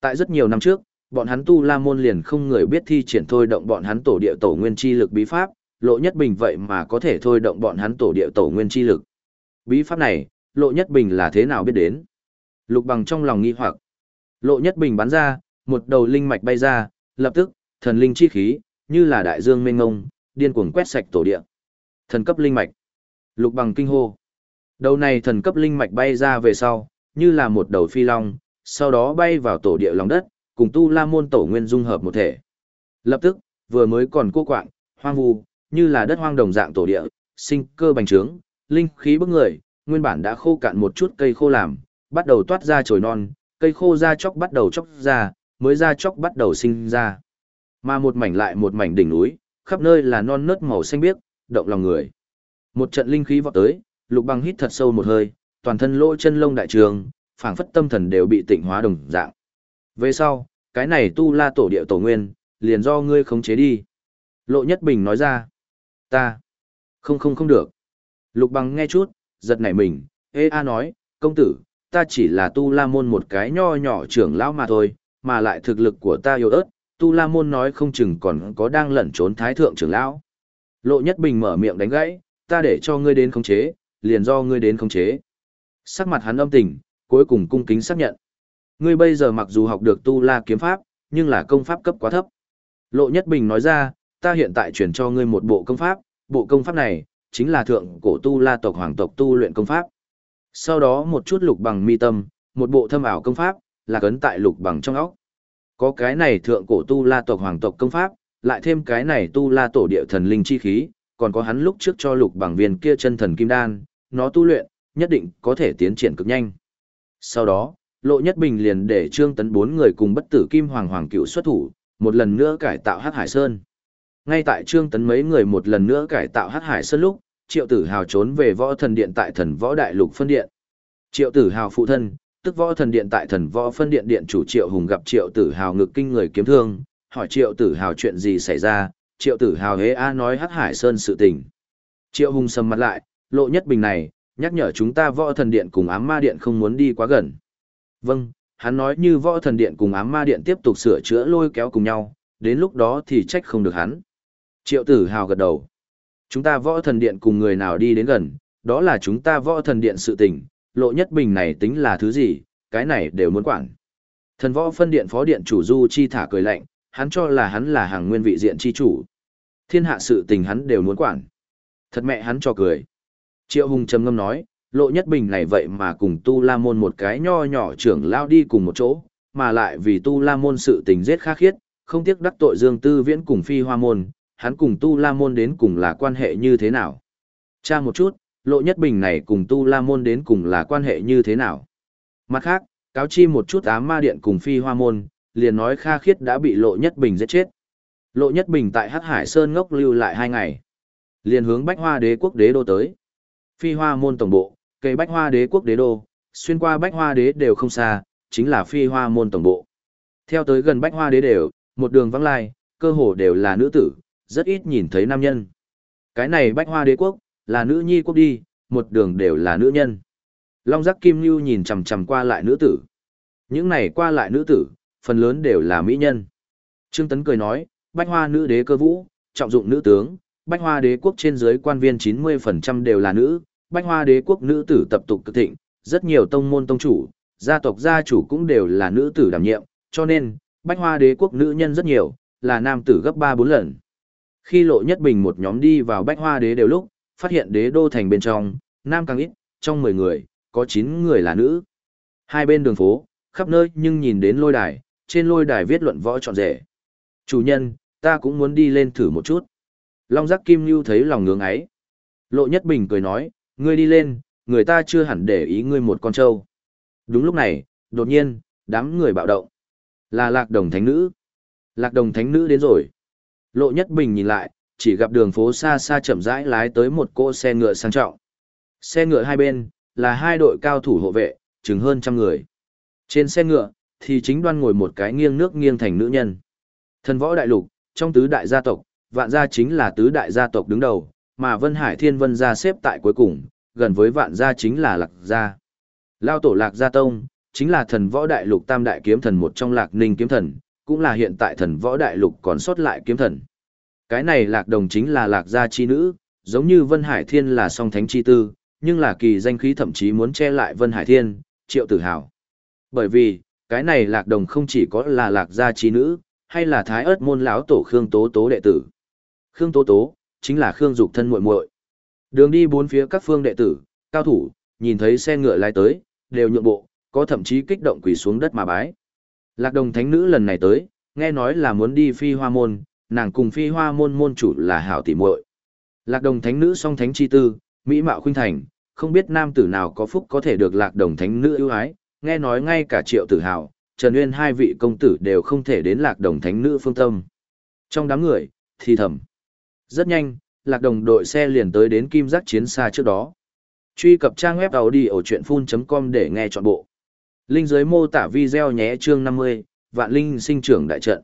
Speaker 1: Tại rất nhiều năm trước, bọn hắn tu la môn liền không người biết thi triển thôi động bọn hắn tổ địa tổ nguyên chi lực bí pháp, lộ nhất bình vậy mà có thể thôi động bọn hắn tổ địa tổ nguyên chi lực. Bí pháp này, lộ nhất bình là thế nào biết đến? Lục bằng trong lòng nghi hoặc. Lộ nhất bình bắn ra, một đầu linh mạch bay ra, lập tức, thần linh chi khí, như là đại dương mênh ngông, điên cuồng quét sạch tổ địa. Thần cấp linh mạch. Lục bằng kinh hô. Đầu này thần cấp linh mạch bay ra về sau, như là một đầu phi long, sau đó bay vào tổ địa lòng đất, cùng tu la môn tổ nguyên dung hợp một thể. Lập tức, vừa mới còn cô quạng, hoang vu, như là đất hoang đồng dạng tổ địa, sinh cơ bành trướng, linh khí bức người, nguyên bản đã khô cạn một chút cây khô làm, bắt đầu toát ra chồi non, cây khô ra chóc bắt đầu chóc ra, mới ra chóc bắt đầu sinh ra. Mà một mảnh lại một mảnh đỉnh núi, khắp nơi là non nớt màu xanh biếc, động lòng người. Một trận linh khí vọt tới, Lục Băng hít thật sâu một hơi, toàn thân lỗ chân lông đại trường, phảng phất tâm thần đều bị tịnh hóa đồng dạng. Về sau, cái này tu la tổ địa tổ nguyên, liền do ngươi khống chế đi. Lộ Nhất Bình nói ra. Ta. Không không không được. Lục Băng nghe chút, giật nảy mình, ê a nói, công tử, ta chỉ là tu la môn một cái nho nhỏ trưởng lão mà thôi, mà lại thực lực của ta yếu ớt, tu la môn nói không chừng còn có đang lẩn trốn thái thượng trưởng lão. Lộ Nhất Bình mở miệng đánh gãy, ta để cho ngươi đến khống chế, liền do ngươi đến khống chế. Sắc mặt hắn âm tình, cuối cùng cung kính xác nhận. Ngươi bây giờ mặc dù học được tu la kiếm pháp, nhưng là công pháp cấp quá thấp. Lộ Nhất Bình nói ra, ta hiện tại chuyển cho ngươi một bộ công pháp, bộ công pháp này, chính là thượng cổ tu la tộc hoàng tộc tu luyện công pháp. Sau đó một chút lục bằng mi tâm, một bộ thâm ảo công pháp, là cấn tại lục bằng trong óc. Có cái này thượng cổ tu la tộc hoàng tộc công pháp, lại thêm cái này tu la tổ địa thần linh chi khí, còn có hắn lúc trước cho lục bằng viên kia chân thần kim đan, nó tu luyện, nhất định có thể tiến triển cực nhanh. Sau đó, Lộ Nhất Bình liền để Trương Tấn bốn người cùng bất tử Kim Hoàng Hoàng cựu xuất thủ, một lần nữa cải tạo Hắc Hải Sơn. Ngay tại Trương Tấn mấy người một lần nữa cải tạo Hắc Hải Sơn lúc, Triệu Tử Hào trốn về Võ Thần Điện tại Thần Võ Đại Lục phân điện. Triệu Tử Hào phụ thân, tức Võ Thần Điện tại Thần Võ phân điện điện chủ Triệu Hùng gặp Triệu Tử Hào ngực kinh người kiếm thương, hỏi Triệu Tử Hào chuyện gì xảy ra, Triệu Tử Hào hế a nói Hắc Hải Sơn sự tình. Triệu Hùng sầm mặt lại, Lộ Nhất Bình này, nhắc nhở chúng ta Võ Thần Điện cùng Ám Ma Điện không muốn đi quá gần. Vâng, hắn nói như Võ Thần Điện cùng Ám Ma Điện tiếp tục sửa chữa lôi kéo cùng nhau, đến lúc đó thì trách không được hắn. Triệu Tử Hào gật đầu. Chúng ta võ thần điện cùng người nào đi đến gần, đó là chúng ta võ thần điện sự tình, lộ nhất bình này tính là thứ gì, cái này đều muốn quản. Thần võ phân điện phó điện chủ Du Chi thả cười lạnh, hắn cho là hắn là hàng nguyên vị diện chi chủ. Thiên hạ sự tình hắn đều muốn quản. Thật mẹ hắn cho cười. Triệu Hùng trầm ngâm nói, lộ nhất bình này vậy mà cùng tu la môn một cái nho nhỏ trưởng lao đi cùng một chỗ, mà lại vì tu la môn sự tình giết khá khiết, không tiếc đắc tội dương tư viễn cùng phi hoa môn, hắn cùng Tu La Môn đến cùng là quan hệ như thế nào? Cha một chút, Lộ Nhất Bình này cùng Tu La Môn đến cùng là quan hệ như thế nào? Mặt khác, cáo chi một chút ám ma điện cùng phi hoa môn, liền nói Kha Khiết đã bị Lộ Nhất Bình giết chết. Lộ Nhất Bình tại Hắc Hải Sơn ngốc lưu lại hai ngày. Liền hướng Bách Hoa Đế quốc đế đô tới. Phi hoa môn tổng bộ, cây Bách Hoa Đế quốc đế đô, xuyên qua Bách Hoa Đế đều không xa, chính là Phi hoa môn tổng bộ. Theo tới gần Bách Hoa Đế đều, một đường vắng lai, cơ hồ đều là nữ tử, rất ít nhìn thấy nam nhân. Cái này bách hoa đế quốc, là nữ nhi quốc đi, một đường đều là nữ nhân. Long giác kim lưu nhìn chằm chằm qua lại nữ tử. Những này qua lại nữ tử, phần lớn đều là mỹ nhân. Trương Tấn cười nói, bách hoa nữ đế cơ vũ, trọng dụng nữ tướng, bách hoa đế quốc trên dưới quan viên 90% đều là nữ, bách hoa đế quốc nữ tử tập tục cực thịnh, rất nhiều tông môn tông chủ, gia tộc gia chủ cũng đều là nữ tử đảm nhiệm, cho nên, bách hoa đế quốc nữ nhân rất nhiều, là nam tử gấp 3-4 lần. Khi lộ nhất bình một nhóm đi vào bách hoa đế đều lúc, phát hiện đế đô thành bên trong, nam càng ít, trong 10 người, có 9 người là nữ. Hai bên đường phố, khắp nơi nhưng nhìn đến lôi đài, trên lôi đài viết luận võ trọn rể. Chủ nhân, ta cũng muốn đi lên thử một chút. Long giác kim lưu thấy lòng ngưỡng ấy. Lộ Nhất Bình cười nói, ngươi đi lên, người ta chưa hẳn để ý ngươi một con trâu. Đúng lúc này, đột nhiên, đám người bạo động. Là lạc đồng thánh nữ. Lạc đồng thánh nữ đến rồi. Lộ Nhất Bình nhìn lại, chỉ gặp đường phố xa xa chậm rãi lái tới một cỗ xe ngựa sang trọng. Xe ngựa hai bên, là hai đội cao thủ hộ vệ, chừng hơn trăm người. Trên xe ngựa, thì chính đoan ngồi một cái nghiêng nước nghiêng thành nữ nhân. Thần võ đại lục, trong tứ đại gia tộc, vạn gia chính là tứ đại gia tộc đứng đầu, mà Vân Hải Thiên Vân gia xếp tại cuối cùng, gần với vạn gia chính là lạc gia. Lao tổ lạc gia tông, chính là thần võ đại lục tam đại kiếm thần một trong lạc ninh kiếm thần, cũng là hiện tại thần võ đại lục còn sót lại kiếm thần. Cái này lạc đồng chính là lạc gia chi nữ, giống như Vân Hải Thiên là song thánh chi tư, nhưng là kỳ danh khí thậm chí muốn che lại Vân Hải Thiên, triệu tử hào. Bởi vì, cái này lạc đồng không chỉ có là lạc gia chi nữ, hay là thái ớt môn lão tổ Khương Tố Tố đệ tử. Khương Tố Tố, chính là Khương Dục thân muội muội. Đường đi bốn phía các phương đệ tử, cao thủ, nhìn thấy xe ngựa lái tới, đều nhượng bộ, có thậm chí kích động quỳ xuống đất mà bái. Lạc đồng thánh nữ lần này tới, nghe nói là muốn đi phi hoa môn, nàng cùng phi hoa môn môn chủ là hảo tỷ muội. Lạc đồng thánh nữ song thánh chi tư, mỹ mạo khuynh thành, không biết nam tử nào có phúc có thể được lạc đồng thánh nữ ưu ái, nghe nói ngay cả triệu tử hào, Trần Uyên hai vị công tử đều không thể đến lạc đồng thánh nữ phương tâm. Trong đám người, thì thầm. Rất nhanh, lạc đồng đội xe liền tới đến kim giác chiến xa trước đó. Truy cập trang web đầu đi ở truyện phun com để nghe trọn bộ. Linh giới mô tả video nhé chương 50, vạn linh sinh trưởng đại trận.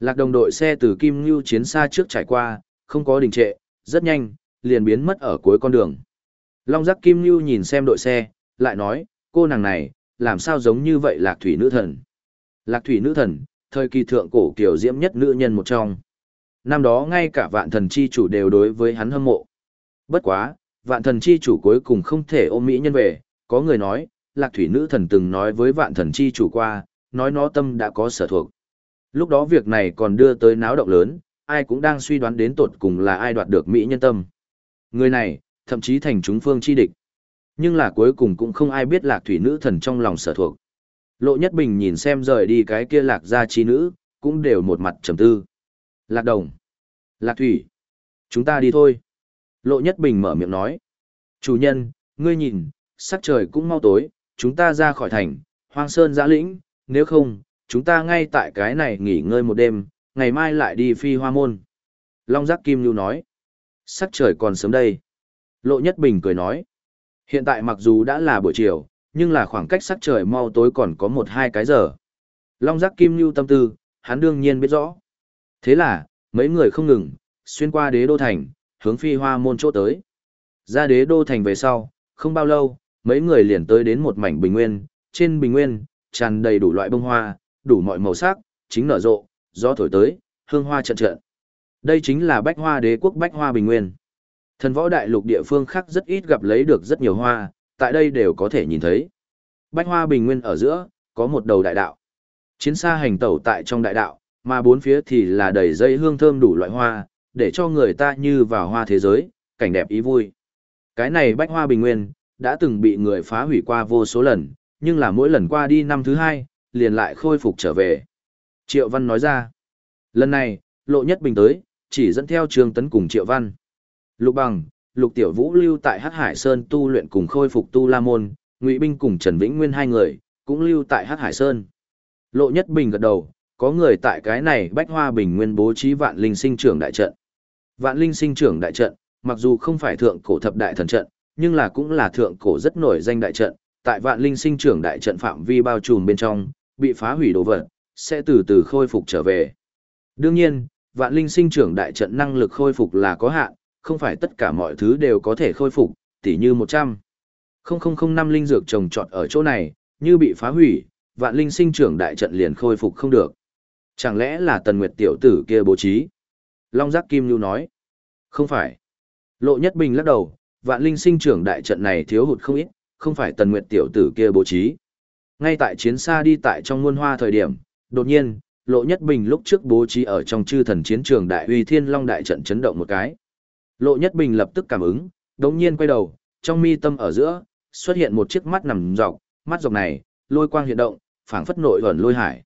Speaker 1: Lạc đồng đội xe từ Kim Ngưu chiến xa trước trải qua, không có đình trệ, rất nhanh, liền biến mất ở cuối con đường. Long giác Kim Ngưu nhìn xem đội xe, lại nói, cô nàng này, làm sao giống như vậy lạc thủy nữ thần. Lạc thủy nữ thần, thời kỳ thượng cổ kiểu diễm nhất nữ nhân một trong. Năm đó ngay cả vạn thần chi chủ đều đối với hắn hâm mộ. Bất quá, vạn thần chi chủ cuối cùng không thể ôm mỹ nhân về, có người nói, lạc thủy nữ thần từng nói với vạn thần chi chủ qua, nói nó tâm đã có sở thuộc. Lúc đó việc này còn đưa tới náo động lớn, ai cũng đang suy đoán đến tột cùng là ai đoạt được mỹ nhân tâm. Người này, thậm chí thành chúng phương chi địch. Nhưng là cuối cùng cũng không ai biết lạc thủy nữ thần trong lòng sở thuộc. Lộ Nhất Bình nhìn xem rời đi cái kia lạc gia chi nữ, cũng đều một mặt trầm tư. Lạc đồng. Lạc thủy. Chúng ta đi thôi. Lộ Nhất Bình mở miệng nói. Chủ nhân, ngươi nhìn, sắc trời cũng mau tối, chúng ta ra khỏi thành, hoang sơn giã lĩnh, nếu không, chúng ta ngay tại cái này nghỉ ngơi một đêm, ngày mai lại đi phi hoa môn. Long giác kim lưu nói. Sắc trời còn sớm đây. Lộ Nhất Bình cười nói. Hiện tại mặc dù đã là buổi chiều, nhưng là khoảng cách sắc trời mau tối còn có một hai cái giờ. Long giác kim lưu tâm tư, hắn đương nhiên biết rõ. Thế là, mấy người không ngừng, xuyên qua đế đô thành, hướng phi hoa môn chỗ tới. Ra đế đô thành về sau, không bao lâu, mấy người liền tới đến một mảnh bình nguyên, trên bình nguyên, tràn đầy đủ loại bông hoa, đủ mọi màu sắc, chính nở rộ, gió thổi tới, hương hoa trận trận. Đây chính là bách hoa đế quốc bách hoa bình nguyên. Thần võ đại lục địa phương khác rất ít gặp lấy được rất nhiều hoa, tại đây đều có thể nhìn thấy. Bách hoa bình nguyên ở giữa, có một đầu đại đạo. Chiến xa hành tẩu tại trong đại đạo, mà bốn phía thì là đầy dây hương thơm đủ loại hoa, để cho người ta như vào hoa thế giới, cảnh đẹp ý vui. Cái này bách hoa bình nguyên, đã từng bị người phá hủy qua vô số lần, nhưng là mỗi lần qua đi năm thứ hai, liền lại khôi phục trở về. Triệu Văn nói ra, lần này, lộ nhất bình tới, chỉ dẫn theo Trương Tấn cùng Triệu Văn. Lục bằng, Lục Tiểu Vũ lưu tại Hắc Hải Sơn tu luyện cùng khôi phục tu la môn, Ngụy Binh cùng Trần Vĩnh Nguyên hai người, cũng lưu tại Hắc Hải Sơn. Lộ nhất bình gật đầu, có người tại cái này bách hoa bình nguyên bố trí vạn linh sinh trưởng đại trận. Vạn linh sinh trưởng đại trận, mặc dù không phải thượng cổ thập đại thần trận, nhưng là cũng là thượng cổ rất nổi danh đại trận, tại vạn linh sinh trưởng đại trận phạm vi bao trùm bên trong, bị phá hủy đồ vật, sẽ từ từ khôi phục trở về. Đương nhiên, vạn linh sinh trưởng đại trận năng lực khôi phục là có hạn, không phải tất cả mọi thứ đều có thể khôi phục, tỉ như 100. 0005 linh dược trồng trọt ở chỗ này, như bị phá hủy, vạn linh sinh trưởng đại trận liền khôi phục không được. Chẳng lẽ là tần nguyệt tiểu tử kia bố trí? Long giác kim lưu nói. Không phải. Lộ nhất bình lắc đầu, vạn linh sinh trưởng đại trận này thiếu hụt không ít, không phải tần nguyệt tiểu tử kia bố trí. Ngay tại chiến xa đi tại trong muôn hoa thời điểm, đột nhiên, Lộ Nhất Bình lúc trước bố trí ở trong chư thần chiến trường đại uy thiên long đại trận chấn động một cái. Lộ Nhất Bình lập tức cảm ứng, đống nhiên quay đầu, trong mi tâm ở giữa, xuất hiện một chiếc mắt nằm dọc, mắt dọc này, lôi quang hiện động, phảng phất nội ẩn lôi hải.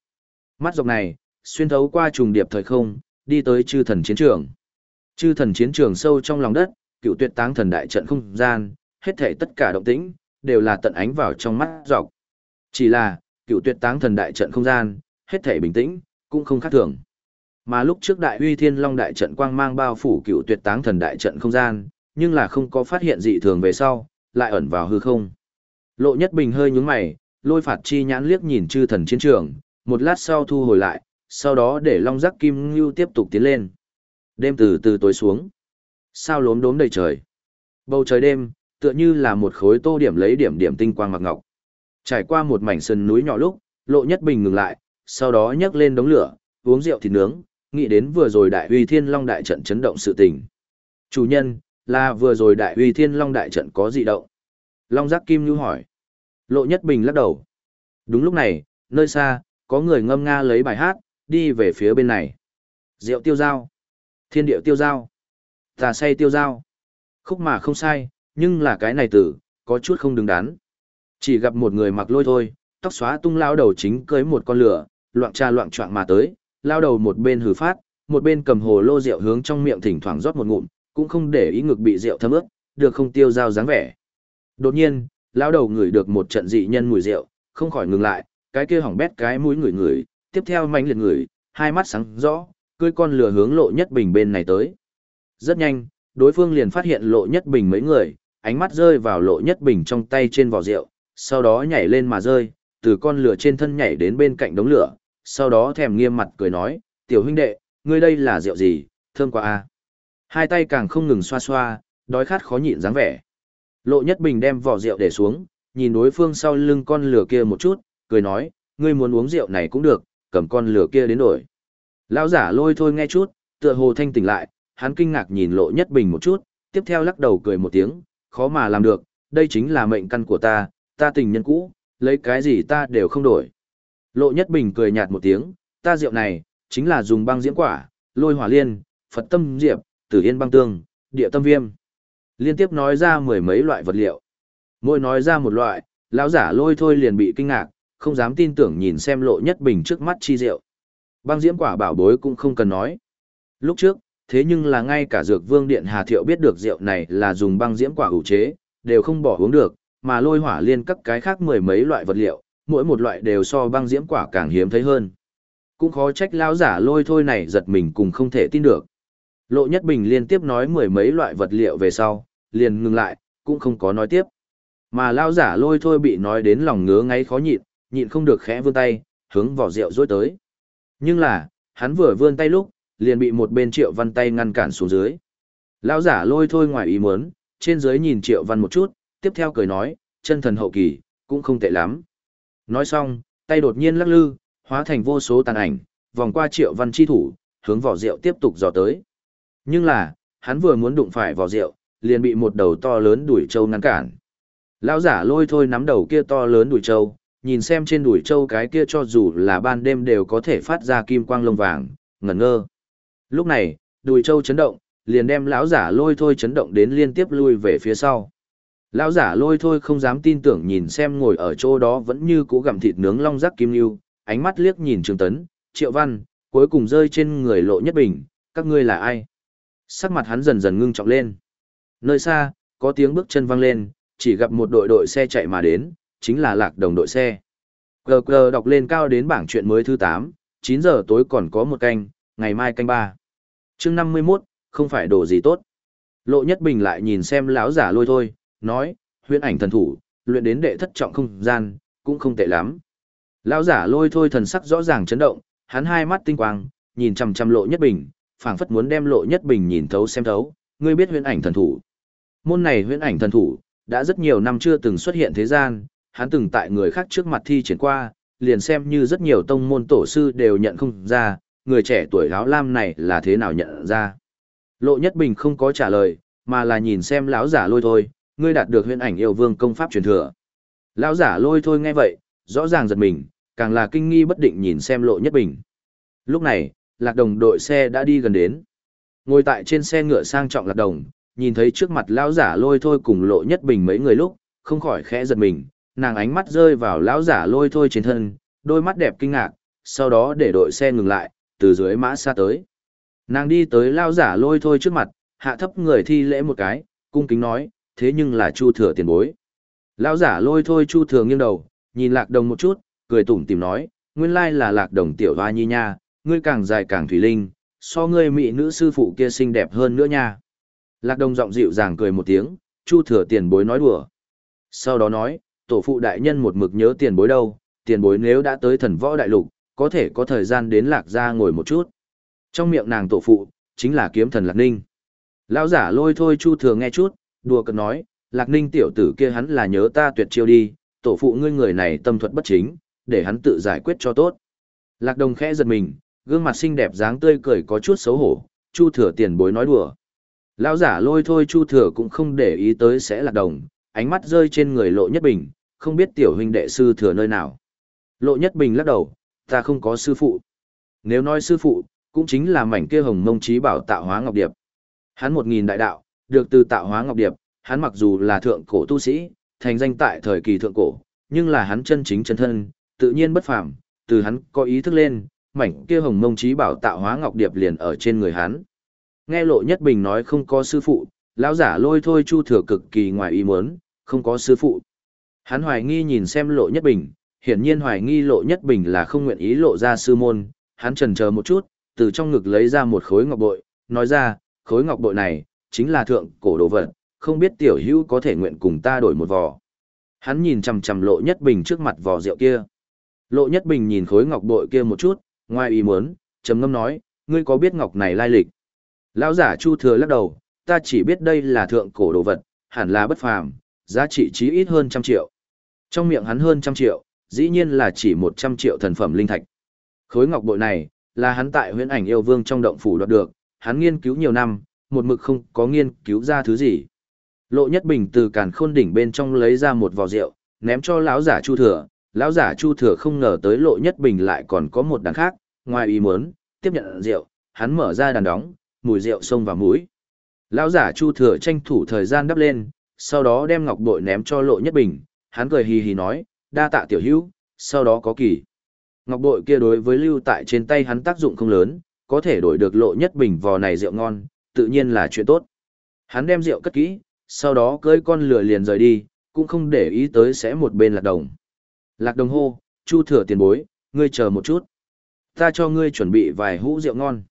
Speaker 1: Mắt dọc này, xuyên thấu qua trùng điệp thời không, đi tới chư thần chiến trường. Chư thần chiến trường sâu trong lòng đất, cựu tuyệt táng thần đại trận không gian, hết thảy tất cả động tĩnh, đều là tận ánh vào trong mắt dọc. Chỉ là, cựu tuyệt táng thần đại trận không gian, hết thảy bình tĩnh, cũng không khác thường. Mà lúc trước đại uy thiên long đại trận quang mang bao phủ cựu tuyệt táng thần đại trận không gian, nhưng là không có phát hiện dị thường về sau, lại ẩn vào hư không. Lộ nhất bình hơi nhúng mày, lôi phạt chi nhãn liếc nhìn chư thần chiến trường, một lát sau thu hồi lại, sau đó để long giác kim ngưu tiếp tục tiến lên. Đêm từ từ tối xuống. Sao lốm đốm đầy trời. Bầu trời đêm, tựa như là một khối tô điểm lấy điểm điểm tinh quang mặc ngọc. Trải qua một mảnh sườn núi nhỏ lúc, lộ nhất bình ngừng lại, sau đó nhấc lên đống lửa, uống rượu thịt nướng, nghĩ đến vừa rồi đại uy thiên long đại trận chấn động sự tình. Chủ nhân, là vừa rồi đại uy thiên long đại trận có gì động? Long giác kim như hỏi. Lộ nhất bình lắc đầu. Đúng lúc này, nơi xa, có người ngâm nga lấy bài hát, đi về phía bên này. Rượu tiêu dao. Thiên điệu tiêu dao. Tà say tiêu dao. Khúc mà không sai, nhưng là cái này tử, có chút không đứng đắn. Chỉ gặp một người mặc lôi thôi, tóc xóa tung lao đầu chính cưới một con lửa, loạn trà loạn trọng mà tới, lao đầu một bên hừ phát, một bên cầm hồ lô rượu hướng trong miệng thỉnh thoảng rót một ngụm, cũng không để ý ngực bị rượu thấm ướt, được không tiêu dao dáng vẻ. Đột nhiên, lao đầu ngửi được một trận dị nhân mùi rượu, không khỏi ngừng lại, cái kia hỏng bét cái mũi ngửi ngửi, tiếp theo manh liệt ngửi, hai mắt sáng rõ, cưới con lửa hướng lộ nhất bình bên này tới. Rất nhanh, đối phương liền phát hiện lộ nhất bình mấy người, ánh mắt rơi vào lộ nhất bình trong tay trên vỏ rượu, sau đó nhảy lên mà rơi, từ con lửa trên thân nhảy đến bên cạnh đống lửa, sau đó thèm nghiêm mặt cười nói, tiểu huynh đệ, ngươi đây là rượu gì, thơm quá a. Hai tay càng không ngừng xoa xoa, đói khát khó nhịn dáng vẻ. Lộ Nhất Bình đem vỏ rượu để xuống, nhìn đối phương sau lưng con lửa kia một chút, cười nói, ngươi muốn uống rượu này cũng được, cầm con lửa kia đến đổi. Lão giả lôi thôi nghe chút, tựa hồ thanh tỉnh lại, hắn kinh ngạc nhìn Lộ Nhất Bình một chút, tiếp theo lắc đầu cười một tiếng, khó mà làm được, đây chính là mệnh căn của ta, ta tình nhân cũ, lấy cái gì ta đều không đổi. Lộ Nhất Bình cười nhạt một tiếng, ta rượu này, chính là dùng băng diễm quả, lôi hỏa liên, Phật tâm diệp, tử yên băng tương, địa tâm viêm. Liên tiếp nói ra mười mấy loại vật liệu. Mỗi nói ra một loại, lão giả lôi thôi liền bị kinh ngạc, không dám tin tưởng nhìn xem Lộ Nhất Bình trước mắt chi rượu. Băng diễm quả bảo bối cũng không cần nói. Lúc trước, thế nhưng là ngay cả dược vương điện Hà Thiệu biết được rượu này là dùng băng diễm quả ủ chế, đều không bỏ uống được, mà lôi hỏa liên các cái khác mười mấy loại vật liệu, mỗi một loại đều so băng diễm quả càng hiếm thấy hơn. Cũng khó trách lão giả lôi thôi này giật mình cùng không thể tin được. Lộ Nhất Bình liên tiếp nói mười mấy loại vật liệu về sau, liền ngừng lại, cũng không có nói tiếp. Mà lão giả lôi thôi bị nói đến lòng ngứa ngáy khó nhịn, nhịn không được khẽ vươn tay, hướng vỏ rượu rối tới. Nhưng là, hắn vừa vươn tay lúc, liền bị một bên triệu văn tay ngăn cản xuống dưới. Lão giả lôi thôi ngoài ý muốn, trên dưới nhìn triệu văn một chút, tiếp theo cười nói, chân thần hậu kỳ, cũng không tệ lắm. Nói xong, tay đột nhiên lắc lư, hóa thành vô số tàn ảnh, vòng qua triệu văn chi thủ, hướng vỏ rượu tiếp tục dò tới. Nhưng là, hắn vừa muốn đụng phải vỏ rượu, liền bị một đầu to lớn đuổi trâu ngăn cản. Lão giả lôi thôi nắm đầu kia to lớn đuổi trâu, nhìn xem trên đuổi trâu cái kia cho dù là ban đêm đều có thể phát ra kim quang lông vàng, ngẩn ngơ. Lúc này, đuổi trâu chấn động, liền đem lão giả lôi thôi chấn động đến liên tiếp lui về phía sau. Lão giả lôi thôi không dám tin tưởng nhìn xem ngồi ở chỗ đó vẫn như cố gặm thịt nướng long rắc kim lưu, ánh mắt liếc nhìn Trương Tấn, Triệu Văn, cuối cùng rơi trên người lộ nhất bình, các ngươi là ai? Sắc mặt hắn dần dần ngưng trọng lên. Nơi xa, có tiếng bước chân vang lên, chỉ gặp một đội đội xe chạy mà đến, chính là lạc đồng đội xe. Cờ cờ đọc lên cao đến bảng chuyện mới thứ 8, 9 giờ tối còn có một canh, ngày mai canh 3. chương 51, không phải đồ gì tốt. Lộ Nhất Bình lại nhìn xem lão giả lôi thôi, nói, huyễn ảnh thần thủ, luyện đến đệ thất trọng không gian, cũng không tệ lắm. Lão giả lôi thôi thần sắc rõ ràng chấn động, hắn hai mắt tinh quang, nhìn chằm chằm lộ nhất bình, phảng phất muốn đem lộ nhất bình nhìn thấu xem thấu, ngươi biết huyễn ảnh thần thủ. Môn này huyễn ảnh thần thủ, đã rất nhiều năm chưa từng xuất hiện thế gian, hắn từng tại người khác trước mặt thi triển qua, liền xem như rất nhiều tông môn tổ sư đều nhận không ra, người trẻ tuổi áo lam này là thế nào nhận ra. Lộ Nhất Bình không có trả lời, mà là nhìn xem lão giả lôi thôi, ngươi đạt được huyễn ảnh yêu vương công pháp truyền thừa. Lão giả lôi thôi nghe vậy, rõ ràng giật mình, càng là kinh nghi bất định nhìn xem lộ nhất bình. Lúc này, lạc đồng đội xe đã đi gần đến. Ngồi tại trên xe ngựa sang trọng lạc đồng, nhìn thấy trước mặt lão giả lôi thôi cùng lộ nhất bình mấy người lúc, không khỏi khẽ giật mình, nàng ánh mắt rơi vào lão giả lôi thôi trên thân, đôi mắt đẹp kinh ngạc, sau đó để đội xe ngừng lại, từ dưới mã xa tới. Nàng đi tới lão giả lôi thôi trước mặt, hạ thấp người thi lễ một cái, cung kính nói, thế nhưng là Chu Thừa tiền bối. Lão giả lôi thôi Chu Thừa nghiêng đầu, nhìn Lạc Đồng một chút, cười tủm tỉm nói, nguyên lai là Lạc Đồng tiểu hoa nhi nha, ngươi càng dài càng thủy linh, so ngươi mỹ nữ sư phụ kia xinh đẹp hơn nữa nha. Lạc Đồng giọng dịu dàng cười một tiếng, Chu Thừa tiền bối nói đùa. Sau đó nói, tổ phụ đại nhân một mực nhớ tiền bối đâu, tiền bối nếu đã tới thần võ đại lục, có thể có thời gian đến Lạc gia ngồi một chút. Trong miệng nàng tổ phụ, chính là kiếm thần Lạc Ninh. Lão giả lôi thôi Chu Thừa nghe chút, đùa cợt nói, Lạc Ninh tiểu tử kia hắn là nhớ ta tuyệt chiêu đi, tổ phụ ngươi người này tâm thuật bất chính, để hắn tự giải quyết cho tốt. Lạc Đồng khẽ giật mình, gương mặt xinh đẹp dáng tươi cười có chút xấu hổ, Chu Thừa tiền bối nói đùa. Lão giả lôi thôi Chu Thừa cũng không để ý tới sẽ Lạc Đồng, ánh mắt rơi trên người Lộ Nhất Bình, không biết tiểu huynh đệ sư thừa nơi nào. Lộ Nhất Bình lắc đầu, ta không có sư phụ. Nếu nói sư phụ, cũng chính là mảnh kia hồng mông trí bảo tạo hóa ngọc điệp. Hắn một nghìn đại đạo, được từ tạo hóa ngọc điệp, hắn mặc dù là thượng cổ tu sĩ, thành danh tại thời kỳ thượng cổ, nhưng là hắn chân chính chân thân, tự nhiên bất phàm, từ hắn có ý thức lên, mảnh kia hồng mông trí bảo tạo hóa ngọc điệp liền ở trên người hắn. Nghe Lộ Nhất Bình nói không có sư phụ, lão giả lôi thôi Chu Thừa cực kỳ ngoài ý muốn, không có sư phụ. Hắn hoài nghi nhìn xem Lộ Nhất Bình, hiển nhiên hoài nghi Lộ Nhất Bình là không nguyện ý lộ ra sư môn, hắn chần chờ một chút, từ trong ngực lấy ra một khối ngọc bội, nói ra, khối ngọc bội này, chính là thượng cổ đồ vật, không biết tiểu hữu có thể nguyện cùng ta đổi một vò. Hắn nhìn chằm chằm lộ nhất bình trước mặt vò rượu kia. Lộ nhất bình nhìn khối ngọc bội kia một chút, ngoài ý muốn, trầm ngâm nói, ngươi có biết ngọc này lai lịch? Lão giả Chu Thừa lắc đầu, ta chỉ biết đây là thượng cổ đồ vật, hẳn là bất phàm, giá trị chí ít hơn trăm triệu. Trong miệng hắn hơn trăm triệu, dĩ nhiên là chỉ một trăm triệu thần phẩm linh thạch. Khối ngọc bội này, là hắn tại huyễn ảnh yêu vương trong động phủ đoạt được, hắn nghiên cứu nhiều năm, một mực không có nghiên cứu ra thứ gì. Lộ Nhất Bình từ càn khôn đỉnh bên trong lấy ra một vò rượu, ném cho lão giả Chu Thừa, lão giả Chu Thừa không ngờ tới Lộ Nhất Bình lại còn có một đàn khác, ngoài ý muốn, tiếp nhận rượu, hắn mở ra đàn đóng, mùi rượu xông vào mũi. Lão giả Chu Thừa tranh thủ thời gian đắp lên, sau đó đem ngọc bội ném cho Lộ Nhất Bình, hắn cười hì hì nói, đa tạ tiểu hữu, sau đó có kỳ. Ngọc bội kia đối với lưu tại trên tay hắn tác dụng không lớn, có thể đổi được Lộ Nhất Bình vò này rượu ngon, tự nhiên là chuyện tốt. Hắn đem rượu cất kỹ, sau đó cưỡi con lửa liền rời đi, cũng không để ý tới sẽ một bên lạc đồng. Lạc đồng hô, chu thừa tiền bối, ngươi chờ một chút. Ta cho ngươi chuẩn bị vài hũ rượu ngon.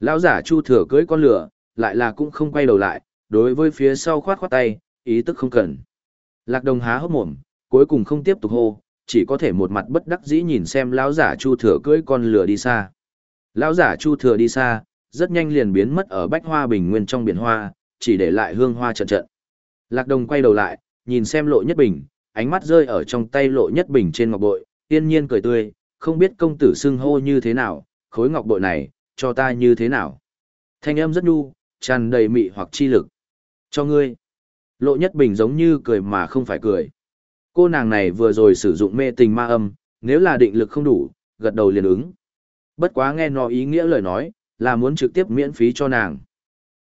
Speaker 1: Lão giả chu thừa cưỡi con lửa, lại là cũng không quay đầu lại, đối với phía sau khoát khoát tay, ý tức không cần. Lạc đồng há hốc mồm, cuối cùng không tiếp tục hô, chỉ có thể một mặt bất đắc dĩ nhìn xem lão giả chu thừa cưỡi con lửa đi xa. Lão giả chu thừa đi xa, rất nhanh liền biến mất ở bách hoa bình nguyên trong biển hoa, chỉ để lại hương hoa trận trận. Lạc Đồng quay đầu lại, nhìn xem lộ nhất bình, ánh mắt rơi ở trong tay lộ nhất bình trên ngọc bội, yên nhiên cười tươi, không biết công tử xưng hô như thế nào, khối ngọc bội này, cho ta như thế nào. Thanh âm rất nhu, tràn đầy mị hoặc chi lực. Cho ngươi. Lộ nhất bình giống như cười mà không phải cười. Cô nàng này vừa rồi sử dụng mê tình ma âm, nếu là định lực không đủ, gật đầu liền ứng. Bất quá nghe nó ý nghĩa lời nói, là muốn trực tiếp miễn phí cho nàng.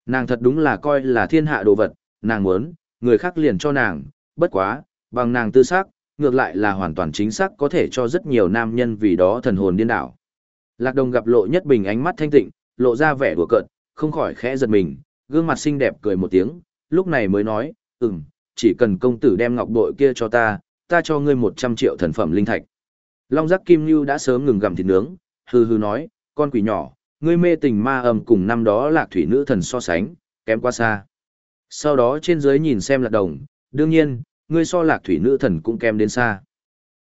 Speaker 1: Nàng thật đúng là coi là thiên hạ đồ vật, nàng muốn, người khác liền cho nàng, bất quá, bằng nàng tư xác, ngược lại là hoàn toàn chính xác có thể cho rất nhiều nam nhân vì đó thần hồn điên đảo. Lạc Đồng gặp Lộ Nhất Bình ánh mắt thanh tịnh, lộ ra vẻ đùa cợt, không khỏi khẽ giật mình, gương mặt xinh đẹp cười một tiếng, lúc này mới nói, ừm, chỉ cần công tử đem ngọc bội kia cho ta, ta cho ngươi 100 triệu thần phẩm linh thạch. Long giác kim Nưu đã sớm ngừng gặm thịt nướng, hừ hừ nói, con quỷ nhỏ, ngươi mê tình ma âm cùng năm đó lạc thủy nữ thần so sánh, kém quá xa. Sau đó trên dưới nhìn xem lạc đồng, đương nhiên, ngươi so lạc thủy nữ thần cũng kém đến xa.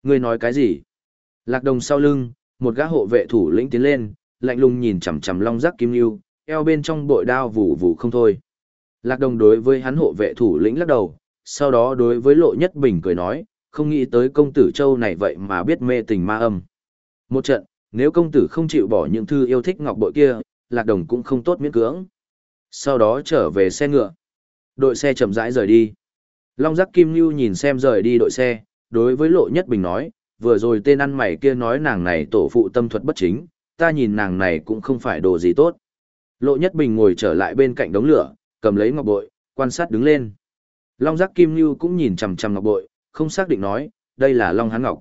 Speaker 1: Ngươi nói cái gì? Lạc đồng sau lưng, một gã hộ vệ thủ lĩnh tiến lên, lạnh lùng nhìn chằm chằm long giác kim lưu, eo bên trong bội đao vù vù không thôi. Lạc đồng đối với hắn hộ vệ thủ lĩnh lắc đầu, sau đó đối với lộ nhất bình cười nói, không nghĩ tới công tử châu này vậy mà biết mê tình ma âm. Một trận, nếu công tử không chịu bỏ những thư yêu thích ngọc bội kia, lạc đồng cũng không tốt miễn cưỡng. Sau đó trở về xe ngựa. Đội xe chậm rãi rời đi. Long giác kim lưu nhìn xem rời đi đội xe, đối với lộ nhất bình nói, vừa rồi tên ăn mày kia nói nàng này tổ phụ tâm thuật bất chính, ta nhìn nàng này cũng không phải đồ gì tốt. Lộ nhất bình ngồi trở lại bên cạnh đống lửa, cầm lấy ngọc bội, quan sát đứng lên. Long giác kim như cũng nhìn chằm chằm ngọc bội, không xác định nói, đây là Long Hán Ngọc.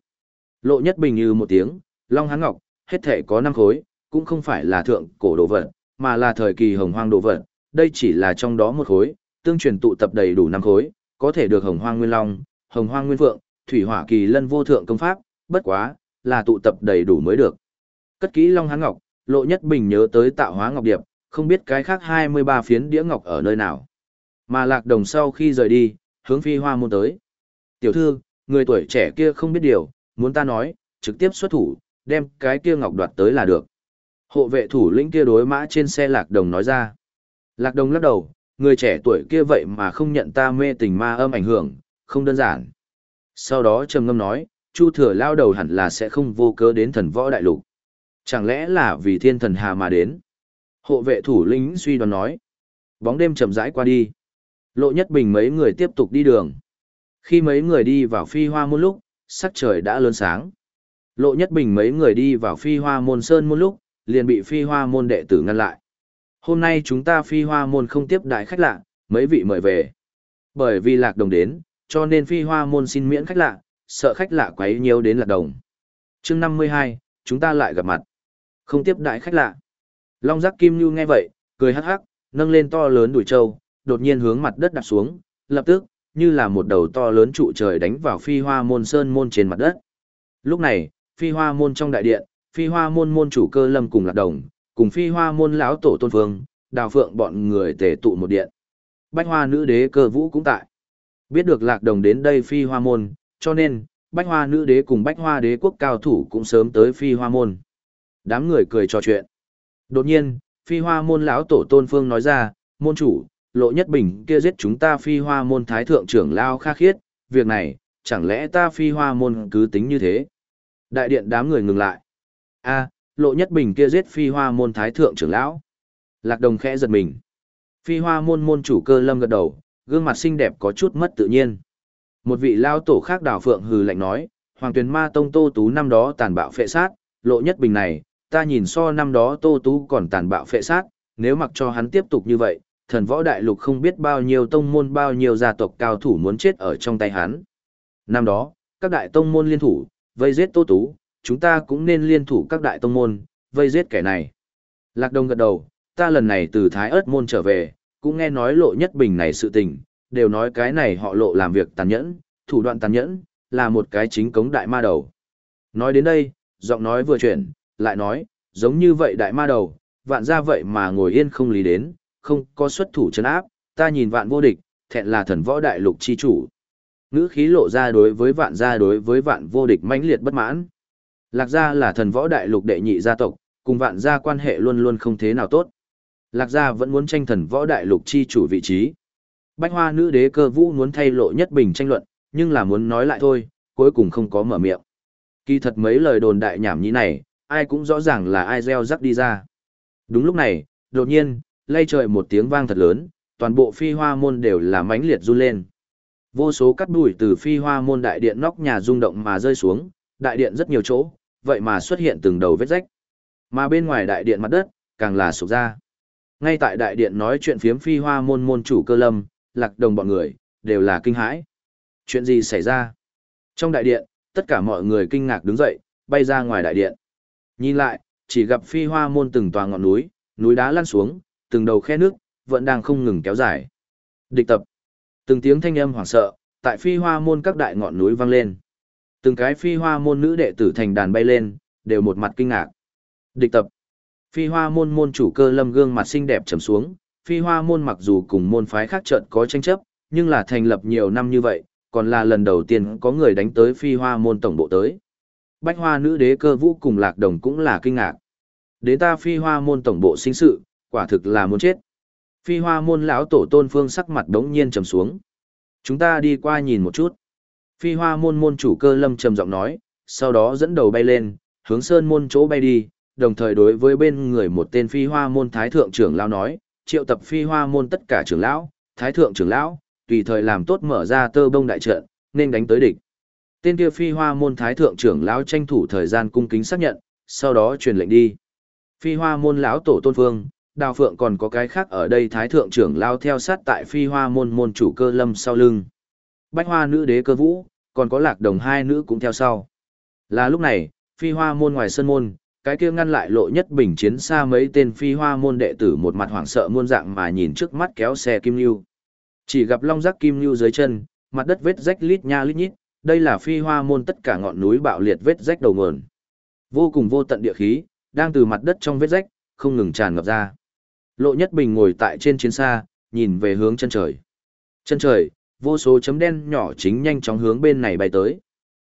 Speaker 1: Lộ nhất bình như một tiếng, Long Hán Ngọc, hết thể có năm khối, cũng không phải là thượng cổ đồ vật, mà là thời kỳ hồng hoang đồ vật, đây chỉ là trong đó một khối, tương truyền tụ tập đầy đủ năm khối, có thể được hồng hoang nguyên long, hồng hoang nguyên vượng, thủy hỏa kỳ lân vô thượng công pháp, bất quá, là tụ tập đầy đủ mới được. Cất kỹ Long Hán Ngọc, Lộ Nhất Bình nhớ tới tạo hóa ngọc điệp, không biết cái khác 23 phiến đĩa ngọc ở nơi nào. Mà Lạc Đồng sau khi rời đi, hướng phi hoa môn tới. Tiểu thư, người tuổi trẻ kia không biết điều, muốn ta nói, trực tiếp xuất thủ, đem cái kia ngọc đoạt tới là được. Hộ vệ thủ lĩnh kia đối mã trên xe Lạc Đồng nói ra. Lạc Đồng lắc đầu, người trẻ tuổi kia vậy mà không nhận ta mê tình ma âm ảnh hưởng, không đơn giản. Sau đó trầm ngâm nói, Chu thừa lao đầu hẳn là sẽ không vô cớ đến thần võ đại lục. Chẳng lẽ là vì thiên thần hà mà đến? Hộ vệ thủ lĩnh suy đoán nói. Bóng đêm chậm rãi qua đi. Lộ nhất bình mấy người tiếp tục đi đường. Khi mấy người đi vào phi hoa một lúc, sắc trời đã lớn sáng. Lộ nhất bình mấy người đi vào phi hoa môn sơn môn lúc, liền bị phi hoa môn đệ tử ngăn lại. Hôm nay chúng ta phi hoa môn không tiếp đại khách lạ, mấy vị mời về. Bởi vì lạc đồng đến, cho nên phi hoa môn xin miễn khách lạ, sợ khách lạ quấy nhiều đến lạc đồng. chương 52, chúng ta lại gặp mặt. Không tiếp đại khách lạ. Long giác kim như nghe vậy, cười hắc hắc, nâng lên to lớn đuổi trâu, đột nhiên hướng mặt đất đặt xuống, lập tức, như là một đầu to lớn trụ trời đánh vào phi hoa môn sơn môn trên mặt đất. Lúc này, phi hoa môn trong đại điện, phi hoa môn môn chủ cơ lâm cùng lạc đồng, cùng phi hoa môn lão tổ tôn phương, đào phượng bọn người tề tụ một điện. Bách hoa nữ đế cơ vũ cũng tại. Biết được lạc đồng đến đây phi hoa môn, cho nên, bách hoa nữ đế cùng bách hoa đế quốc cao thủ cũng sớm tới phi hoa môn. Đám người cười trò chuyện. Đột nhiên, phi hoa môn lão tổ tôn phương nói ra, môn chủ, lộ nhất bình kia giết chúng ta phi hoa môn thái thượng trưởng lao kha khiết, việc này, chẳng lẽ ta phi hoa môn cứ tính như thế? Đại điện đám người ngừng lại. a lộ nhất bình kia giết phi hoa môn thái thượng trưởng lão. Lạc đồng khẽ giật mình. Phi hoa môn môn chủ cơ lâm gật đầu, gương mặt xinh đẹp có chút mất tự nhiên. Một vị lao tổ khác đào phượng hừ lạnh nói, Hoàng tuyển ma tông tô tú năm đó tàn bạo phệ sát, lộ nhất bình này, ta nhìn so năm đó tô tú còn tàn bạo phệ sát, nếu mặc cho hắn tiếp tục như vậy, thần võ đại lục không biết bao nhiêu tông môn bao nhiêu gia tộc cao thủ muốn chết ở trong tay hắn. Năm đó, các đại tông môn liên thủ, vây giết tô tú, chúng ta cũng nên liên thủ các đại tông môn, vây giết kẻ này. Lạc Đông gật đầu, ta lần này từ Thái ớt môn trở về, cũng nghe nói lộ nhất bình này sự tình, đều nói cái này họ lộ làm việc tàn nhẫn, thủ đoạn tàn nhẫn, là một cái chính cống đại ma đầu. Nói đến đây, giọng nói vừa chuyển, lại nói, giống như vậy đại ma đầu, vạn ra vậy mà ngồi yên không lý đến, không có xuất thủ chấn áp, ta nhìn vạn vô địch, thẹn là thần võ đại lục chi chủ. Ngữ khí lộ ra đối với vạn gia đối với vạn vô địch mãnh liệt bất mãn. Lạc gia là thần võ đại lục đệ nhị gia tộc, cùng vạn gia quan hệ luôn luôn không thế nào tốt. Lạc gia vẫn muốn tranh thần võ đại lục chi chủ vị trí. Bách hoa nữ đế cơ vũ muốn thay lộ nhất bình tranh luận, nhưng là muốn nói lại thôi, cuối cùng không có mở miệng. Kỳ thật mấy lời đồn đại nhảm nhí này, ai cũng rõ ràng là ai gieo rắc đi ra. Đúng lúc này, đột nhiên, lay trời một tiếng vang thật lớn, toàn bộ phi hoa môn đều là mãnh liệt run lên. Vô số cắt bụi từ phi hoa môn đại điện nóc nhà rung động mà rơi xuống, đại điện rất nhiều chỗ, vậy mà xuất hiện từng đầu vết rách. Mà bên ngoài đại điện mặt đất, càng là sụp ra. Ngay tại đại điện nói chuyện phiếm phi hoa môn môn chủ cơ lâm, lạc đồng bọn người, đều là kinh hãi. Chuyện gì xảy ra? Trong đại điện, tất cả mọi người kinh ngạc đứng dậy, bay ra ngoài đại điện. Nhìn lại, chỉ gặp phi hoa môn từng tòa ngọn núi, núi đá lăn xuống, từng đầu khe nước, vẫn đang không ngừng kéo dài. Địch tập. Từng tiếng thanh âm hoảng sợ, tại phi hoa môn các đại ngọn núi vang lên. Từng cái phi hoa môn nữ đệ tử thành đàn bay lên, đều một mặt kinh ngạc. Địch tập. Phi hoa môn môn chủ cơ lâm gương mặt xinh đẹp trầm xuống, phi hoa môn mặc dù cùng môn phái khác trận có tranh chấp, nhưng là thành lập nhiều năm như vậy, còn là lần đầu tiên có người đánh tới phi hoa môn tổng bộ tới. Bách hoa nữ đế cơ vũ cùng lạc đồng cũng là kinh ngạc. Đến ta phi hoa môn tổng bộ sinh sự, quả thực là muốn chết. Phi hoa môn lão tổ tôn phương sắc mặt đống nhiên trầm xuống. Chúng ta đi qua nhìn một chút. Phi hoa môn môn chủ cơ lâm trầm giọng nói, sau đó dẫn đầu bay lên, hướng sơn môn chỗ bay đi, đồng thời đối với bên người một tên phi hoa môn thái thượng trưởng lão nói, triệu tập phi hoa môn tất cả trưởng lão, thái thượng trưởng lão, tùy thời làm tốt mở ra tơ bông đại trận, nên đánh tới địch. Tên kia phi hoa môn thái thượng trưởng lão tranh thủ thời gian cung kính xác nhận, sau đó truyền lệnh đi. Phi hoa môn lão tổ tôn phương, đào phượng còn có cái khác ở đây thái thượng trưởng lao theo sát tại phi hoa môn môn chủ cơ lâm sau lưng. Bách hoa nữ đế cơ vũ, còn có lạc đồng hai nữ cũng theo sau. Là lúc này, phi hoa môn ngoài sân môn, cái kia ngăn lại lộ nhất bình chiến xa mấy tên phi hoa môn đệ tử một mặt hoảng sợ muôn dạng mà nhìn trước mắt kéo xe kim lưu. Chỉ gặp long giác kim lưu dưới chân, mặt đất vết rách lít nha lít nhít, đây là phi hoa môn tất cả ngọn núi bạo liệt vết rách đầu nguồn. Vô cùng vô tận địa khí, đang từ mặt đất trong vết rách, không ngừng tràn ngập ra. Lộ Nhất Bình ngồi tại trên chiến xa, nhìn về hướng chân trời. Chân trời, vô số chấm đen nhỏ chính nhanh chóng hướng bên này bay tới.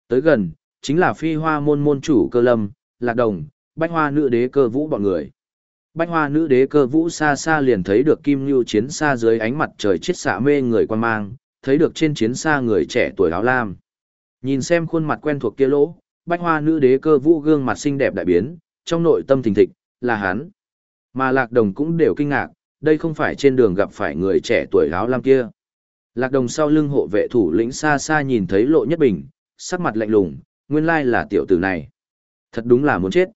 Speaker 1: Tới gần, chính là phi hoa môn môn chủ cơ lâm, lạc đồng, bách hoa nữ đế cơ vũ bọn người. Bách hoa nữ đế cơ vũ xa xa liền thấy được kim lưu chiến xa dưới ánh mặt trời chết xạ mê người quan mang, thấy được trên chiến xa người trẻ tuổi áo lam. Nhìn xem khuôn mặt quen thuộc kia lỗ, bách hoa nữ đế cơ vũ gương mặt xinh đẹp đại biến, trong nội tâm thình thịch, là hắn. Mà lạc đồng cũng đều kinh ngạc, đây không phải trên đường gặp phải người trẻ tuổi áo lam kia. Lạc đồng sau lưng hộ vệ thủ lĩnh xa xa nhìn thấy lộ nhất bình, sắc mặt lạnh lùng, nguyên lai là tiểu tử này. Thật đúng là muốn chết.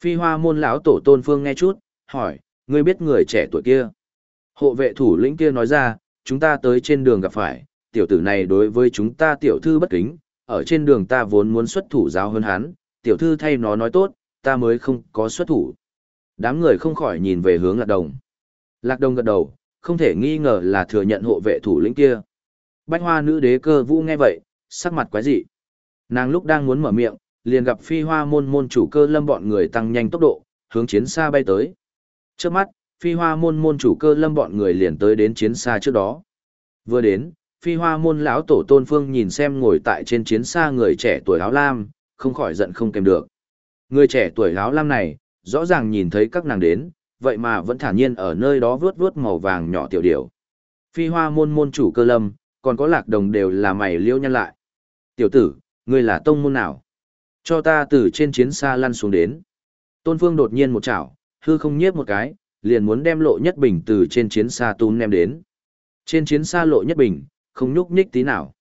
Speaker 1: Phi hoa môn lão tổ tôn phương nghe chút, hỏi, ngươi biết người trẻ tuổi kia. Hộ vệ thủ lĩnh kia nói ra, chúng ta tới trên đường gặp phải, tiểu tử này đối với chúng ta tiểu thư bất kính, ở trên đường ta vốn muốn xuất thủ giáo hơn hắn, tiểu thư thay nó nói tốt, ta mới không có xuất thủ. Đám người không khỏi nhìn về hướng lạc đồng. Lạc đồng gật đầu, không thể nghi ngờ là thừa nhận hộ vệ thủ lĩnh kia. Bách hoa nữ đế cơ vũ nghe vậy, sắc mặt quái dị. Nàng lúc đang muốn mở miệng, liền gặp phi hoa môn môn chủ cơ lâm bọn người tăng nhanh tốc độ, hướng chiến xa bay tới. Trước mắt, phi hoa môn môn chủ cơ lâm bọn người liền tới đến chiến xa trước đó. Vừa đến, phi hoa môn lão tổ tôn phương nhìn xem ngồi tại trên chiến xa người trẻ tuổi áo lam, không khỏi giận không kèm được. Người trẻ tuổi áo lam này, rõ ràng nhìn thấy các nàng đến, vậy mà vẫn thản nhiên ở nơi đó vướt vướt màu vàng nhỏ tiểu điểu. Phi hoa môn môn chủ cơ lâm, còn có lạc đồng đều là mày liêu nhân lại. Tiểu tử, ngươi là tông môn nào? Cho ta từ trên chiến xa lăn xuống đến. Tôn Phương đột nhiên một chảo, hư không nhiếp một cái, liền muốn đem lộ nhất bình từ trên chiến xa tún nem đến. Trên chiến xa lộ nhất bình, không nhúc nhích tí nào.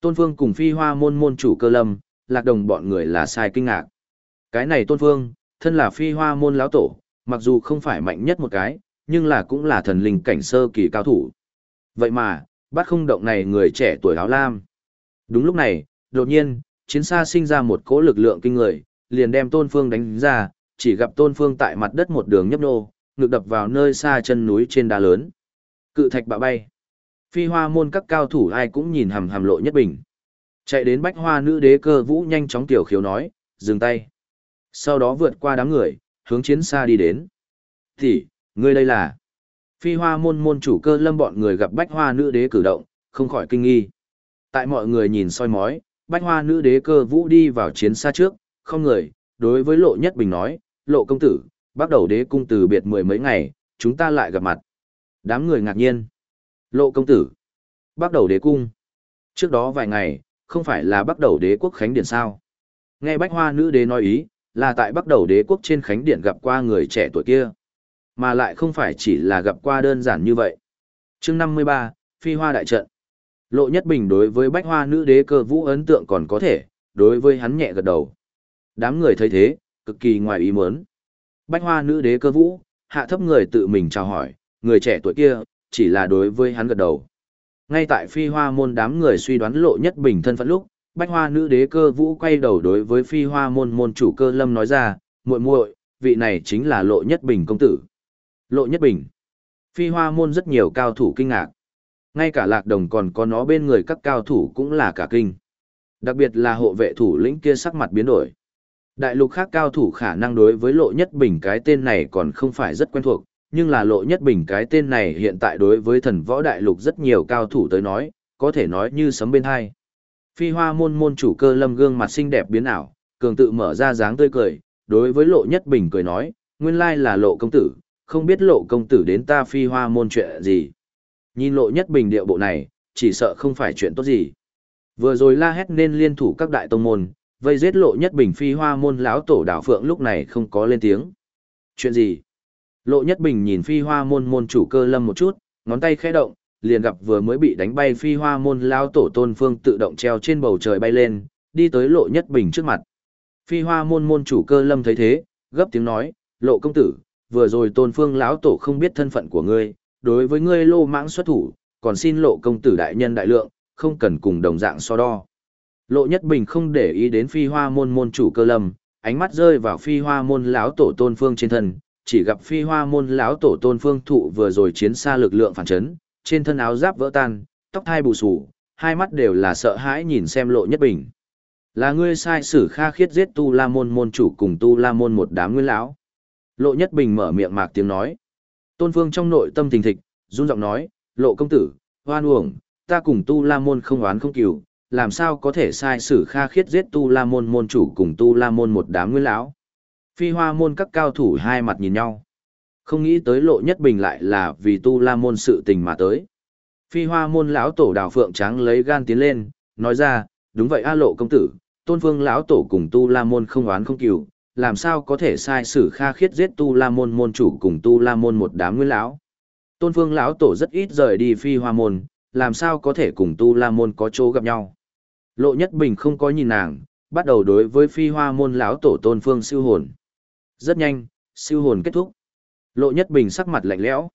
Speaker 1: Tôn Phương cùng phi hoa môn môn chủ cơ lâm, lạc đồng bọn người là sai kinh ngạc. Cái này Tôn Phương, thân là phi hoa môn lão tổ, mặc dù không phải mạnh nhất một cái, nhưng là cũng là thần linh cảnh sơ kỳ cao thủ. Vậy mà, bắt không động này người trẻ tuổi áo lam. Đúng lúc này, đột nhiên, chiến xa sinh ra một cỗ lực lượng kinh người, liền đem Tôn Phương đánh ra, chỉ gặp Tôn Phương tại mặt đất một đường nhấp nô, ngực đập vào nơi xa chân núi trên đá lớn. Cự thạch bạ bay. Phi hoa môn các cao thủ ai cũng nhìn hầm hầm lộ nhất bình. Chạy đến bách hoa nữ đế cơ vũ nhanh chóng tiểu khiếu nói, dừng tay. Sau đó vượt qua đám người, hướng chiến xa đi đến. Thì, ngươi đây là... Phi hoa môn môn chủ cơ lâm bọn người gặp bách hoa nữ đế cử động, không khỏi kinh nghi. Tại mọi người nhìn soi mói, bách hoa nữ đế cơ vũ đi vào chiến xa trước, không người, đối với lộ nhất bình nói, lộ công tử, bắt đầu đế cung từ biệt mười mấy ngày, chúng ta lại gặp mặt. Đám người ngạc nhiên. Lộ công tử. Bắt đầu đế cung. Trước đó vài ngày, không phải là bắt đầu đế quốc khánh điển sao. Nghe bách hoa nữ đế nói ý, là tại bắt đầu đế quốc trên khánh điện gặp qua người trẻ tuổi kia. Mà lại không phải chỉ là gặp qua đơn giản như vậy. chương 53, Phi Hoa Đại Trận. Lộ Nhất Bình đối với bách hoa nữ đế cơ vũ ấn tượng còn có thể, đối với hắn nhẹ gật đầu. Đám người thấy thế, cực kỳ ngoài ý muốn. Bách hoa nữ đế cơ vũ, hạ thấp người tự mình chào hỏi, người trẻ tuổi kia, chỉ là đối với hắn gật đầu. Ngay tại phi hoa môn đám người suy đoán lộ nhất bình thân phận lúc, bách hoa nữ đế cơ vũ quay đầu đối với phi hoa môn môn chủ cơ lâm nói ra, muội muội, vị này chính là lộ nhất bình công tử. Lộ nhất bình. Phi hoa môn rất nhiều cao thủ kinh ngạc. Ngay cả lạc đồng còn có nó bên người các cao thủ cũng là cả kinh. Đặc biệt là hộ vệ thủ lĩnh kia sắc mặt biến đổi. Đại lục khác cao thủ khả năng đối với lộ nhất bình cái tên này còn không phải rất quen thuộc, nhưng là lộ nhất bình cái tên này hiện tại đối với thần võ đại lục rất nhiều cao thủ tới nói, có thể nói như sấm bên hai. Phi hoa môn môn chủ cơ lâm gương mặt xinh đẹp biến ảo, cường tự mở ra dáng tươi cười, đối với lộ nhất bình cười nói, nguyên lai là lộ công tử, không biết lộ công tử đến ta phi hoa môn chuyện gì. Nhìn lộ nhất bình điệu bộ này, chỉ sợ không phải chuyện tốt gì. Vừa rồi la hét nên liên thủ các đại tông môn, vây giết lộ nhất bình phi hoa môn lão tổ đảo phượng lúc này không có lên tiếng. Chuyện gì? Lộ nhất bình nhìn phi hoa môn môn chủ cơ lâm một chút, ngón tay khẽ động, liền gặp vừa mới bị đánh bay phi hoa môn lão tổ tôn phương tự động treo trên bầu trời bay lên, đi tới lộ nhất bình trước mặt. Phi hoa môn môn chủ cơ lâm thấy thế, gấp tiếng nói, lộ công tử, vừa rồi tôn phương lão tổ không biết thân phận của ngươi, đối với ngươi lô mãng xuất thủ, còn xin lộ công tử đại nhân đại lượng, không cần cùng đồng dạng so đo. Lộ Nhất Bình không để ý đến phi hoa môn môn chủ cơ lâm, ánh mắt rơi vào phi hoa môn lão tổ tôn phương trên thân, chỉ gặp phi hoa môn lão tổ tôn phương thụ vừa rồi chiến xa lực lượng phản chấn, trên thân áo giáp vỡ tan, tóc thai bù sù, hai mắt đều là sợ hãi nhìn xem Lộ Nhất Bình. Là ngươi sai sử kha khiết giết tu la môn môn chủ cùng tu la môn một đám nguyên lão. Lộ Nhất Bình mở miệng mạc tiếng nói. Tôn Phương trong nội tâm thình thịch, run giọng nói, Lộ công tử, hoan uổng, ta cùng tu la môn không oán không cừu, làm sao có thể sai sử kha khiết giết tu la môn môn chủ cùng tu la môn một đám nguyên lão. Phi hoa môn các cao thủ hai mặt nhìn nhau. Không nghĩ tới Lộ Nhất Bình lại là vì tu la môn sự tình mà tới. Phi hoa môn lão tổ đào phượng trắng lấy gan tiến lên, nói ra, đúng vậy a lộ công tử, tôn phương lão tổ cùng tu la môn không oán không cừu, làm sao có thể sai sử kha khiết giết tu la môn môn chủ cùng tu la môn một đám nguyên lão. Tôn phương lão tổ rất ít rời đi phi hoa môn, làm sao có thể cùng tu la môn có chỗ gặp nhau. Lộ nhất bình không có nhìn nàng, bắt đầu đối với phi hoa môn lão tổ tôn phương siêu hồn. Rất nhanh, siêu hồn kết thúc. Lộ nhất bình sắc mặt lạnh lẽo.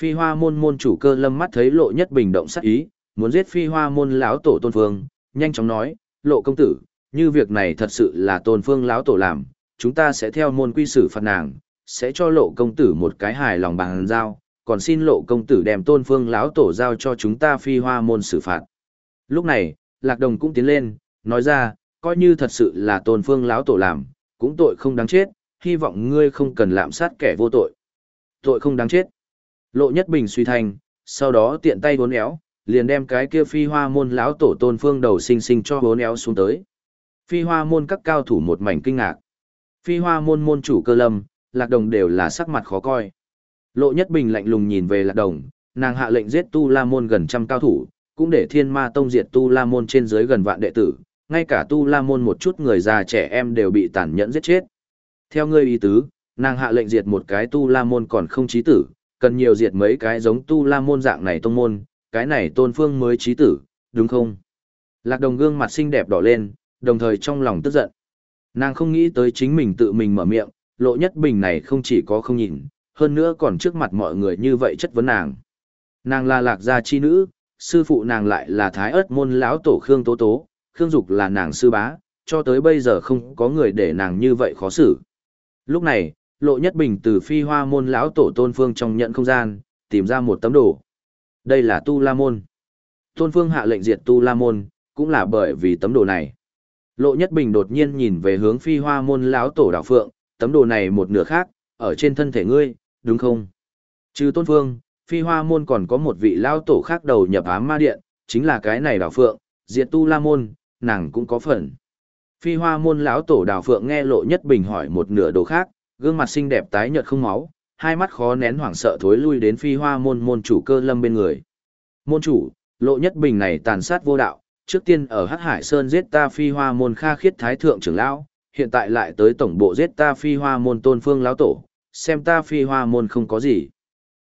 Speaker 1: Phi hoa môn môn chủ cơ lâm mắt thấy lộ nhất bình động sắc ý, muốn giết phi hoa môn lão tổ tôn phương, nhanh chóng nói, lộ công tử, như việc này thật sự là tôn phương lão tổ làm, chúng ta sẽ theo môn quy xử phạt nàng, sẽ cho lộ công tử một cái hài lòng bằng giao, còn xin lộ công tử đem tôn phương lão tổ giao cho chúng ta phi hoa môn xử phạt. Lúc này, Lạc Đồng cũng tiến lên, nói ra, coi như thật sự là tôn phương lão tổ làm, cũng tội không đáng chết, hy vọng ngươi không cần lạm sát kẻ vô tội. Tội không đáng chết. Lộ Nhất Bình suy thành, sau đó tiện tay vốn éo, liền đem cái kia phi hoa môn lão tổ tôn phương đầu sinh sinh cho vốn éo xuống tới. Phi hoa môn các cao thủ một mảnh kinh ngạc. Phi hoa môn môn chủ cơ lâm, lạc đồng đều là sắc mặt khó coi. Lộ Nhất Bình lạnh lùng nhìn về lạc đồng, nàng hạ lệnh giết tu la môn gần trăm cao thủ, cũng để thiên ma tông diệt tu la môn trên dưới gần vạn đệ tử, ngay cả tu la môn một chút người già trẻ em đều bị tàn nhẫn giết chết. Theo ngươi ý tứ, nàng hạ lệnh diệt một cái tu la môn còn không chí tử, cần nhiều diệt mấy cái giống tu la môn dạng này tông môn, cái này tôn phương mới chí tử, đúng không? Lạc đồng gương mặt xinh đẹp đỏ lên, đồng thời trong lòng tức giận. Nàng không nghĩ tới chính mình tự mình mở miệng, lộ nhất bình này không chỉ có không nhìn, hơn nữa còn trước mặt mọi người như vậy chất vấn nàng. Nàng là lạc gia chi nữ, sư phụ nàng lại là thái ớt môn lão tổ Khương Tố Tố, Khương Dục là nàng sư bá, cho tới bây giờ không có người để nàng như vậy khó xử. Lúc này, Lộ Nhất Bình từ phi hoa môn lão tổ Tôn Phương trong nhận không gian, tìm ra một tấm đồ. Đây là Tu La Môn. Tôn Phương hạ lệnh diệt Tu La Môn, cũng là bởi vì tấm đồ này. Lộ Nhất Bình đột nhiên nhìn về hướng phi hoa môn lão tổ đảo phượng, tấm đồ này một nửa khác, ở trên thân thể ngươi, đúng không? Trừ Tôn Phương, phi hoa môn còn có một vị lão tổ khác đầu nhập ám ma điện, chính là cái này đảo phượng, diệt tu la môn, nàng cũng có phần. Phi hoa môn lão tổ Đào phượng nghe lộ nhất bình hỏi một nửa đồ khác, gương mặt xinh đẹp tái nhợt không máu, hai mắt khó nén hoảng sợ thối lui đến phi hoa môn môn chủ cơ lâm bên người. Môn chủ, lộ nhất bình này tàn sát vô đạo, trước tiên ở Hắc Hải Sơn giết ta phi hoa môn kha khiết thái thượng trưởng lão, hiện tại lại tới tổng bộ giết ta phi hoa môn tôn phương lão tổ, xem ta phi hoa môn không có gì.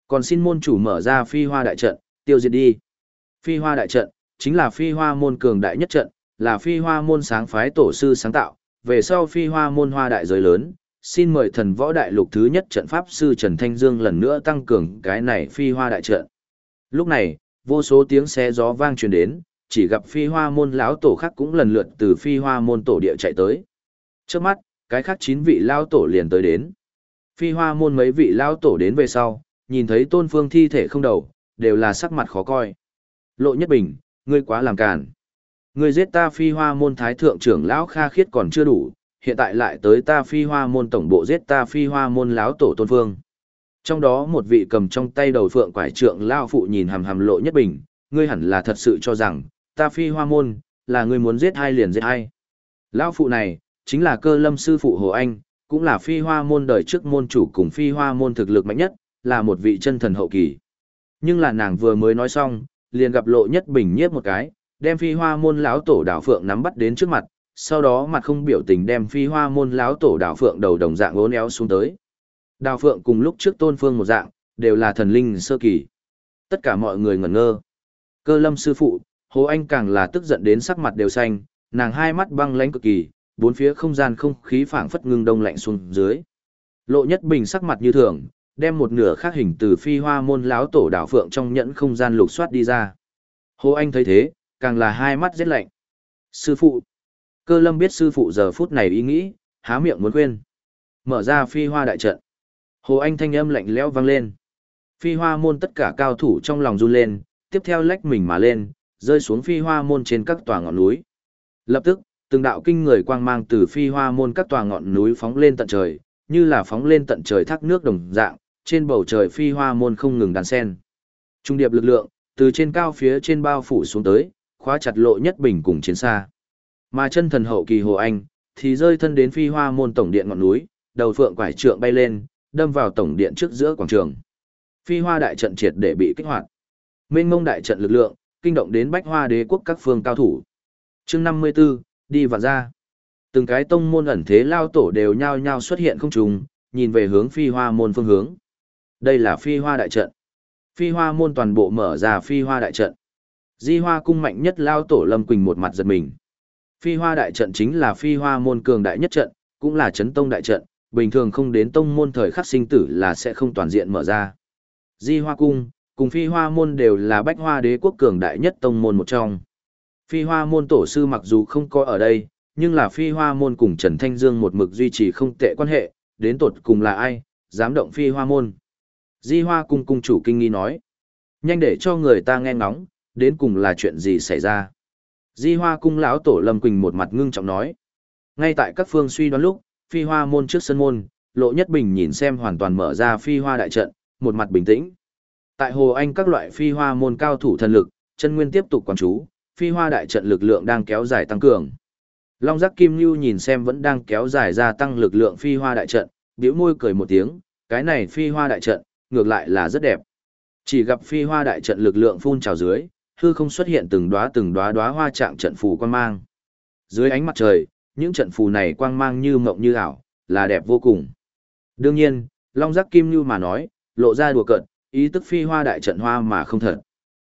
Speaker 1: Còn xin môn chủ mở ra phi hoa đại trận, tiêu diệt đi. Phi hoa đại trận, chính là phi hoa môn cường đại nhất trận, là phi hoa môn sáng phái tổ sư sáng tạo, về sau phi hoa môn hoa đại giới lớn, xin mời thần võ đại lục thứ nhất trận pháp sư Trần Thanh Dương lần nữa tăng cường cái này phi hoa đại trận. Lúc này, vô số tiếng xé gió vang truyền đến, chỉ gặp phi hoa môn lão tổ khác cũng lần lượt từ phi hoa môn tổ địa chạy tới. Trước mắt, cái khác chín vị lão tổ liền tới đến. Phi hoa môn mấy vị lão tổ đến về sau, nhìn thấy tôn phương thi thể không đầu, đều là sắc mặt khó coi. Lộ nhất bình, ngươi quá làm càn. Ngươi giết ta phi hoa môn thái thượng trưởng lão kha khiết còn chưa đủ, hiện tại lại tới ta phi hoa môn tổng bộ giết ta phi hoa môn lão tổ tôn phương. Trong đó một vị cầm trong tay đầu phượng quải trượng lao phụ nhìn hàm hàm lộ nhất bình, ngươi hẳn là thật sự cho rằng, ta phi hoa môn, là ngươi muốn giết hai liền giết hai. Lão phụ này, chính là cơ lâm sư phụ Hồ Anh, cũng là phi hoa môn đời trước môn chủ cùng phi hoa môn thực lực mạnh nhất, là một vị chân thần hậu kỳ. Nhưng là nàng vừa mới nói xong, liền gặp lộ nhất bình nhiếp một cái, đem phi hoa môn lão tổ đảo phượng nắm bắt đến trước mặt, sau đó mặt không biểu tình đem phi hoa môn láo tổ đào phượng đầu đồng dạng ốn éo xuống tới. Đào phượng cùng lúc trước tôn phương một dạng, đều là thần linh sơ kỳ. Tất cả mọi người ngẩn ngơ. Cơ lâm sư phụ, Hồ Anh càng là tức giận đến sắc mặt đều xanh, nàng hai mắt băng lãnh cực kỳ, bốn phía không gian không khí phảng phất ngưng đông lạnh xuống dưới. Lộ Nhất Bình sắc mặt như thường, đem một nửa khác hình từ phi hoa môn láo tổ đảo phượng trong nhẫn không gian lục soát đi ra. Hồ Anh thấy thế, càng là hai mắt rét lạnh. Sư phụ. Cơ lâm biết sư phụ giờ phút này ý nghĩ, há miệng muốn khuyên, Mở ra phi hoa đại trận. Hồ Anh thanh âm lạnh lẽo vang lên. Phi hoa môn tất cả cao thủ trong lòng run lên, tiếp theo lách mình mà lên, rơi xuống phi hoa môn trên các tòa ngọn núi. Lập tức, từng đạo kinh người quang mang từ phi hoa môn các tòa ngọn núi phóng lên tận trời, như là phóng lên tận trời thác nước đồng dạng, trên bầu trời phi hoa môn không ngừng đàn sen. Trung điệp lực lượng, từ trên cao phía trên bao phủ xuống tới, khóa chặt lộ nhất bình cùng chiến xa. Mà chân thần hậu kỳ Hồ Anh, thì rơi thân đến phi hoa môn tổng điện ngọn núi, đầu phượng quải trượng bay lên, đâm vào tổng điện trước giữa quảng trường. Phi hoa đại trận triệt để bị kích hoạt. Mênh mông đại trận lực lượng, kinh động đến bách hoa đế quốc các phương cao thủ. chương 54, đi vạn ra. Từng cái tông môn ẩn thế lao tổ đều nhao nhao xuất hiện không trùng, nhìn về hướng phi hoa môn phương hướng. Đây là phi hoa đại trận. Phi hoa môn toàn bộ mở ra phi hoa đại trận. Di hoa cung mạnh nhất lao tổ Lâm Quỳnh một mặt giật mình. Phi hoa đại trận chính là phi hoa môn cường đại nhất trận, cũng là chấn tông đại trận, bình thường không đến tông môn thời khắc sinh tử là sẽ không toàn diện mở ra. Di hoa cung, cùng phi hoa môn đều là bách hoa đế quốc cường đại nhất tông môn một trong. Phi hoa môn tổ sư mặc dù không có ở đây, nhưng là phi hoa môn cùng Trần Thanh Dương một mực duy trì không tệ quan hệ, đến tột cùng là ai, dám động phi hoa môn. Di hoa cung cung chủ kinh nghi nói. Nhanh để cho người ta nghe ngóng, đến cùng là chuyện gì xảy ra. Di hoa cung lão tổ Lâm Quỳnh một mặt ngưng trọng nói. Ngay tại các phương suy đoán lúc, phi hoa môn trước sân môn, lộ nhất bình nhìn xem hoàn toàn mở ra phi hoa đại trận, một mặt bình tĩnh. Tại Hồ Anh các loại phi hoa môn cao thủ thần lực, chân nguyên tiếp tục quan chú, phi hoa đại trận lực lượng đang kéo dài tăng cường. Long giác kim lưu nhìn xem vẫn đang kéo dài gia tăng lực lượng phi hoa đại trận, bĩu môi cười một tiếng, cái này phi hoa đại trận, ngược lại là rất đẹp. Chỉ gặp phi hoa đại trận lực lượng phun trào dưới, hư không xuất hiện từng đóa từng đóa đóa hoa trạng trận phù quang mang. Dưới ánh mặt trời, những trận phù này quang mang như mộng như ảo, là đẹp vô cùng. Đương nhiên, Long Giác Kim Như mà nói, lộ ra đùa cợt, ý tức phi hoa đại trận hoa mà không thật.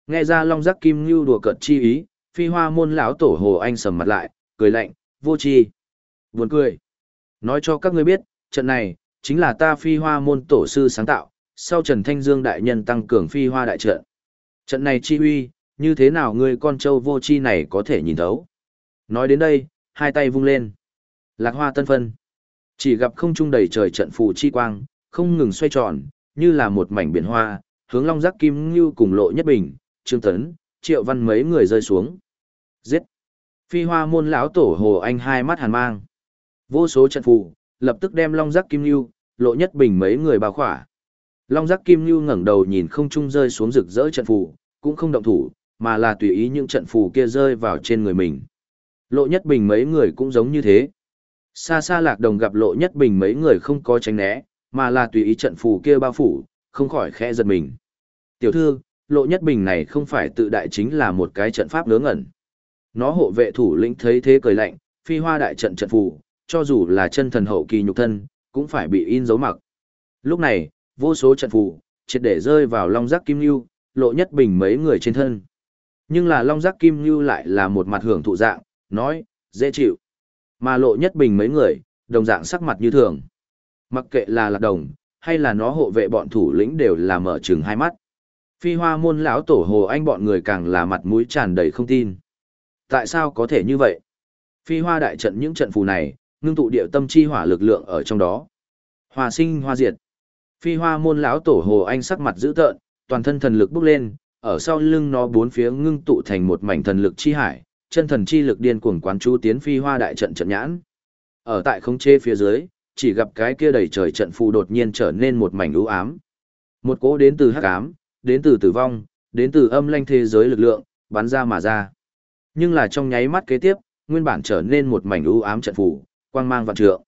Speaker 1: Nghe ra Long Giác Kim Như đùa cợt chi ý, phi hoa môn lão tổ Hồ Anh sầm mặt lại, cười lạnh, vô chi Buồn cười. Nói cho các ngươi biết, trận này, chính là ta phi hoa môn tổ sư sáng tạo, sau Trần Thanh Dương đại nhân tăng cường phi hoa đại trận. Trận này chi huy, như thế nào ngươi con trâu vô chi này có thể nhìn thấu. Nói đến đây, hai tay vung lên. Lạc hoa tân phân. Chỉ gặp không trung đầy trời trận phù chi quang, không ngừng xoay tròn, như là một mảnh biển hoa, hướng long giác kim như cùng lộ nhất bình, trương tấn, triệu văn mấy người rơi xuống. Giết! Phi hoa môn lão tổ hồ anh hai mắt hàn mang. Vô số trận phù, lập tức đem long giác kim như, lộ nhất bình mấy người bao khỏa. Long giác kim như ngẩng đầu nhìn không trung rơi xuống rực rỡ trận phù, cũng không động thủ, mà là tùy ý những trận phù kia rơi vào trên người mình. Lộ nhất bình mấy người cũng giống như thế. Xa xa lạc đồng gặp lộ nhất bình mấy người không có tránh né, mà là tùy ý trận phù kia bao phủ, không khỏi khẽ giật mình. Tiểu thư, lộ nhất bình này không phải tự đại chính là một cái trận pháp ngớ ngẩn. Nó hộ vệ thủ lĩnh thấy thế cười lạnh, phi hoa đại trận trận phù, cho dù là chân thần hậu kỳ nhục thân, cũng phải bị in dấu mặc. Lúc này, vô số trận phù, triệt để rơi vào long giác kim lưu, lộ nhất bình mấy người trên thân. Nhưng là long giác kim Như lại là một mặt hưởng thụ dạng, nói, dễ chịu. Mà lộ nhất bình mấy người, đồng dạng sắc mặt như thường. Mặc kệ là lạc đồng, hay là nó hộ vệ bọn thủ lĩnh đều là mở trừng hai mắt. Phi hoa môn lão tổ hồ anh bọn người càng là mặt mũi tràn đầy không tin. Tại sao có thể như vậy? Phi hoa đại trận những trận phù này, ngưng tụ điệu tâm chi hỏa lực lượng ở trong đó. Hòa sinh hoa diệt. Phi hoa môn lão tổ hồ anh sắc mặt dữ tợn, toàn thân thần lực bốc lên, ở sau lưng nó bốn phía ngưng tụ thành một mảnh thần lực chi hải, chân thần chi lực điên cuồng quán chú tiến phi hoa đại trận trận nhãn. Ở tại không chê phía dưới, chỉ gặp cái kia đầy trời trận phù đột nhiên trở nên một mảnh u ám. Một cỗ đến từ hắc ám, đến từ tử vong, đến từ âm lanh thế giới lực lượng, bắn ra mà ra. Nhưng là trong nháy mắt kế tiếp, nguyên bản trở nên một mảnh u ám trận phù, quang mang vạn trượng.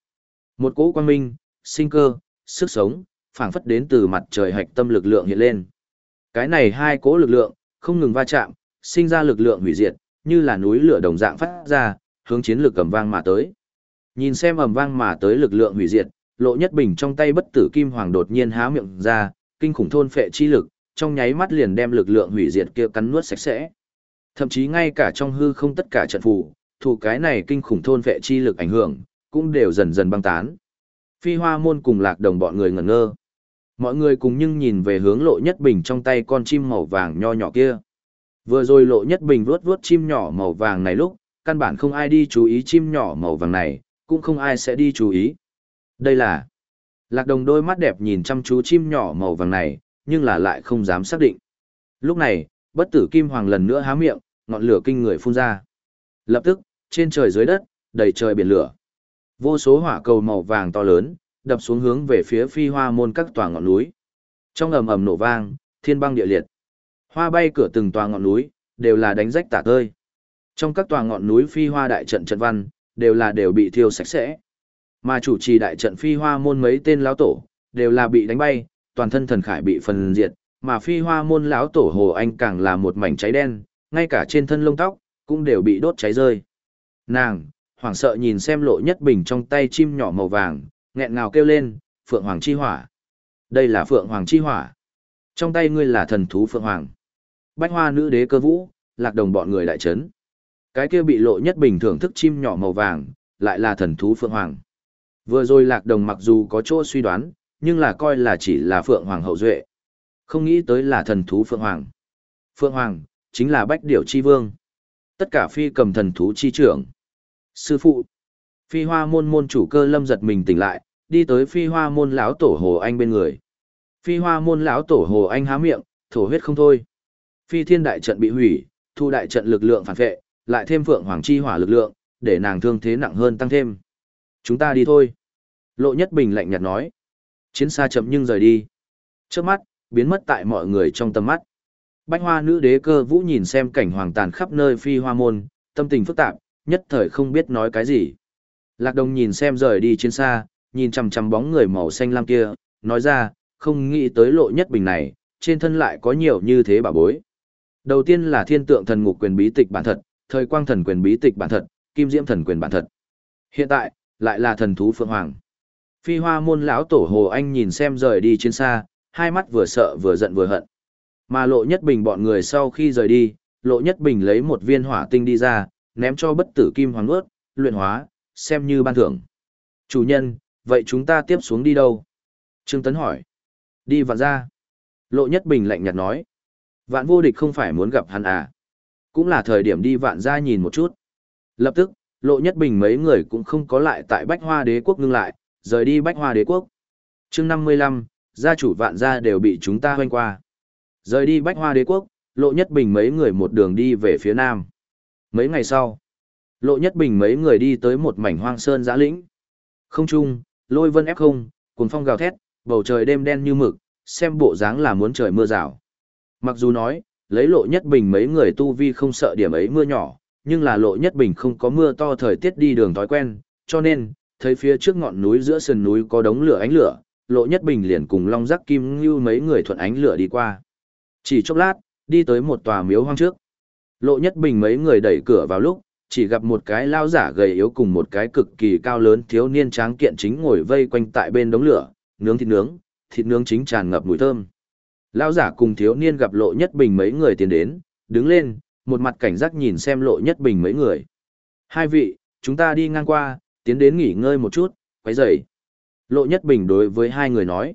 Speaker 1: Một cỗ quang minh, sinh cơ, sức sống, phảng phất đến từ mặt trời hạch tâm lực lượng hiện lên. Cái này hai cỗ lực lượng, không ngừng va chạm, sinh ra lực lượng hủy diệt, như là núi lửa đồng dạng phát ra, hướng chiến lược cầm vang mà tới. Nhìn xem ầm vang mà tới lực lượng hủy diệt, lộ nhất bình trong tay bất tử kim hoàng đột nhiên há miệng ra, kinh khủng thôn phệ chi lực, trong nháy mắt liền đem lực lượng hủy diệt kia cắn nuốt sạch sẽ. Thậm chí ngay cả trong hư không tất cả trận phù, thủ cái này kinh khủng thôn phệ chi lực ảnh hưởng, cũng đều dần dần băng tán. Phi hoa môn cùng lạc đồng bọn người ngẩn ngơ. Mọi người cùng nhưng nhìn về hướng lộ nhất bình trong tay con chim màu vàng nho nhỏ kia. Vừa rồi lộ nhất bình vuốt vuốt chim nhỏ màu vàng này lúc, căn bản không ai đi chú ý chim nhỏ màu vàng này, cũng không ai sẽ đi chú ý. Đây là... Lạc đồng đôi mắt đẹp nhìn chăm chú chim nhỏ màu vàng này, nhưng là lại không dám xác định. Lúc này, bất tử kim hoàng lần nữa há miệng, ngọn lửa kinh người phun ra. Lập tức, trên trời dưới đất, đầy trời biển lửa. Vô số hỏa cầu màu vàng to lớn, đập xuống hướng về phía phi hoa môn các tòa ngọn núi. Trong ầm ầm nổ vang, thiên băng địa liệt. Hoa bay cửa từng tòa ngọn núi, đều là đánh rách tả tơi. Trong các tòa ngọn núi phi hoa đại trận trận văn, đều là đều bị thiêu sạch sẽ. Mà chủ trì đại trận phi hoa môn mấy tên lão tổ, đều là bị đánh bay, toàn thân thần khải bị phần diệt, mà phi hoa môn lão tổ Hồ Anh càng là một mảnh cháy đen, ngay cả trên thân lông tóc, cũng đều bị đốt cháy rơi. Nàng, hoảng sợ nhìn xem lộ nhất bình trong tay chim nhỏ màu vàng, nghẹn ngào kêu lên, Phượng Hoàng chi hỏa. Đây là Phượng Hoàng chi hỏa. Trong tay ngươi là thần thú Phượng Hoàng. Bách hoa nữ đế cơ vũ, lạc đồng bọn người đại chấn. Cái kia bị lộ nhất bình thường thức chim nhỏ màu vàng, lại là thần thú Phượng Hoàng. Vừa rồi lạc đồng mặc dù có chỗ suy đoán, nhưng là coi là chỉ là Phượng Hoàng hậu duệ. Không nghĩ tới là thần thú Phượng Hoàng. Phượng Hoàng, chính là bách điểu chi vương. Tất cả phi cầm thần thú chi trưởng. Sư phụ. Phi hoa môn môn chủ cơ lâm giật mình tỉnh lại, đi tới phi hoa môn lão tổ hồ anh bên người. Phi hoa môn lão tổ hồ anh há miệng, thổ huyết không thôi. Phi thiên đại trận bị hủy, thu đại trận lực lượng phản vệ, lại thêm phượng hoàng chi hỏa lực lượng, để nàng thương thế nặng hơn tăng thêm. Chúng ta đi thôi. Lộ nhất bình lạnh nhạt nói. Chiến xa chậm nhưng rời đi. Trước mắt, biến mất tại mọi người trong tầm mắt. Bách hoa nữ đế cơ vũ nhìn xem cảnh hoàng tàn khắp nơi phi hoa môn, tâm tình phức tạp, nhất thời không biết nói cái gì. Lạc đồng nhìn xem rời đi trên xa, nhìn chằm chằm bóng người màu xanh lam kia, nói ra, không nghĩ tới lộ nhất bình này, trên thân lại có nhiều như thế bà bối. Đầu tiên là thiên tượng thần ngục quyền bí tịch bản thật, thời quang thần quyền bí tịch bản thật, kim diễm thần quyền bản thật. Hiện tại, lại là thần thú phượng hoàng. Phi hoa môn lão tổ hồ anh nhìn xem rời đi trên xa, hai mắt vừa sợ vừa giận vừa hận. Mà lộ nhất bình bọn người sau khi rời đi, lộ nhất bình lấy một viên hỏa tinh đi ra, ném cho bất tử kim hoàng ướt, luyện hóa, xem như ban thưởng. Chủ nhân, vậy chúng ta tiếp xuống đi đâu? Trương Tấn hỏi. Đi vạn ra. Lộ nhất bình lạnh nhạt nói. Vạn vô địch không phải muốn gặp hắn à. Cũng là thời điểm đi vạn ra nhìn một chút. Lập tức, lộ nhất bình mấy người cũng không có lại tại bách hoa đế quốc ngưng lại, rời đi bách hoa đế quốc. chương 55, gia chủ vạn gia đều bị chúng ta hoanh qua. Rời đi bách hoa đế quốc, lộ nhất bình mấy người một đường đi về phía nam. Mấy ngày sau, lộ nhất bình mấy người đi tới một mảnh hoang sơn giã lĩnh. Không trung, lôi vân ép không, cuồng phong gào thét, bầu trời đêm đen như mực, xem bộ dáng là muốn trời mưa rào. Mặc dù nói, lấy lộ nhất bình mấy người tu vi không sợ điểm ấy mưa nhỏ, nhưng là lộ nhất bình không có mưa to thời tiết đi đường thói quen, cho nên, thấy phía trước ngọn núi giữa sườn núi có đống lửa ánh lửa, lộ nhất bình liền cùng long giác kim Ngưu mấy người thuận ánh lửa đi qua. Chỉ chốc lát, đi tới một tòa miếu hoang trước. Lộ nhất bình mấy người đẩy cửa vào lúc, chỉ gặp một cái lao giả gầy yếu cùng một cái cực kỳ cao lớn thiếu niên tráng kiện chính ngồi vây quanh tại bên đống lửa, nướng thịt nướng, thịt nướng chính tràn ngập mùi thơm. Lao giả cùng thiếu niên gặp lộ nhất bình mấy người tiến đến, đứng lên, một mặt cảnh giác nhìn xem lộ nhất bình mấy người. Hai vị, chúng ta đi ngang qua, tiến đến nghỉ ngơi một chút, quấy dậy Lộ nhất bình đối với hai người nói.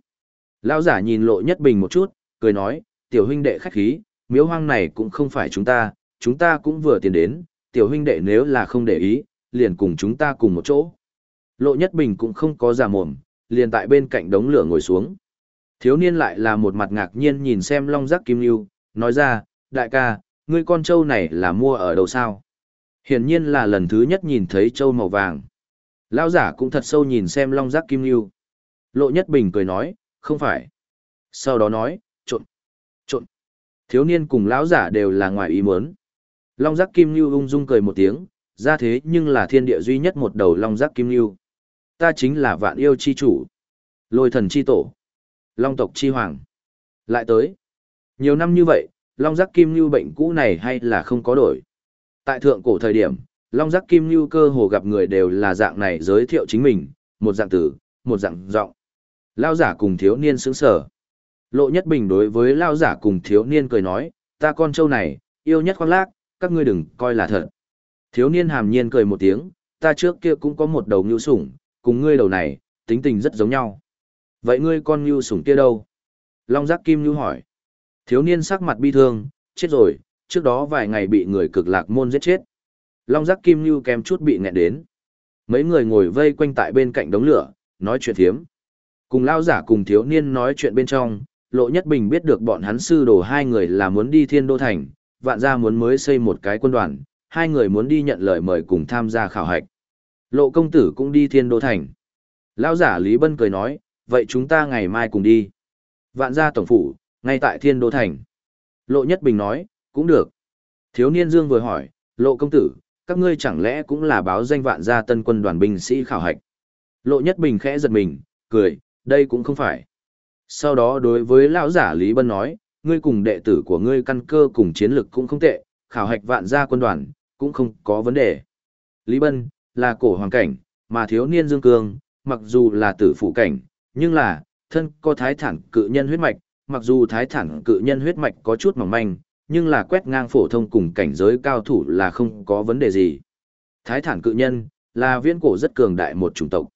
Speaker 1: Lao giả nhìn lộ nhất bình một chút, cười nói, tiểu huynh đệ khách khí, miếu hoang này cũng không phải chúng ta, chúng ta cũng vừa tiến đến, tiểu huynh đệ nếu là không để ý, liền cùng chúng ta cùng một chỗ. Lộ Nhất Bình cũng không có giả mồm, liền tại bên cạnh đống lửa ngồi xuống. Thiếu niên lại là một mặt ngạc nhiên nhìn xem long giác kim lưu, nói ra, đại ca, ngươi con trâu này là mua ở đâu sao? Hiển nhiên là lần thứ nhất nhìn thấy trâu màu vàng. Lão giả cũng thật sâu nhìn xem long giác kim lưu. Lộ Nhất Bình cười nói, không phải. Sau đó nói, trộn, trộn. Thiếu niên cùng lão giả đều là ngoài ý muốn. Long giác kim lưu ung dung cười một tiếng, ra thế nhưng là thiên địa duy nhất một đầu long giác kim lưu. Ta chính là vạn yêu chi chủ, lôi thần chi tổ, long tộc chi hoàng. Lại tới. Nhiều năm như vậy, long giác kim lưu bệnh cũ này hay là không có đổi. Tại thượng cổ thời điểm, long giác kim lưu cơ hồ gặp người đều là dạng này giới thiệu chính mình, một dạng tử, một dạng giọng. Lao giả cùng thiếu niên sững sở. Lộ nhất bình đối với lao giả cùng thiếu niên cười nói, ta con trâu này, yêu nhất khoan lác, các ngươi đừng coi là thật. Thiếu niên hàm nhiên cười một tiếng, ta trước kia cũng có một đầu ngưu sủng, cùng ngươi đầu này, tính tình rất giống nhau. Vậy ngươi con ngưu sủng kia đâu? Long Giác Kim Nhu hỏi. Thiếu niên sắc mặt bi thương, chết rồi, trước đó vài ngày bị người cực lạc môn giết chết. Long Giác Kim Nhu kèm chút bị nghẹn đến. Mấy người ngồi vây quanh tại bên cạnh đống lửa, nói chuyện thiếm. Cùng lao giả cùng thiếu niên nói chuyện bên trong, Lộ Nhất Bình biết được bọn hắn sư đồ hai người là muốn đi thiên đô thành, vạn gia muốn mới xây một cái quân đoàn, hai người muốn đi nhận lời mời cùng tham gia khảo hạch. Lộ công tử cũng đi thiên đô thành. Lão giả Lý Bân cười nói, vậy chúng ta ngày mai cùng đi. Vạn gia tổng phủ, ngay tại thiên đô thành. Lộ Nhất Bình nói, cũng được. Thiếu niên Dương vừa hỏi, lộ công tử, các ngươi chẳng lẽ cũng là báo danh vạn gia tân quân đoàn binh sĩ khảo hạch. Lộ Nhất Bình khẽ giật mình, cười, đây cũng không phải. Sau đó đối với lão giả Lý Bân nói, ngươi cùng đệ tử của ngươi căn cơ cùng chiến lực cũng không tệ, khảo hạch vạn gia quân đoàn, cũng không có vấn đề. Lý Bân, là cổ hoàng cảnh, mà thiếu niên Dương Cương, mặc dù là tử phụ cảnh, nhưng là, thân có thái thản cự nhân huyết mạch, mặc dù thái thản cự nhân huyết mạch có chút mỏng manh, nhưng là quét ngang phổ thông cùng cảnh giới cao thủ là không có vấn đề gì. Thái thản cự nhân, là viễn cổ rất cường đại một chủng tộc.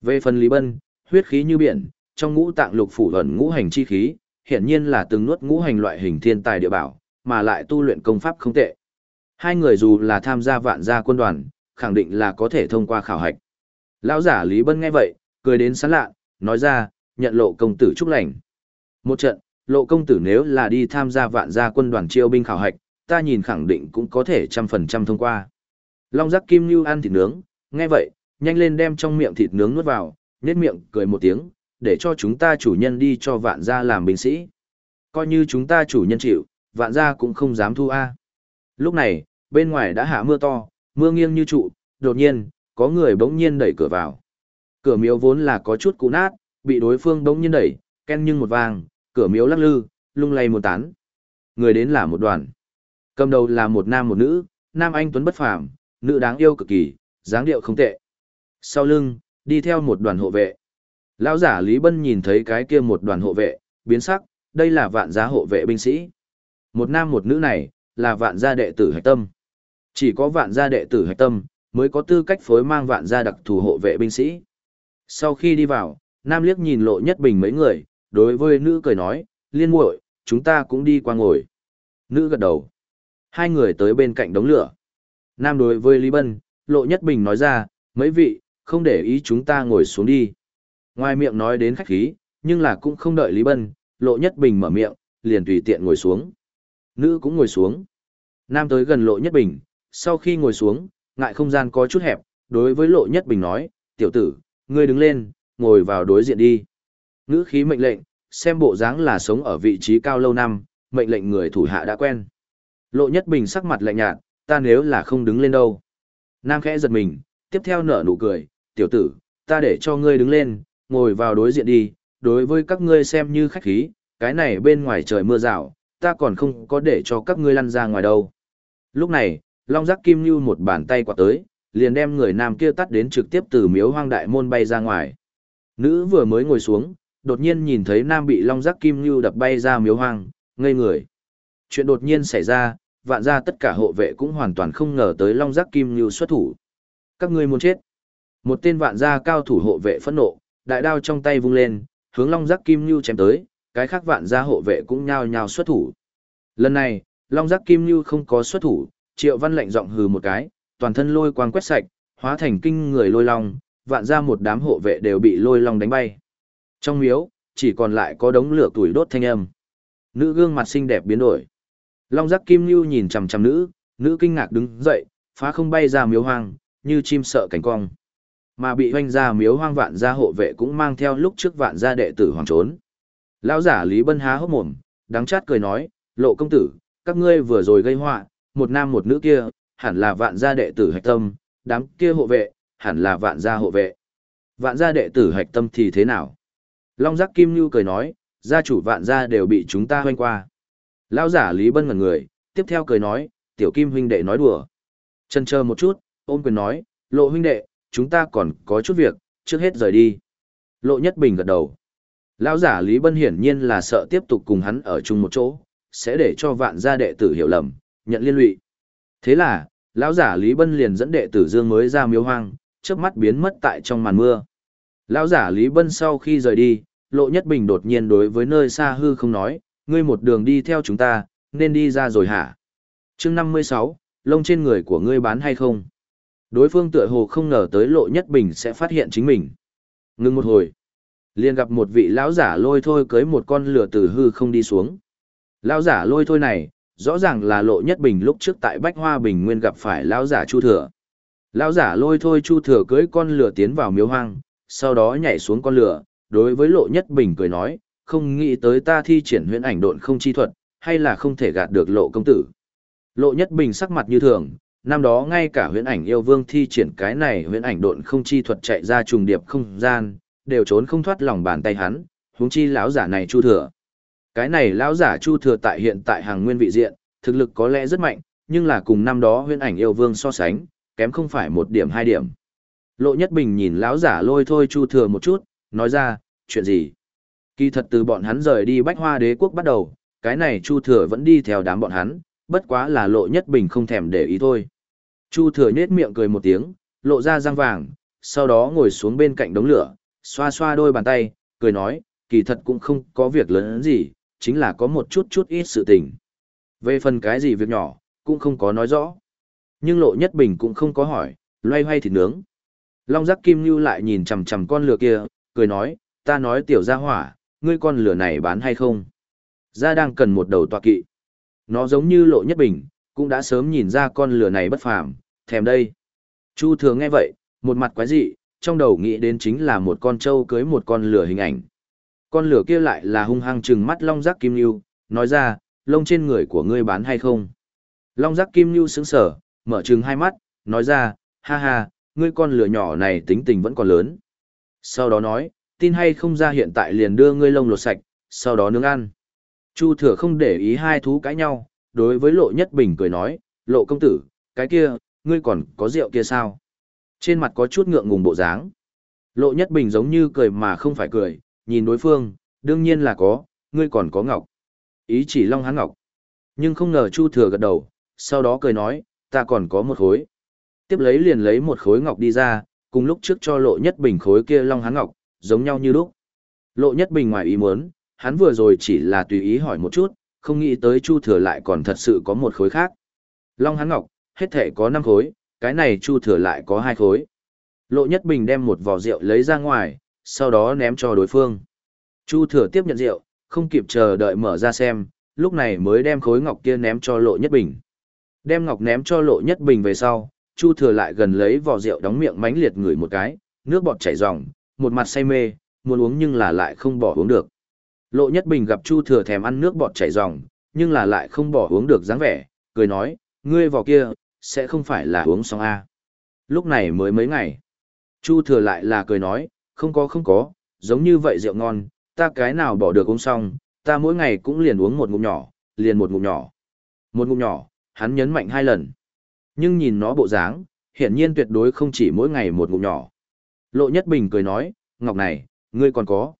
Speaker 1: Về phần Lý Bân, huyết khí như biển, trong ngũ tạng lục phủ ẩn ngũ hành chi khí, hiển nhiên là từng nuốt ngũ hành loại hình thiên tài địa bảo, mà lại tu luyện công pháp không tệ. Hai người dù là tham gia vạn gia quân đoàn, khẳng định là có thể thông qua khảo hạch. Lão giả Lý Bân nghe vậy, cười đến sán lạ, nói ra, nhận lộ công tử chúc lành. Một trận, lộ công tử nếu là đi tham gia vạn gia quân đoàn chiêu binh khảo hạch, ta nhìn khẳng định cũng có thể trăm phần trăm thông qua. Long giác kim như ăn thịt nướng, nghe vậy, nhanh lên đem trong miệng thịt nướng nuốt vào, nhét miệng cười một tiếng, để cho chúng ta chủ nhân đi cho vạn gia làm binh sĩ. Coi như chúng ta chủ nhân chịu, vạn gia cũng không dám thu A. Lúc này, bên ngoài đã hạ mưa to, mưa nghiêng như trụ, đột nhiên, có người bỗng nhiên đẩy cửa vào. Cửa miếu vốn là có chút cũ nát, bị đối phương bỗng nhiên đẩy, ken nhưng một vàng, cửa miếu lắc lư, lung lay một tán. Người đến là một đoàn. Cầm đầu là một nam một nữ, nam anh tuấn bất phàm, nữ đáng yêu cực kỳ, dáng điệu không tệ. Sau lưng, đi theo một đoàn hộ vệ. Lão giả Lý Bân nhìn thấy cái kia một đoàn hộ vệ, biến sắc, đây là vạn gia hộ vệ binh sĩ. Một nam một nữ này, là vạn gia đệ tử hạch tâm. Chỉ có vạn gia đệ tử hạch tâm, mới có tư cách phối mang vạn gia đặc thù hộ vệ binh sĩ. Sau khi đi vào, nam liếc nhìn lộ nhất bình mấy người, đối với nữ cười nói, liên muội, chúng ta cũng đi qua ngồi. Nữ gật đầu. Hai người tới bên cạnh đống lửa. Nam đối với Lý Bân, lộ nhất bình nói ra, mấy vị, không để ý chúng ta ngồi xuống đi. Ngoài miệng nói đến khách khí, nhưng là cũng không đợi Lý Bân, lộ nhất bình mở miệng, liền tùy tiện ngồi xuống. Nữ cũng ngồi xuống. Nam tới gần lộ nhất bình, sau khi ngồi xuống, ngại không gian có chút hẹp, đối với lộ nhất bình nói, tiểu tử, ngươi đứng lên, ngồi vào đối diện đi. Ngữ khí mệnh lệnh, xem bộ dáng là sống ở vị trí cao lâu năm, mệnh lệnh người thủ hạ đã quen. Lộ nhất bình sắc mặt lạnh nhạt, ta nếu là không đứng lên đâu. Nam khẽ giật mình, tiếp theo nở nụ cười, tiểu tử, ta để cho ngươi đứng lên, ngồi vào đối diện đi, đối với các ngươi xem như khách khí, cái này bên ngoài trời mưa rào, ta còn không có để cho các ngươi lăn ra ngoài đâu. Lúc này, Long Giác Kim Như một bàn tay quạt tới, liền đem người nam kia tắt đến trực tiếp từ miếu hoang đại môn bay ra ngoài. Nữ vừa mới ngồi xuống, đột nhiên nhìn thấy nam bị Long Giác Kim Như đập bay ra miếu hoang, ngây người. Chuyện đột nhiên xảy ra, vạn ra tất cả hộ vệ cũng hoàn toàn không ngờ tới Long Giác Kim Như xuất thủ. Các ngươi muốn chết. Một tên vạn gia cao thủ hộ vệ phẫn nộ, đại đao trong tay vung lên, hướng Long Giác Kim Nhu chém tới, cái khác vạn gia hộ vệ cũng nhao nhao xuất thủ. Lần này, Long Giác Kim Nhu không có xuất thủ, Triệu Văn lệnh giọng hừ một cái, toàn thân lôi quang quét sạch, hóa thành kinh người lôi long, vạn gia một đám hộ vệ đều bị lôi long đánh bay. Trong miếu, chỉ còn lại có đống lửa tuổi đốt thanh âm. Nữ gương mặt xinh đẹp biến đổi. Long giác kim Nhu nhìn chằm chằm nữ, nữ kinh ngạc đứng dậy, phá không bay ra miếu hoang, như chim sợ cảnh cong. Mà bị hoanh ra miếu hoang vạn gia hộ vệ cũng mang theo lúc trước vạn gia đệ tử hoàng trốn. Lão giả Lý Bân há hốc mồm, đắng chát cười nói, lộ công tử, các ngươi vừa rồi gây họa, một nam một nữ kia, hẳn là vạn gia đệ tử hạch tâm, đám kia hộ vệ, hẳn là vạn gia hộ vệ. Vạn gia đệ tử hạch tâm thì thế nào? Long giác kim như cười nói, gia chủ vạn gia đều bị chúng ta hoanh qua. Lão giả Lý Bân ngẩn người, tiếp theo cười nói, tiểu kim huynh đệ nói đùa. Chân chờ một chút, ôm quyền nói, lộ huynh đệ, chúng ta còn có chút việc, trước hết rời đi. Lộ nhất bình gật đầu. Lão giả Lý Bân hiển nhiên là sợ tiếp tục cùng hắn ở chung một chỗ, sẽ để cho vạn gia đệ tử hiểu lầm, nhận liên lụy. Thế là, lão giả Lý Bân liền dẫn đệ tử Dương mới ra miếu hoang, chớp mắt biến mất tại trong màn mưa. Lão giả Lý Bân sau khi rời đi, Lộ Nhất Bình đột nhiên đối với nơi xa hư không nói, ngươi một đường đi theo chúng ta, nên đi ra rồi hả? chương 56, lông trên người của ngươi bán hay không? Đối phương tựa hồ không ngờ tới Lộ Nhất Bình sẽ phát hiện chính mình. Ngừng một hồi, liền gặp một vị lão giả lôi thôi cưới một con lửa từ hư không đi xuống. Lão giả lôi thôi này, rõ ràng là Lộ Nhất Bình lúc trước tại Bách Hoa Bình Nguyên gặp phải lão giả Chu Thừa. Lão giả lôi thôi Chu Thừa cưới con lửa tiến vào miếu hoang, sau đó nhảy xuống con lửa, đối với Lộ Nhất Bình cười nói, không nghĩ tới ta thi triển huyễn ảnh độn không chi thuật, hay là không thể gạt được Lộ công tử. Lộ Nhất Bình sắc mặt như thường, năm đó ngay cả huyễn ảnh yêu vương thi triển cái này huyễn ảnh độn không chi thuật chạy ra trùng điệp không gian, đều trốn không thoát lòng bàn tay hắn, huống chi lão giả này Chu Thừa. Cái này lão giả Chu Thừa tại hiện tại hàng nguyên vị diện, thực lực có lẽ rất mạnh, nhưng là cùng năm đó huyễn ảnh yêu vương so sánh, kém không phải một điểm hai điểm. Lộ Nhất Bình nhìn lão giả lôi thôi Chu Thừa một chút, nói ra, chuyện gì? Kỳ thật từ bọn hắn rời đi Bách Hoa Đế quốc bắt đầu, cái này Chu Thừa vẫn đi theo đám bọn hắn, bất quá là Lộ Nhất Bình không thèm để ý thôi. Chu Thừa nhếch miệng cười một tiếng, lộ ra răng vàng, sau đó ngồi xuống bên cạnh đống lửa, xoa xoa đôi bàn tay, cười nói, kỳ thật cũng không có việc lớn gì, chính là có một chút chút ít sự tình. Về phần cái gì việc nhỏ, cũng không có nói rõ. Nhưng Lộ Nhất Bình cũng không có hỏi, loay hoay thịt nướng. Long giác kim như lại nhìn chằm chằm con lửa kia, cười nói, ta nói tiểu gia hỏa, ngươi con lửa này bán hay không? Gia đang cần một đầu tọa kỵ. Nó giống như lộ nhất bình, cũng đã sớm nhìn ra con lửa này bất phàm, thèm đây. Chu thừa nghe vậy, một mặt quái dị, trong đầu nghĩ đến chính là một con trâu cưới một con lửa hình ảnh. Con lửa kia lại là hung hăng trừng mắt long giác kim lưu, nói ra, lông trên người của ngươi bán hay không? Long giác kim lưu sững sở, mở trừng hai mắt, nói ra, ha ha, ngươi con lửa nhỏ này tính tình vẫn còn lớn. Sau đó nói, tin hay không ra hiện tại liền đưa ngươi lông lột sạch, sau đó nướng ăn. Chu thừa không để ý hai thú cãi nhau, đối với lộ nhất bình cười nói, lộ công tử, cái kia, ngươi còn có rượu kia sao? Trên mặt có chút ngượng ngùng bộ dáng. Lộ nhất bình giống như cười mà không phải cười, nhìn đối phương, đương nhiên là có, ngươi còn có ngọc. Ý chỉ long hán ngọc. Nhưng không ngờ Chu thừa gật đầu, sau đó cười nói, ta còn có một khối tiếp lấy liền lấy một khối ngọc đi ra, cùng lúc trước cho lộ nhất bình khối kia long hán ngọc, giống nhau như lúc. Lộ nhất bình ngoài ý muốn, hắn vừa rồi chỉ là tùy ý hỏi một chút, không nghĩ tới Chu Thừa lại còn thật sự có một khối khác. Long hán ngọc, hết thể có 5 khối, cái này Chu Thừa lại có hai khối. Lộ nhất bình đem một vò rượu lấy ra ngoài, sau đó ném cho đối phương. Chu Thừa tiếp nhận rượu, không kịp chờ đợi mở ra xem, lúc này mới đem khối ngọc kia ném cho lộ nhất bình. Đem ngọc ném cho lộ nhất bình về sau, Chu Thừa lại gần lấy vò rượu đóng miệng mánh liệt ngửi một cái, nước bọt chảy ròng, một mặt say mê, muốn uống nhưng là lại không bỏ uống được. Lộ Nhất Bình gặp Chu Thừa thèm ăn nước bọt chảy ròng, nhưng là lại không bỏ uống được dáng vẻ, cười nói, ngươi vào kia, sẽ không phải là uống xong a? À. Lúc này mới mấy ngày. Chu Thừa lại là cười nói, không có không có, giống như vậy rượu ngon, ta cái nào bỏ được uống xong, ta mỗi ngày cũng liền uống một ngụm nhỏ, liền một ngụm nhỏ. Một ngụm nhỏ, hắn nhấn mạnh hai lần. Nhưng nhìn nó bộ dáng, hiển nhiên tuyệt đối không chỉ mỗi ngày một ngụm nhỏ. Lộ Nhất Bình cười nói, ngọc này, ngươi còn có.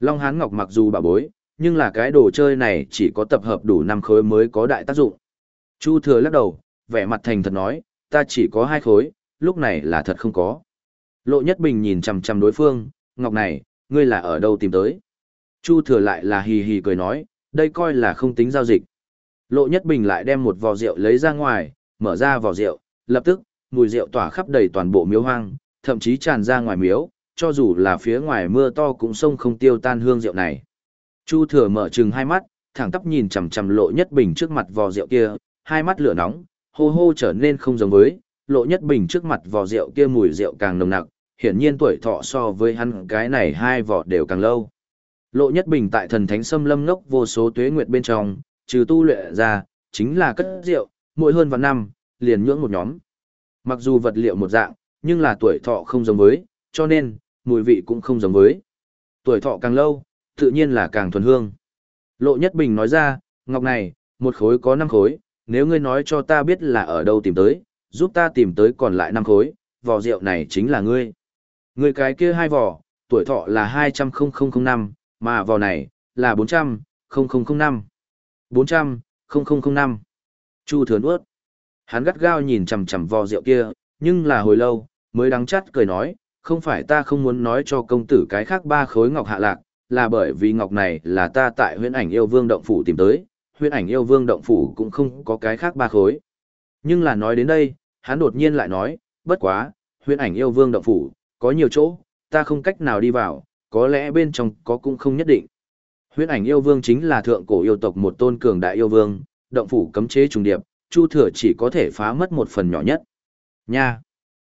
Speaker 1: Long Hán Ngọc mặc dù bà bối, nhưng là cái đồ chơi này chỉ có tập hợp đủ năm khối mới có đại tác dụng. Chu Thừa lắc đầu, vẻ mặt thành thật nói, ta chỉ có hai khối, lúc này là thật không có. Lộ Nhất Bình nhìn chằm chằm đối phương, ngọc này, ngươi là ở đâu tìm tới? Chu Thừa lại là hì hì cười nói, đây coi là không tính giao dịch. Lộ Nhất Bình lại đem một vò rượu lấy ra ngoài, mở ra vò rượu, lập tức, mùi rượu tỏa khắp đầy toàn bộ miếu hoang, thậm chí tràn ra ngoài miếu, cho dù là phía ngoài mưa to cũng sông không tiêu tan hương rượu này. Chu thừa mở trừng hai mắt, thẳng tắp nhìn chằm chằm lộ nhất bình trước mặt vò rượu kia, hai mắt lửa nóng, hô hô trở nên không giống với, lộ nhất bình trước mặt vò rượu kia mùi rượu càng nồng nặc, hiển nhiên tuổi thọ so với hắn cái này hai vỏ đều càng lâu. Lộ nhất bình tại thần thánh sâm lâm ngốc vô số tuế nguyệt bên trong, trừ tu luyện ra, chính là cất rượu, mỗi hơn vạn năm, liền nhưỡng một nhóm. Mặc dù vật liệu một dạng, nhưng là tuổi thọ không giống với, cho nên, mùi vị cũng không giống với. Tuổi thọ càng lâu, tự nhiên là càng thuần hương. Lộ Nhất Bình nói ra, ngọc này, một khối có năm khối, nếu ngươi nói cho ta biết là ở đâu tìm tới, giúp ta tìm tới còn lại năm khối, vò rượu này chính là ngươi. Ngươi cái kia hai vò, tuổi thọ là 200 mà vò này, là 400 0005. 400 0005. Chu thừa nuốt. Hắn gắt gao nhìn chằm chằm vò rượu kia, nhưng là hồi lâu, mới đắng chắt cười nói, không phải ta không muốn nói cho công tử cái khác ba khối ngọc hạ lạc, là bởi vì ngọc này là ta tại huyễn ảnh yêu vương động phủ tìm tới, huyễn ảnh yêu vương động phủ cũng không có cái khác ba khối. Nhưng là nói đến đây, hắn đột nhiên lại nói, bất quá, huyễn ảnh yêu vương động phủ, có nhiều chỗ, ta không cách nào đi vào, có lẽ bên trong có cũng không nhất định. Huyễn ảnh yêu vương chính là thượng cổ yêu tộc một tôn cường đại yêu vương, động phủ cấm chế trùng điệp, Chu Thừa chỉ có thể phá mất một phần nhỏ nhất. Nha!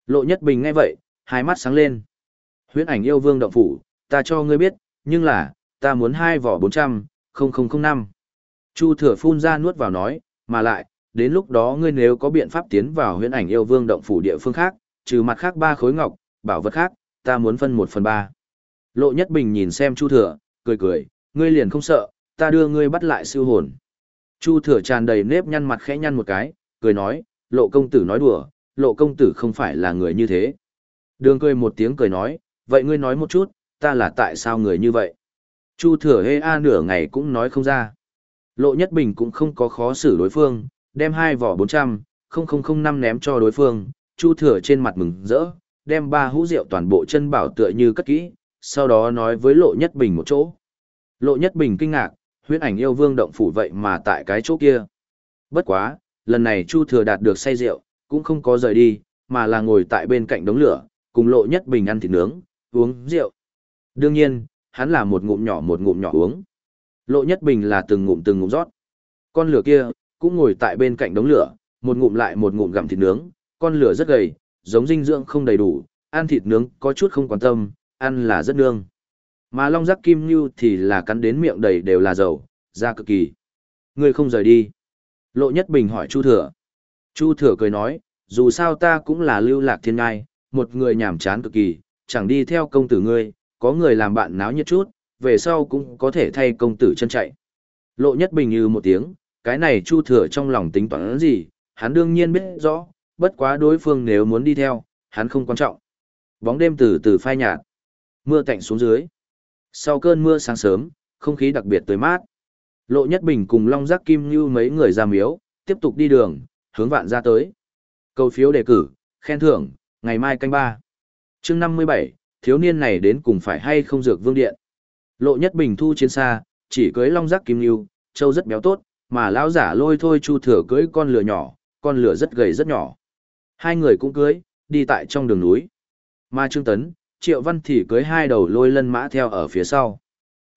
Speaker 1: Lộ Nhất Bình nghe vậy, hai mắt sáng lên. Huyễn ảnh yêu vương động phủ, ta cho ngươi biết, nhưng là, ta muốn hai vỏ 400, 0005. Chu Thừa phun ra nuốt vào nói, mà lại, đến lúc đó ngươi nếu có biện pháp tiến vào huyễn ảnh yêu vương động phủ địa phương khác, trừ mặt khác ba khối ngọc, bảo vật khác, ta muốn phân một phần ba. Lộ Nhất Bình nhìn xem Chu Thừa, cười cười, ngươi liền không sợ, ta đưa ngươi bắt lại siêu hồn. Chu Thừa tràn đầy nếp nhăn mặt khẽ nhăn một cái, cười nói, lộ công tử nói đùa, lộ công tử không phải là người như thế. Đường cười một tiếng cười nói, vậy ngươi nói một chút, ta là tại sao người như vậy? Chu Thừa hê a nửa ngày cũng nói không ra. Lộ Nhất Bình cũng không có khó xử đối phương, đem hai vỏ 400, 0005 ném cho đối phương, Chu Thừa trên mặt mừng rỡ, đem ba hũ rượu toàn bộ chân bảo tựa như cất kỹ, sau đó nói với Lộ Nhất Bình một chỗ. Lộ Nhất Bình kinh ngạc, huyết ảnh yêu vương động phủ vậy mà tại cái chỗ kia. Bất quá, lần này Chu Thừa đạt được say rượu, cũng không có rời đi, mà là ngồi tại bên cạnh đống lửa, cùng Lộ Nhất Bình ăn thịt nướng, uống rượu. Đương nhiên, hắn là một ngụm nhỏ một ngụm nhỏ uống. Lộ Nhất Bình là từng ngụm từng ngụm rót. Con lửa kia, cũng ngồi tại bên cạnh đống lửa, một ngụm lại một ngụm gặm thịt nướng, con lửa rất gầy, giống dinh dưỡng không đầy đủ, ăn thịt nướng có chút không quan tâm, ăn là rất nương. Mà long giác kim như thì là cắn đến miệng đầy đều là dầu, da cực kỳ. Ngươi không rời đi. Lộ Nhất Bình hỏi Chu Thừa. Chu Thừa cười nói, dù sao ta cũng là lưu lạc thiên ngai, một người nhảm chán cực kỳ, chẳng đi theo công tử ngươi, có người làm bạn náo nhiệt chút, về sau cũng có thể thay công tử chân chạy. Lộ Nhất Bình như một tiếng, cái này Chu Thừa trong lòng tính toán gì, hắn đương nhiên biết rõ, bất quá đối phương nếu muốn đi theo, hắn không quan trọng. Bóng đêm từ từ phai nhạt, mưa tạnh xuống dưới. Sau cơn mưa sáng sớm, không khí đặc biệt tươi mát. Lộ Nhất Bình cùng Long Giác Kim Như mấy người ra miếu, tiếp tục đi đường, hướng vạn ra tới. Cầu phiếu đề cử, khen thưởng, ngày mai canh ba. chương 57, thiếu niên này đến cùng phải hay không dược vương điện. Lộ Nhất Bình thu trên xa, chỉ cưới Long Giác Kim lưu châu rất béo tốt, mà lão giả lôi thôi chu thừa cưới con lửa nhỏ, con lửa rất gầy rất nhỏ. Hai người cũng cưới, đi tại trong đường núi. Mà Trương Tấn, Triệu Văn thì cưới hai đầu lôi lân mã theo ở phía sau.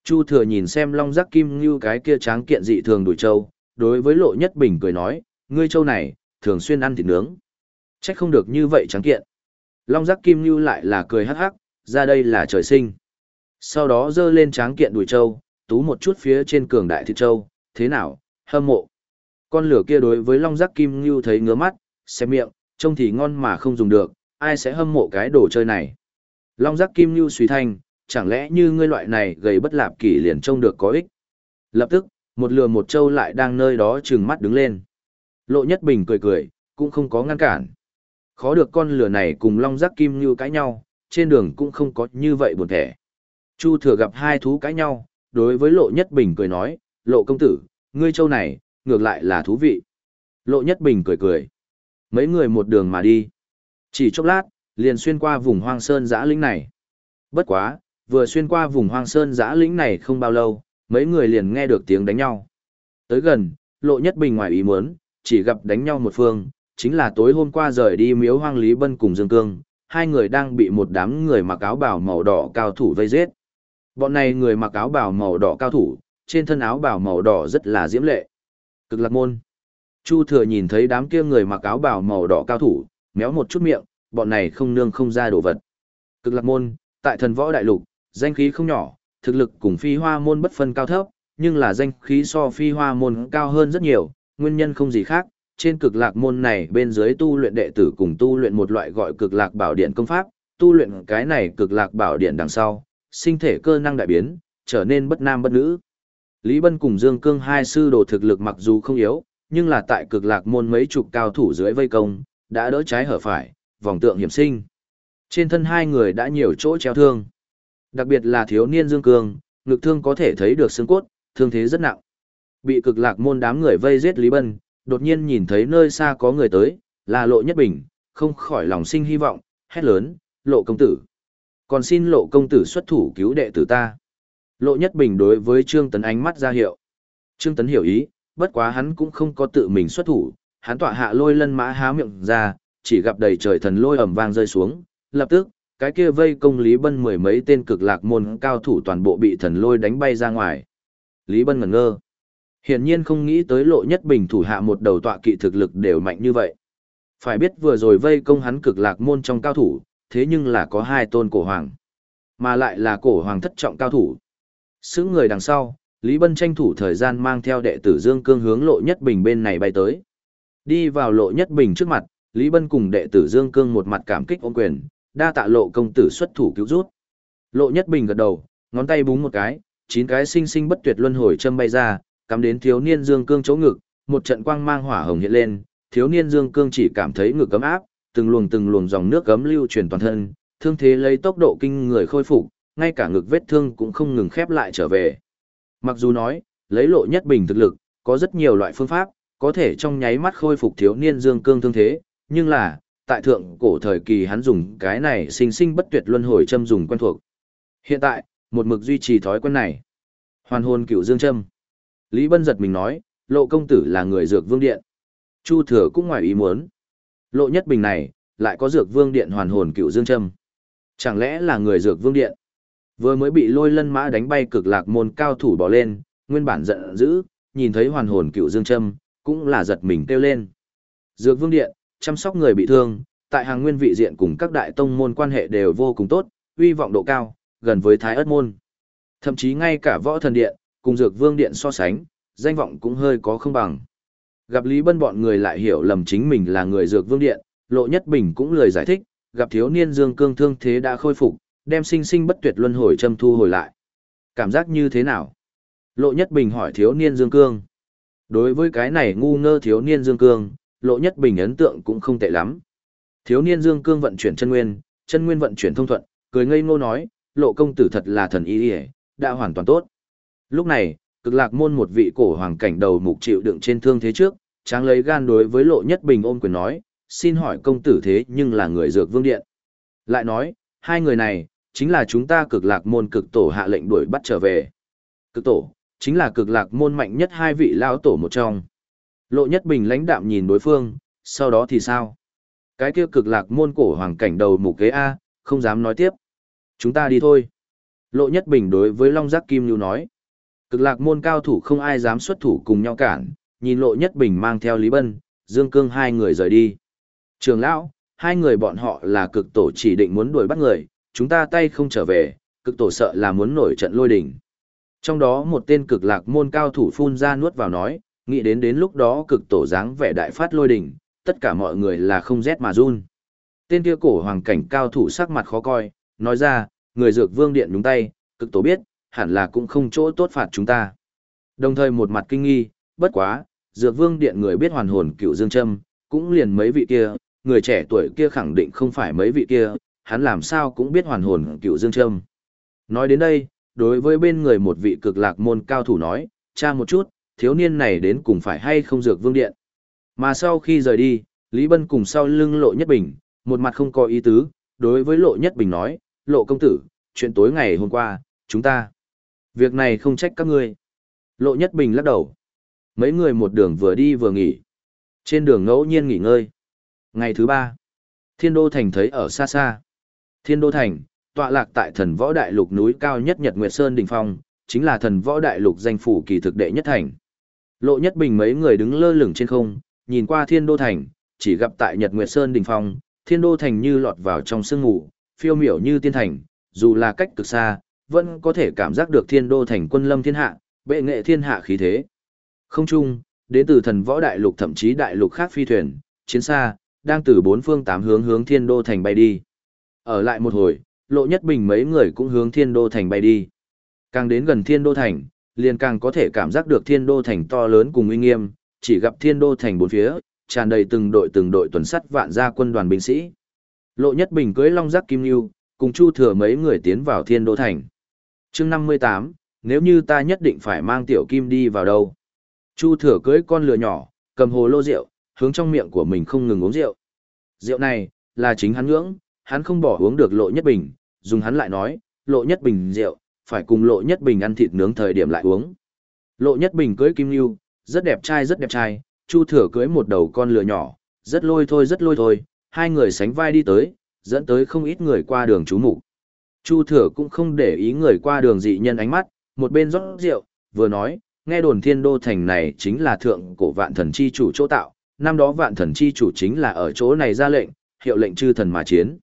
Speaker 1: Chu thừa nhìn xem long giác kim như cái kia tráng kiện dị thường đuổi trâu, đối với lộ nhất bình cười nói, ngươi trâu này, thường xuyên ăn thịt nướng. Trách không được như vậy tráng kiện. Long giác kim như lại là cười hắc hắc, ra đây là trời sinh. Sau đó dơ lên tráng kiện đùi trâu, tú một chút phía trên cường đại thịt trâu, thế nào, hâm mộ. Con lửa kia đối với long giác kim như thấy ngứa mắt, xem miệng, trông thì ngon mà không dùng được, ai sẽ hâm mộ cái đồ chơi này. Long giác kim như suy thanh, chẳng lẽ như ngươi loại này gầy bất lạp kỷ liền trông được có ích. Lập tức, một lừa một trâu lại đang nơi đó trừng mắt đứng lên. Lộ nhất bình cười cười, cũng không có ngăn cản. Khó được con lửa này cùng long giác kim như cãi nhau, trên đường cũng không có như vậy buồn thẻ. Chu thừa gặp hai thú cãi nhau, đối với lộ nhất bình cười nói, lộ công tử, ngươi châu này, ngược lại là thú vị. Lộ nhất bình cười cười. Mấy người một đường mà đi. Chỉ chốc lát, liền xuyên qua vùng hoang sơn giã lĩnh này. Bất quá, vừa xuyên qua vùng hoang sơn giã lĩnh này không bao lâu, mấy người liền nghe được tiếng đánh nhau. Tới gần, lộ nhất bình ngoài ý muốn, chỉ gặp đánh nhau một phương, chính là tối hôm qua rời đi miếu hoang Lý Bân cùng Dương Cương, hai người đang bị một đám người mặc áo bào màu đỏ cao thủ vây giết. Bọn này người mặc áo bào màu đỏ cao thủ, trên thân áo bào màu đỏ rất là diễm lệ. Cực lạc môn. Chu thừa nhìn thấy đám kia người mặc áo bào màu đỏ cao thủ, méo một chút miệng, bọn này không nương không ra đồ vật. Cực lạc môn, tại thần võ đại lục, danh khí không nhỏ, thực lực cùng phi hoa môn bất phân cao thấp, nhưng là danh khí so phi hoa môn cao hơn rất nhiều, nguyên nhân không gì khác. Trên cực lạc môn này bên dưới tu luyện đệ tử cùng tu luyện một loại gọi cực lạc bảo điện công pháp, tu luyện cái này cực lạc bảo điện đằng sau, sinh thể cơ năng đại biến, trở nên bất nam bất nữ. Lý Bân cùng Dương Cương hai sư đồ thực lực mặc dù không yếu, nhưng là tại cực lạc môn mấy chục cao thủ dưới vây công, đã đỡ trái hở phải, vòng tượng hiểm sinh. Trên thân hai người đã nhiều chỗ treo thương. Đặc biệt là thiếu niên Dương Cương, ngực thương có thể thấy được xương cốt, thương thế rất nặng. Bị cực lạc môn đám người vây giết Lý Bân, đột nhiên nhìn thấy nơi xa có người tới, là lộ nhất bình, không khỏi lòng sinh hy vọng, hét lớn, lộ công tử, Còn xin lộ công tử xuất thủ cứu đệ tử ta. Lộ Nhất Bình đối với Trương Tấn ánh mắt ra hiệu. Trương Tấn hiểu ý, bất quá hắn cũng không có tự mình xuất thủ, hắn tọa hạ lôi lân mã há miệng ra, chỉ gặp đầy trời thần lôi ầm vang rơi xuống, lập tức, cái kia vây công Lý Bân mười mấy tên cực lạc môn cao thủ toàn bộ bị thần lôi đánh bay ra ngoài. Lý Bân ngẩn ngơ. Hiển nhiên không nghĩ tới lộ nhất bình thủ hạ một đầu tọa kỵ thực lực đều mạnh như vậy. Phải biết vừa rồi vây công hắn cực lạc môn trong cao thủ, thế nhưng là có hai tôn cổ hoàng. Mà lại là cổ hoàng thất trọng cao thủ. Sứ người đằng sau, Lý Bân tranh thủ thời gian mang theo đệ tử Dương Cương hướng lộ nhất bình bên này bay tới. Đi vào lộ nhất bình trước mặt, Lý Bân cùng đệ tử Dương Cương một mặt cảm kích ôm quyền, đa tạ lộ công tử xuất thủ cứu rút. Lộ nhất bình gật đầu, ngón tay búng một cái, chín cái sinh sinh bất tuyệt luân hồi châm bay ra, cắm đến thiếu niên Dương Cương chỗ ngực, một trận quang mang hỏa hồng hiện lên, thiếu niên Dương Cương chỉ cảm thấy ngực cấm áp, từng luồng từng luồng dòng nước cấm lưu truyền toàn thân, thương thế lấy tốc độ kinh người khôi phục, ngay cả ngực vết thương cũng không ngừng khép lại trở về. Mặc dù nói, lấy lộ nhất bình thực lực, có rất nhiều loại phương pháp, có thể trong nháy mắt khôi phục thiếu niên Dương Cương thương thế, nhưng là, tại thượng cổ thời kỳ hắn dùng cái này sinh sinh bất tuyệt luân hồi châm dùng quen thuộc. Hiện tại, một mực duy trì thói quen này. Hoàn hồn cựu dương châm. Lý Bân giật mình nói, lộ công tử là người dược vương điện. Chu thừa cũng ngoài ý muốn. Lộ nhất bình này, lại có dược vương điện hoàn hồn cựu dương châm. Chẳng lẽ là người dược vương điện? Vừa mới bị lôi lân mã đánh bay cực lạc môn cao thủ bỏ lên, nguyên bản giận dữ, nhìn thấy hoàn hồn cựu dương châm, cũng là giật mình kêu lên. Dược vương điện, chăm sóc người bị thương, tại hàng nguyên vị diện cùng các đại tông môn quan hệ đều vô cùng tốt, uy vọng độ cao, gần với thái ất môn. Thậm chí ngay cả võ thần điện, cùng dược vương điện so sánh, danh vọng cũng hơi có không bằng. Gặp Lý Bân bọn người lại hiểu lầm chính mình là người dược vương điện, lộ nhất bình cũng lời giải thích, gặp thiếu niên dương cương thương thế đã khôi phục, đem sinh sinh bất tuyệt luân hồi châm thu hồi lại. Cảm giác như thế nào? Lộ nhất bình hỏi thiếu niên dương cương. Đối với cái này ngu ngơ thiếu niên dương cương, lộ nhất bình ấn tượng cũng không tệ lắm. Thiếu niên dương cương vận chuyển chân nguyên, chân nguyên vận chuyển thông thuận, cười ngây ngô nói, lộ công tử thật là thần y đi đã hoàn toàn tốt. Lúc này, cực lạc môn một vị cổ hoàng cảnh đầu mục chịu đựng trên thương thế trước, tráng lấy gan đối với lộ nhất bình ôm quyền nói, xin hỏi công tử thế nhưng là người dược vương điện. Lại nói, hai người này, chính là chúng ta cực lạc môn cực tổ hạ lệnh đuổi bắt trở về. Cực tổ, chính là cực lạc môn mạnh nhất hai vị lao tổ một trong. Lộ nhất bình lãnh đạm nhìn đối phương, sau đó thì sao? Cái kia cực lạc môn cổ hoàng cảnh đầu mục kế A, không dám nói tiếp. Chúng ta đi thôi. Lộ nhất bình đối với Long Giác Kim Nhu nói. Cực lạc môn cao thủ không ai dám xuất thủ cùng nhau cản, nhìn lộ nhất bình mang theo Lý Bân, Dương Cương hai người rời đi. Trường lão, hai người bọn họ là cực tổ chỉ định muốn đuổi bắt người, chúng ta tay không trở về, cực tổ sợ là muốn nổi trận lôi đỉnh. Trong đó một tên cực lạc môn cao thủ phun ra nuốt vào nói, nghĩ đến đến lúc đó cực tổ dáng vẻ đại phát lôi đỉnh, tất cả mọi người là không rét mà run. Tên kia cổ hoàng cảnh cao thủ sắc mặt khó coi, nói ra, người dược vương điện đúng tay, cực tổ biết, hẳn là cũng không chỗ tốt phạt chúng ta. Đồng thời một mặt kinh nghi, bất quá, dược vương điện người biết hoàn hồn cựu dương trâm, cũng liền mấy vị kia, người trẻ tuổi kia khẳng định không phải mấy vị kia, hắn làm sao cũng biết hoàn hồn cựu dương trâm. Nói đến đây, đối với bên người một vị cực lạc môn cao thủ nói, cha một chút, thiếu niên này đến cùng phải hay không dược vương điện. Mà sau khi rời đi, Lý Bân cùng sau lưng lộ nhất bình, một mặt không có ý tứ, đối với lộ nhất bình nói, lộ công tử, chuyện tối ngày hôm qua, chúng ta. Việc này không trách các ngươi. Lộ nhất bình lắc đầu. Mấy người một đường vừa đi vừa nghỉ. Trên đường ngẫu nhiên nghỉ ngơi. Ngày thứ ba, Thiên Đô Thành thấy ở xa xa. Thiên Đô Thành, tọa lạc tại thần võ đại lục núi cao nhất Nhật Nguyệt Sơn Đình Phong, chính là thần võ đại lục danh phủ kỳ thực đệ nhất thành. Lộ Nhất Bình mấy người đứng lơ lửng trên không, nhìn qua Thiên Đô Thành, chỉ gặp tại Nhật Nguyệt Sơn Đình Phong, Thiên Đô Thành như lọt vào trong sương ngủ, phiêu miểu như tiên thành, dù là cách cực xa, vẫn có thể cảm giác được Thiên Đô Thành quân lâm thiên hạ, bệ nghệ thiên hạ khí thế. Không chung, đến từ thần võ đại lục thậm chí đại lục khác phi thuyền, chiến xa, đang từ bốn phương tám hướng hướng Thiên Đô Thành bay đi. Ở lại một hồi, Lộ Nhất Bình mấy người cũng hướng Thiên Đô Thành bay đi. Càng đến gần Thiên Đô Thành, liền càng có thể cảm giác được Thiên Đô Thành to lớn cùng uy nghiêm, chỉ gặp Thiên Đô Thành bốn phía, tràn đầy từng đội từng đội tuần sắt vạn gia quân đoàn binh sĩ. Lộ Nhất Bình cưới Long Giác Kim Nưu, cùng Chu Thừa mấy người tiến vào Thiên Đô Thành. Chương 58, nếu như ta nhất định phải mang Tiểu Kim đi vào đâu? Chu Thừa cưới con lừa nhỏ, cầm hồ lô rượu, hướng trong miệng của mình không ngừng uống rượu. Rượu này, là chính hắn ngưỡng, hắn không bỏ uống được Lộ Nhất Bình, dùng hắn lại nói, lộ nhất bình rượu, phải cùng lộ nhất bình ăn thịt nướng thời điểm lại uống. Lộ nhất bình cưới kim lưu, rất đẹp trai rất đẹp trai, Chu Thừa cưới một đầu con lừa nhỏ, rất lôi thôi rất lôi thôi, hai người sánh vai đi tới, dẫn tới không ít người qua đường chú mục. Chu Thừa cũng không để ý người qua đường dị nhân ánh mắt, một bên rót rượu, vừa nói, nghe đồn thiên đô thành này chính là thượng cổ vạn thần chi chủ chỗ tạo, năm đó vạn thần chi chủ chính là ở chỗ này ra lệnh, hiệu lệnh chư thần mà chiến.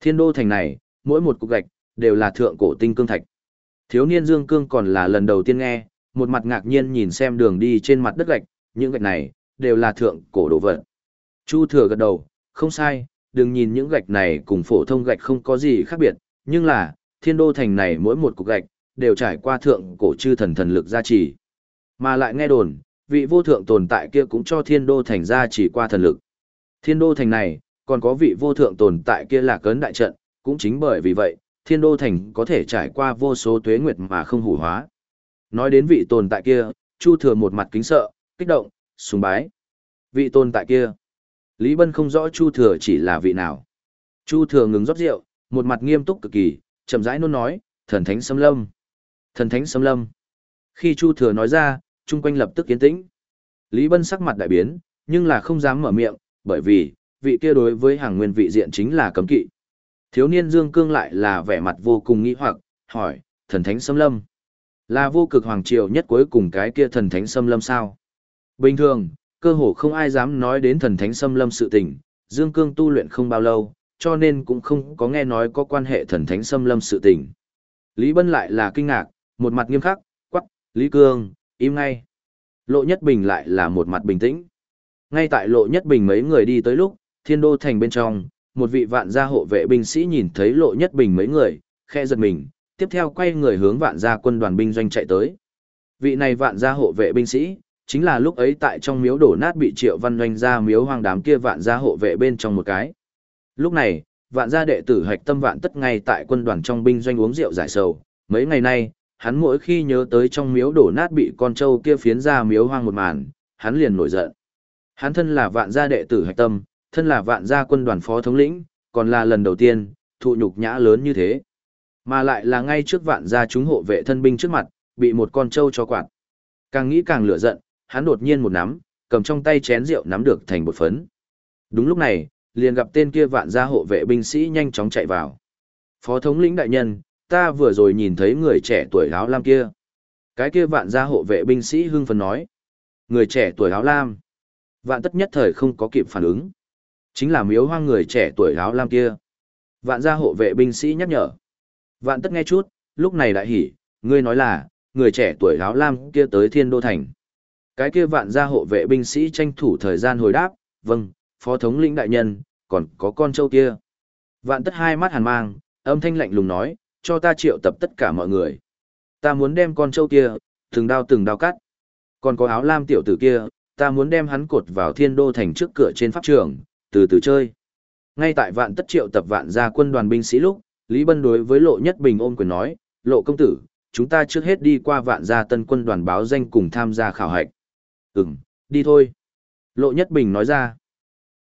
Speaker 1: Thiên đô thành này, mỗi một cục gạch, đều là thượng cổ tinh cương thạch. Thiếu niên Dương Cương còn là lần đầu tiên nghe, một mặt ngạc nhiên nhìn xem đường đi trên mặt đất gạch, những gạch này, đều là thượng cổ đồ vật. Chu thừa gật đầu, không sai, đừng nhìn những gạch này cùng phổ thông gạch không có gì khác biệt, nhưng là, thiên đô thành này mỗi một cục gạch, đều trải qua thượng cổ chư thần thần lực gia trì. Mà lại nghe đồn, vị vô thượng tồn tại kia cũng cho thiên đô thành gia trì qua thần lực. Thiên đô thành này, còn có vị vô thượng tồn tại kia là cấn đại trận, cũng chính bởi vì vậy, thiên đô thành có thể trải qua vô số tuế nguyệt mà không hủ hóa. Nói đến vị tồn tại kia, Chu thừa một mặt kính sợ, kích động, sùng bái. Vị tồn tại kia. Lý Bân không rõ Chu thừa chỉ là vị nào. Chu thừa ngừng rót rượu, một mặt nghiêm túc cực kỳ, chậm rãi nôn nói, thần thánh xâm lâm. Thần thánh xâm lâm. Khi Chu thừa nói ra, chung quanh lập tức yên tĩnh. Lý Bân sắc mặt đại biến, nhưng là không dám mở miệng, bởi vì, vị kia đối với hàng nguyên vị diện chính là cấm kỵ. Thiếu niên Dương Cương lại là vẻ mặt vô cùng nghi hoặc, hỏi, thần thánh xâm lâm. Là vô cực hoàng triều nhất cuối cùng cái kia thần thánh xâm lâm sao? Bình thường, cơ hồ không ai dám nói đến thần thánh xâm lâm sự tình, Dương Cương tu luyện không bao lâu, cho nên cũng không có nghe nói có quan hệ thần thánh xâm lâm sự tình. Lý Bân lại là kinh ngạc, một mặt nghiêm khắc, quắc, Lý Cương, im ngay. Lộ Nhất Bình lại là một mặt bình tĩnh. Ngay tại Lộ Nhất Bình mấy người đi tới lúc, thiên đô thành bên trong, một vị vạn gia hộ vệ binh sĩ nhìn thấy Lộ Nhất Bình mấy người, khe giật mình, tiếp theo quay người hướng vạn gia quân đoàn binh doanh chạy tới. Vị này vạn gia hộ vệ binh sĩ, chính là lúc ấy tại trong miếu đổ nát bị triệu văn doanh ra miếu hoang đám kia vạn gia hộ vệ bên trong một cái. Lúc này, vạn gia đệ tử hạch tâm vạn tất ngay tại quân đoàn trong binh doanh uống rượu giải sầu. Mấy ngày nay, hắn mỗi khi nhớ tới trong miếu đổ nát bị con trâu kia phiến ra miếu hoang một màn, hắn liền nổi giận. Hắn thân là vạn gia đệ tử hạch tâm, thân là vạn gia quân đoàn phó thống lĩnh, còn là lần đầu tiên, thụ nhục nhã lớn như thế. Mà lại là ngay trước vạn gia chúng hộ vệ thân binh trước mặt, bị một con trâu cho quạt. Càng nghĩ càng lửa giận, hắn đột nhiên một nắm, cầm trong tay chén rượu nắm được thành bột phấn. Đúng lúc này, liền gặp tên kia vạn gia hộ vệ binh sĩ nhanh chóng chạy vào. Phó thống lĩnh đại nhân, ta vừa rồi nhìn thấy người trẻ tuổi áo lam kia. Cái kia vạn gia hộ vệ binh sĩ hưng phấn nói. Người trẻ tuổi áo lam. Vạn tất nhất thời không có kịp phản ứng. Chính là miếu hoang người trẻ tuổi áo lam kia. Vạn gia hộ vệ binh sĩ nhắc nhở. Vạn tất nghe chút, lúc này đại hỉ, ngươi nói là, người trẻ tuổi áo lam kia tới thiên đô thành. Cái kia vạn gia hộ vệ binh sĩ tranh thủ thời gian hồi đáp, vâng, phó thống lĩnh đại nhân, còn có con trâu kia. Vạn tất hai mắt hàn mang, âm thanh lạnh lùng nói, cho ta triệu tập tất cả mọi người. Ta muốn đem con trâu kia, từng đao từng đao cắt. Còn có áo lam tiểu tử kia, ta muốn đem hắn cột vào thiên đô thành trước cửa trên pháp trường, từ từ chơi. Ngay tại vạn tất triệu tập vạn gia quân đoàn binh sĩ lúc, Lý Bân đối với Lộ Nhất Bình ôm quyền nói, Lộ công tử, chúng ta trước hết đi qua vạn gia tân quân đoàn báo danh cùng tham gia khảo hạch. Ừm, đi thôi. Lộ Nhất Bình nói ra.